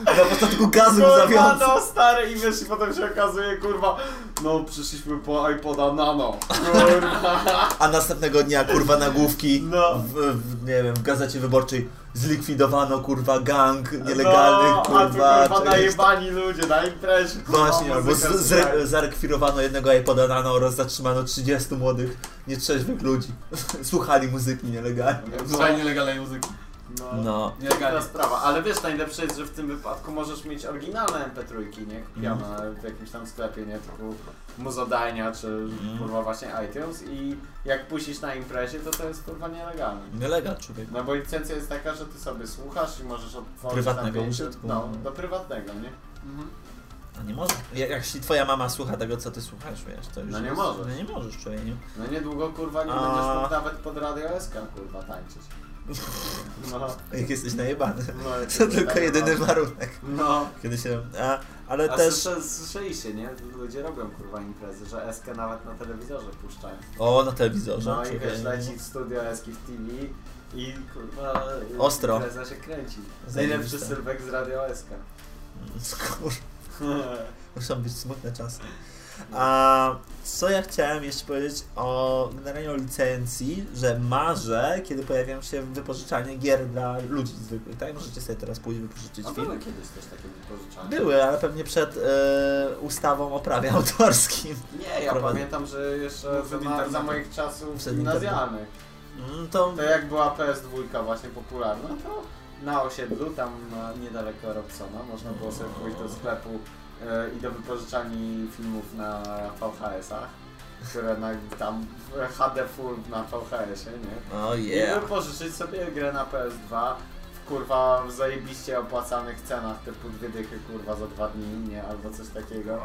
Na początku gazu Kurwa, łzawiący. no stary i wiesz, i potem się okazuje, kurwa, no przyszliśmy po iPoda Nano, kurwa, A następnego dnia kurwa nagłówki No. w, w, nie wiem, w gazecie wyborczej zlikwidowano kurwa gang nielegalnych no, kurwa. a tu kurwa najebani ludzie na imprezie, Właśnie, albo zarekwirowano jednego iPoda Nano oraz zatrzymano 30 młodych, nietrzeźwych ludzi. Słuchali muzyki nielegalnie. Słuchaj nielegalnej muzyki. No. No. Inna Nielegalnie. sprawa, ale wiesz, najlepsze jest, że w tym wypadku możesz mieć oryginalne MP3, nie? Kupione Mhm. w jakimś tam sklepie, nie? Typu Muzodajnia, czy Mhm. kurwa właśnie iTunes i jak puścisz na imprezie, to to jest kurwa nielegalne. Nielegal człowiek. No bo licencja jest taka, że ty sobie słuchasz i możesz odtworzyć Prywatnego tam użytku. No, do prywatnego, nie? Mhm. A nie może. Jak, jak jeśli twoja mama słucha tego, co ty słuchasz, wiesz, to już No nie jest, możesz. No nie możesz, człowiek, nie? No niedługo kurwa nie A. będziesz mógł nawet pod Radio SK kurwa tańczyć. No, Jak jesteś najebany. no To tylko jedyny warunek. No. Kiedy się... A, ale A też... słyszę, słyszeliście, nie? Ludzie robią kurwa imprezy, że SK nawet na telewizorze puszczają. O, na telewizorze. No i wiesz, leci w studio Eski w TV i kurwa Ostro. impreza się kręci. Najlepszy sylwek z Radio SK. Skur... Muszą być smutne czasy. A co ja chciałem jeszcze powiedzieć o generalnie o licencji, że marzę, kiedy pojawią się wypożyczalnie gier dla ludzi zwykłych, tak? Możecie sobie teraz pójść wypożyczyć A film. były kiedyś też takie wypożyczalnie. Były, ale pewnie przed e, ustawą o prawie autorskim. Nie, ja Prowadzę. pamiętam, że jeszcze za, internetem. za moich czasów Przed gimnazjalnych. Mm, to To jak była PS2 właśnie popularna, to na osiedlu, tam na, niedaleko Robsona, można było sobie pójść do sklepu e, i do wypożyczalni filmów na VHS-ach, które na, tam w HD full na VHS-ie, nie? oh I yeah. wypożyczyć sobie grę na PS2 w kurwa w zajebiście opłacanych cenach typu dwie dychy kurwa za dwa dni, nie? Albo coś takiego.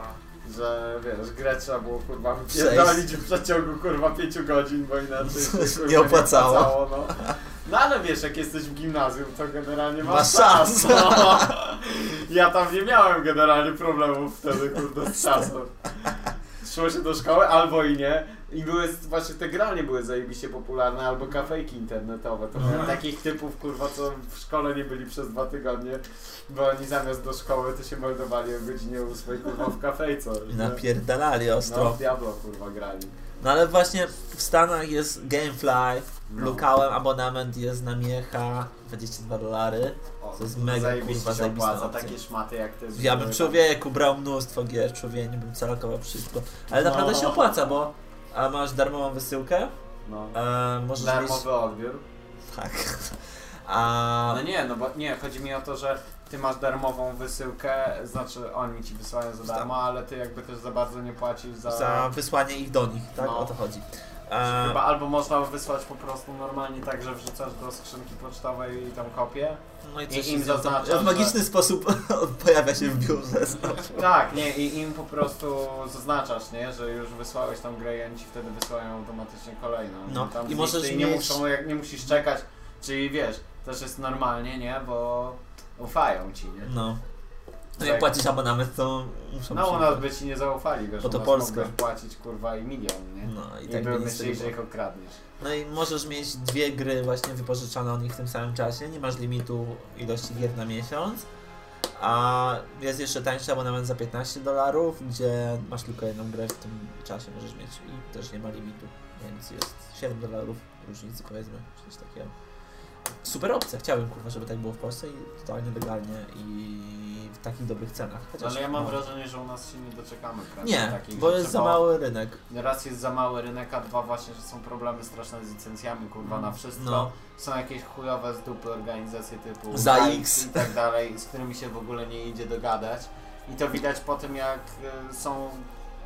Że wiesz, grę trzeba było kurwa wypierdolić w przeciągu kurwa 5 godzin, bo inaczej się, kurwa, Nie opłacało. no. no ale wiesz, jak jesteś w gimnazjum, to generalnie masz Masz czas. No. Ja tam nie miałem generalnie problemów wtedy kurde z czasem. Szło się do szkoły albo i nie. I były właśnie te granie były zajebiście popularne, albo kafejki internetowe. To Mhm. takich typów kurwa, co w szkole nie byli przez dwa tygodnie, bo oni zamiast do szkoły to się meldowali o godzinie 8 kurwa w kafejce. Napierdalali No ostro. w Diablo kurwa grali. No ale właśnie w Stanach jest Gamefly, No. lukałem abonament jest na Miecha, 22 dolary. To jest mega, kurwa, zajebista opcja. takie szmaty jak ty. Ja bym człowieku brał mnóstwo gier, człowiek, bym calakował wszystko. Ale No. naprawdę się opłaca, bo a masz darmową wysyłkę. No. e, możesz mieć... Darmowy odbiór. Tak. A... No nie, no bo nie, chodzi mi o to, że ty masz darmową wysyłkę, znaczy oni ci wysyłają za darmo, ale ty jakby też za bardzo nie płacisz za... Za wysłanie ich do nich, tak? No. O to chodzi. Że E, Chyba albo można wysłać po prostu normalnie tak, że wrzucasz do skrzynki pocztowej i tam kopię. no i i coś im się z nią tam- zaznaczasz, W magiczny sposób pojawia się w biurze. Tak, nie, i im po prostu zaznaczasz, nie, że już wysłałeś tą grę i oni ci wtedy wysyłają automatycznie kolejną. No, tam i możesz listy nie mieć- muszą, jak nie musisz czekać, czyli wiesz, też jest normalnie, nie, bo ufają ci, nie. No. No Tak. jak płacisz abonament, to muszą No u nas by ci nie zaufali, wiesz, Bo to Polska. płacić kurwa i milion, nie? No i I tak by myśleli, że ich okradniesz. No i możesz mieć dwie gry właśnie wypożyczone od nich w tym samym czasie, nie masz limitu ilości gier na miesiąc. A jest jeszcze tańszy abonament za 15 dolarów, gdzie masz tylko jedną grę w tym czasie możesz mieć i też nie ma limitu, więc jest 7 dolarów różnicy powiedzmy, coś takiego. Super opcja, chciałbym kurwa, żeby tak było w Polsce i totalnie legalnie i w takich dobrych cenach. Chociaż, Ale ja mam no. wrażenie, że u nas się nie doczekamy prawie Nie, takich bo jest za mały rynek. Raz jest za mały rynek, a dwa właśnie, że są problemy straszne z licencjami, kurwa, na wszystko. No. Są jakieś chujowe z dupy organizacje typu Za X. i tak dalej, z którymi się w ogóle nie idzie dogadać. I to widać po tym, jak y, są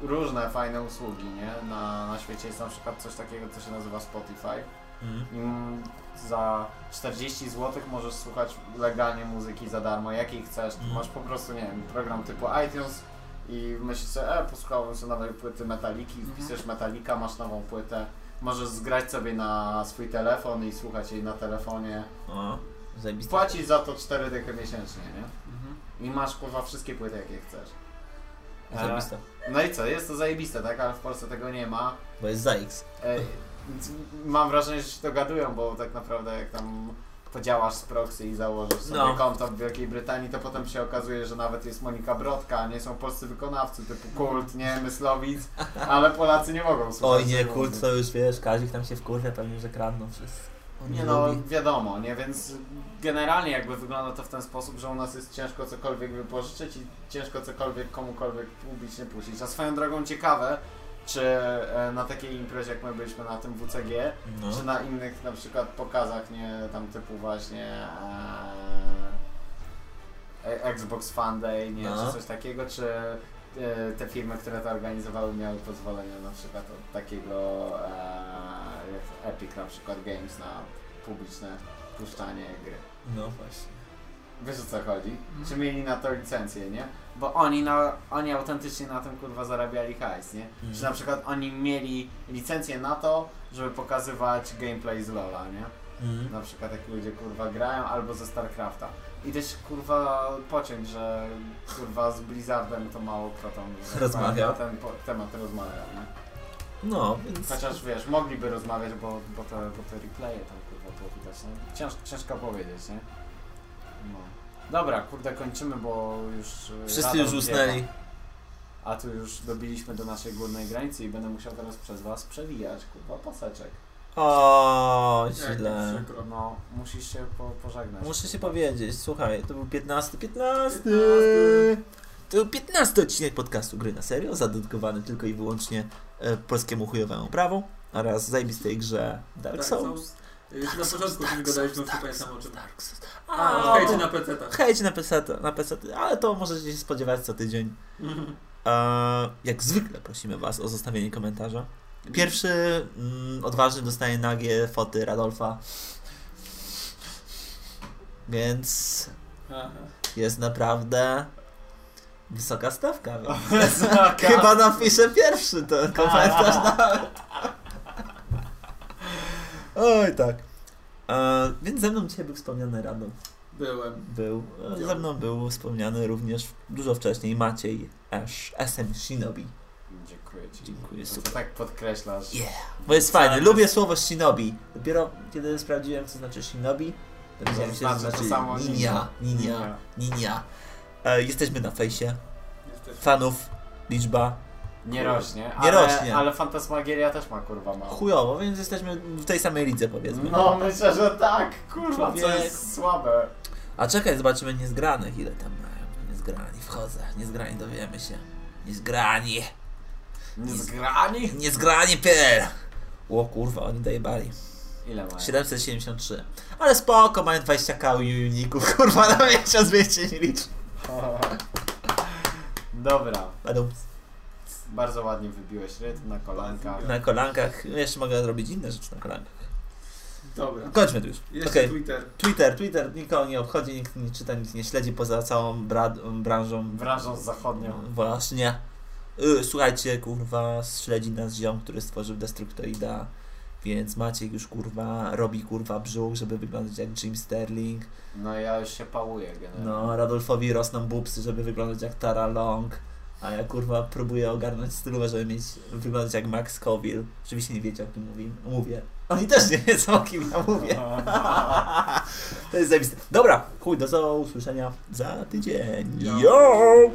różne fajne usługi, nie? Na, na świecie jest na przykład coś takiego, co się nazywa Spotify. Mm. Za 40 zł możesz słuchać legalnie muzyki za darmo, jakiej chcesz. Mhm. Masz po prostu, nie wiem, program typu iTunes i myślisz sobie, e, posłuchałem sobie nowej płyty Metaliki, Mhm. wpisujesz Metallica, masz nową płytę Możesz zgrać sobie na swój telefon i słuchać jej na telefonie. O. Płacisz za to 4 dychy miesięcznie, nie? Mhm. I masz kurwa wszystkie płyty jakie chcesz. E, Zajebiste. No i co, jest to zajebiste, tak? Ale w Polsce tego nie ma. Bo jest za X. E, mam wrażenie, że się dogadują, bo tak naprawdę jak tam podziałasz z proxy i założysz sobie No. konto w Wielkiej Brytanii, to potem się okazuje, że nawet jest Monika Brodka, a nie są polscy wykonawcy typu Kult, nie, Myslowic, ale Polacy nie mogą słuchać. Oj nie, kult to już wiesz, Kazik tam się wkurwia pewnie, że kradną wszyscy. On Nie no, lubi. wiadomo, nie, więc generalnie jakby wygląda to w ten sposób, że u nas jest ciężko cokolwiek wypożyczyć i ciężko cokolwiek komukolwiek publicznie puścić. A swoją drogą ciekawe, czy e, na takiej imprezie jak my byliśmy na tym WCG, No. czy na innych na przykład pokazach, nie, tam typu właśnie e, Xbox Fan Day, nie, No. czy coś takiego, czy e, te firmy, które to organizowały miały pozwolenie na przykład od takiego e, jak Epic na przykład Games na publiczne puszczanie gry. No właśnie. Wiesz o co chodzi? Mhm. Czy mieli na to licencję, nie? Bo oni, na, oni autentycznie na tym kurwa zarabiali hajs, nie? Mhm. Czy na przykład oni mieli licencję na to, żeby pokazywać gameplay z LoL'a, nie? Mhm. Na przykład jak ludzie kurwa grają albo ze StarCrafta. I też kurwa pociąć, że kurwa z Blizzardem to mało kto tam że Rozmawiał. Na ten temat rozmawiał, nie? No, więc... Chociaż wiesz, mogliby rozmawiać, bo, bo, te, bo te replaye tam kurwa było widać, nie? Cięż, ciężko powiedzieć, nie? Dobra, kurde, kończymy, bo już... y, Wszyscy już usnęli. A tu już dobiliśmy do naszej górnej granicy i będę musiał teraz przez was przewijać, kurwa, paseczek. O, źle. przykro. No, musisz się po, pożegnać. Muszę się powiedzieć, słuchaj, to był 15, 15. To był 15 odcinek podcastu Gry na Serio, zadedykowany tylko i wyłącznie e, polskiemu chujowemu prawu oraz zajebistej grze Dark Tak, Souls. Już na początku już gadaliśmy, nie pamiętam o czym. Dark Souls. A, A, hejcie na PC-tach. Hejcie na PC, na PC, ale to możecie się spodziewać co tydzień. E, jak zwykle prosimy Was o zostawienie komentarza. Pierwszy mm, odważny dostaje nagie foty Radolfa. Więc Aha. jest naprawdę wysoka stawka. Więc chyba napiszę pierwszy ten komentarz nawet. Oj tak. E, więc ze mną dzisiaj był wspomniany Radolf. Byłem. Był. E, ze mną był wspomniany również dużo wcześniej Maciej Ash, SM Shinobi. Dziękuję ci. Dziękuję, Że to super. tak podkreślasz. Yeah. Bo jest fajny, Tak, lubię słowo shinobi. Dopiero kiedy sprawdziłem, co znaczy shinobi, dowiedziałem się, że znaczy samo ninja, ninja, ninja. E, jesteśmy na fejsie, Jesteś. fanów, liczba Nie rośnie, Nie ale, rośnie. ale Fantasmagieria też ma kurwa mało. chujowo, więc jesteśmy w tej samej lidze powiedzmy. No myślę, że tak, kurwa, co jest słabe. A czekaj, zobaczymy niezgranych, ile tam mają. Niezgrani, wchodzę, niezgrani, dowiemy się. Niezgrani, Zgrani? niezgrani.pl O kurwa, oni dojebali. Ile mają? 773. Ale spoko, mają 20k uników, kurwa, na miesiąc więcej nie licz. Dobra, Będą bardzo ładnie wybiłeś rytm na kolankach. na kolankach. Jeszcze mogę robić inne rzeczy na kolankach. Dobra. Kończmy tu już. Jeszcze Okej. Twitter. Twitter, Twitter nikogo nie obchodzi, nikt nie czyta, nikt nie śledzi poza całą bra- branżą. Branżą zachodnią. Właśnie. Y, Słuchajcie, kurwa, śledzi nas ziom, który stworzył Destructoida, więc Maciek już kurwa robi kurwa brzuch, żeby wyglądać jak Jim Sterling. No ja już się pałuję generalnie. No, Radolfowi rosną bubsy, żeby wyglądać jak Tara Long. A ja kurwa próbuję ogarnąć stylówę, żeby mieć, wyglądać jak Max Scoville. Oczywiście nie wiecie o kim mówię. mówię. Oni też nie wiedzą o kim ja mówię. To jest zajebiste. Dobra, chuj, do usłyszenia za tydzień. Yo!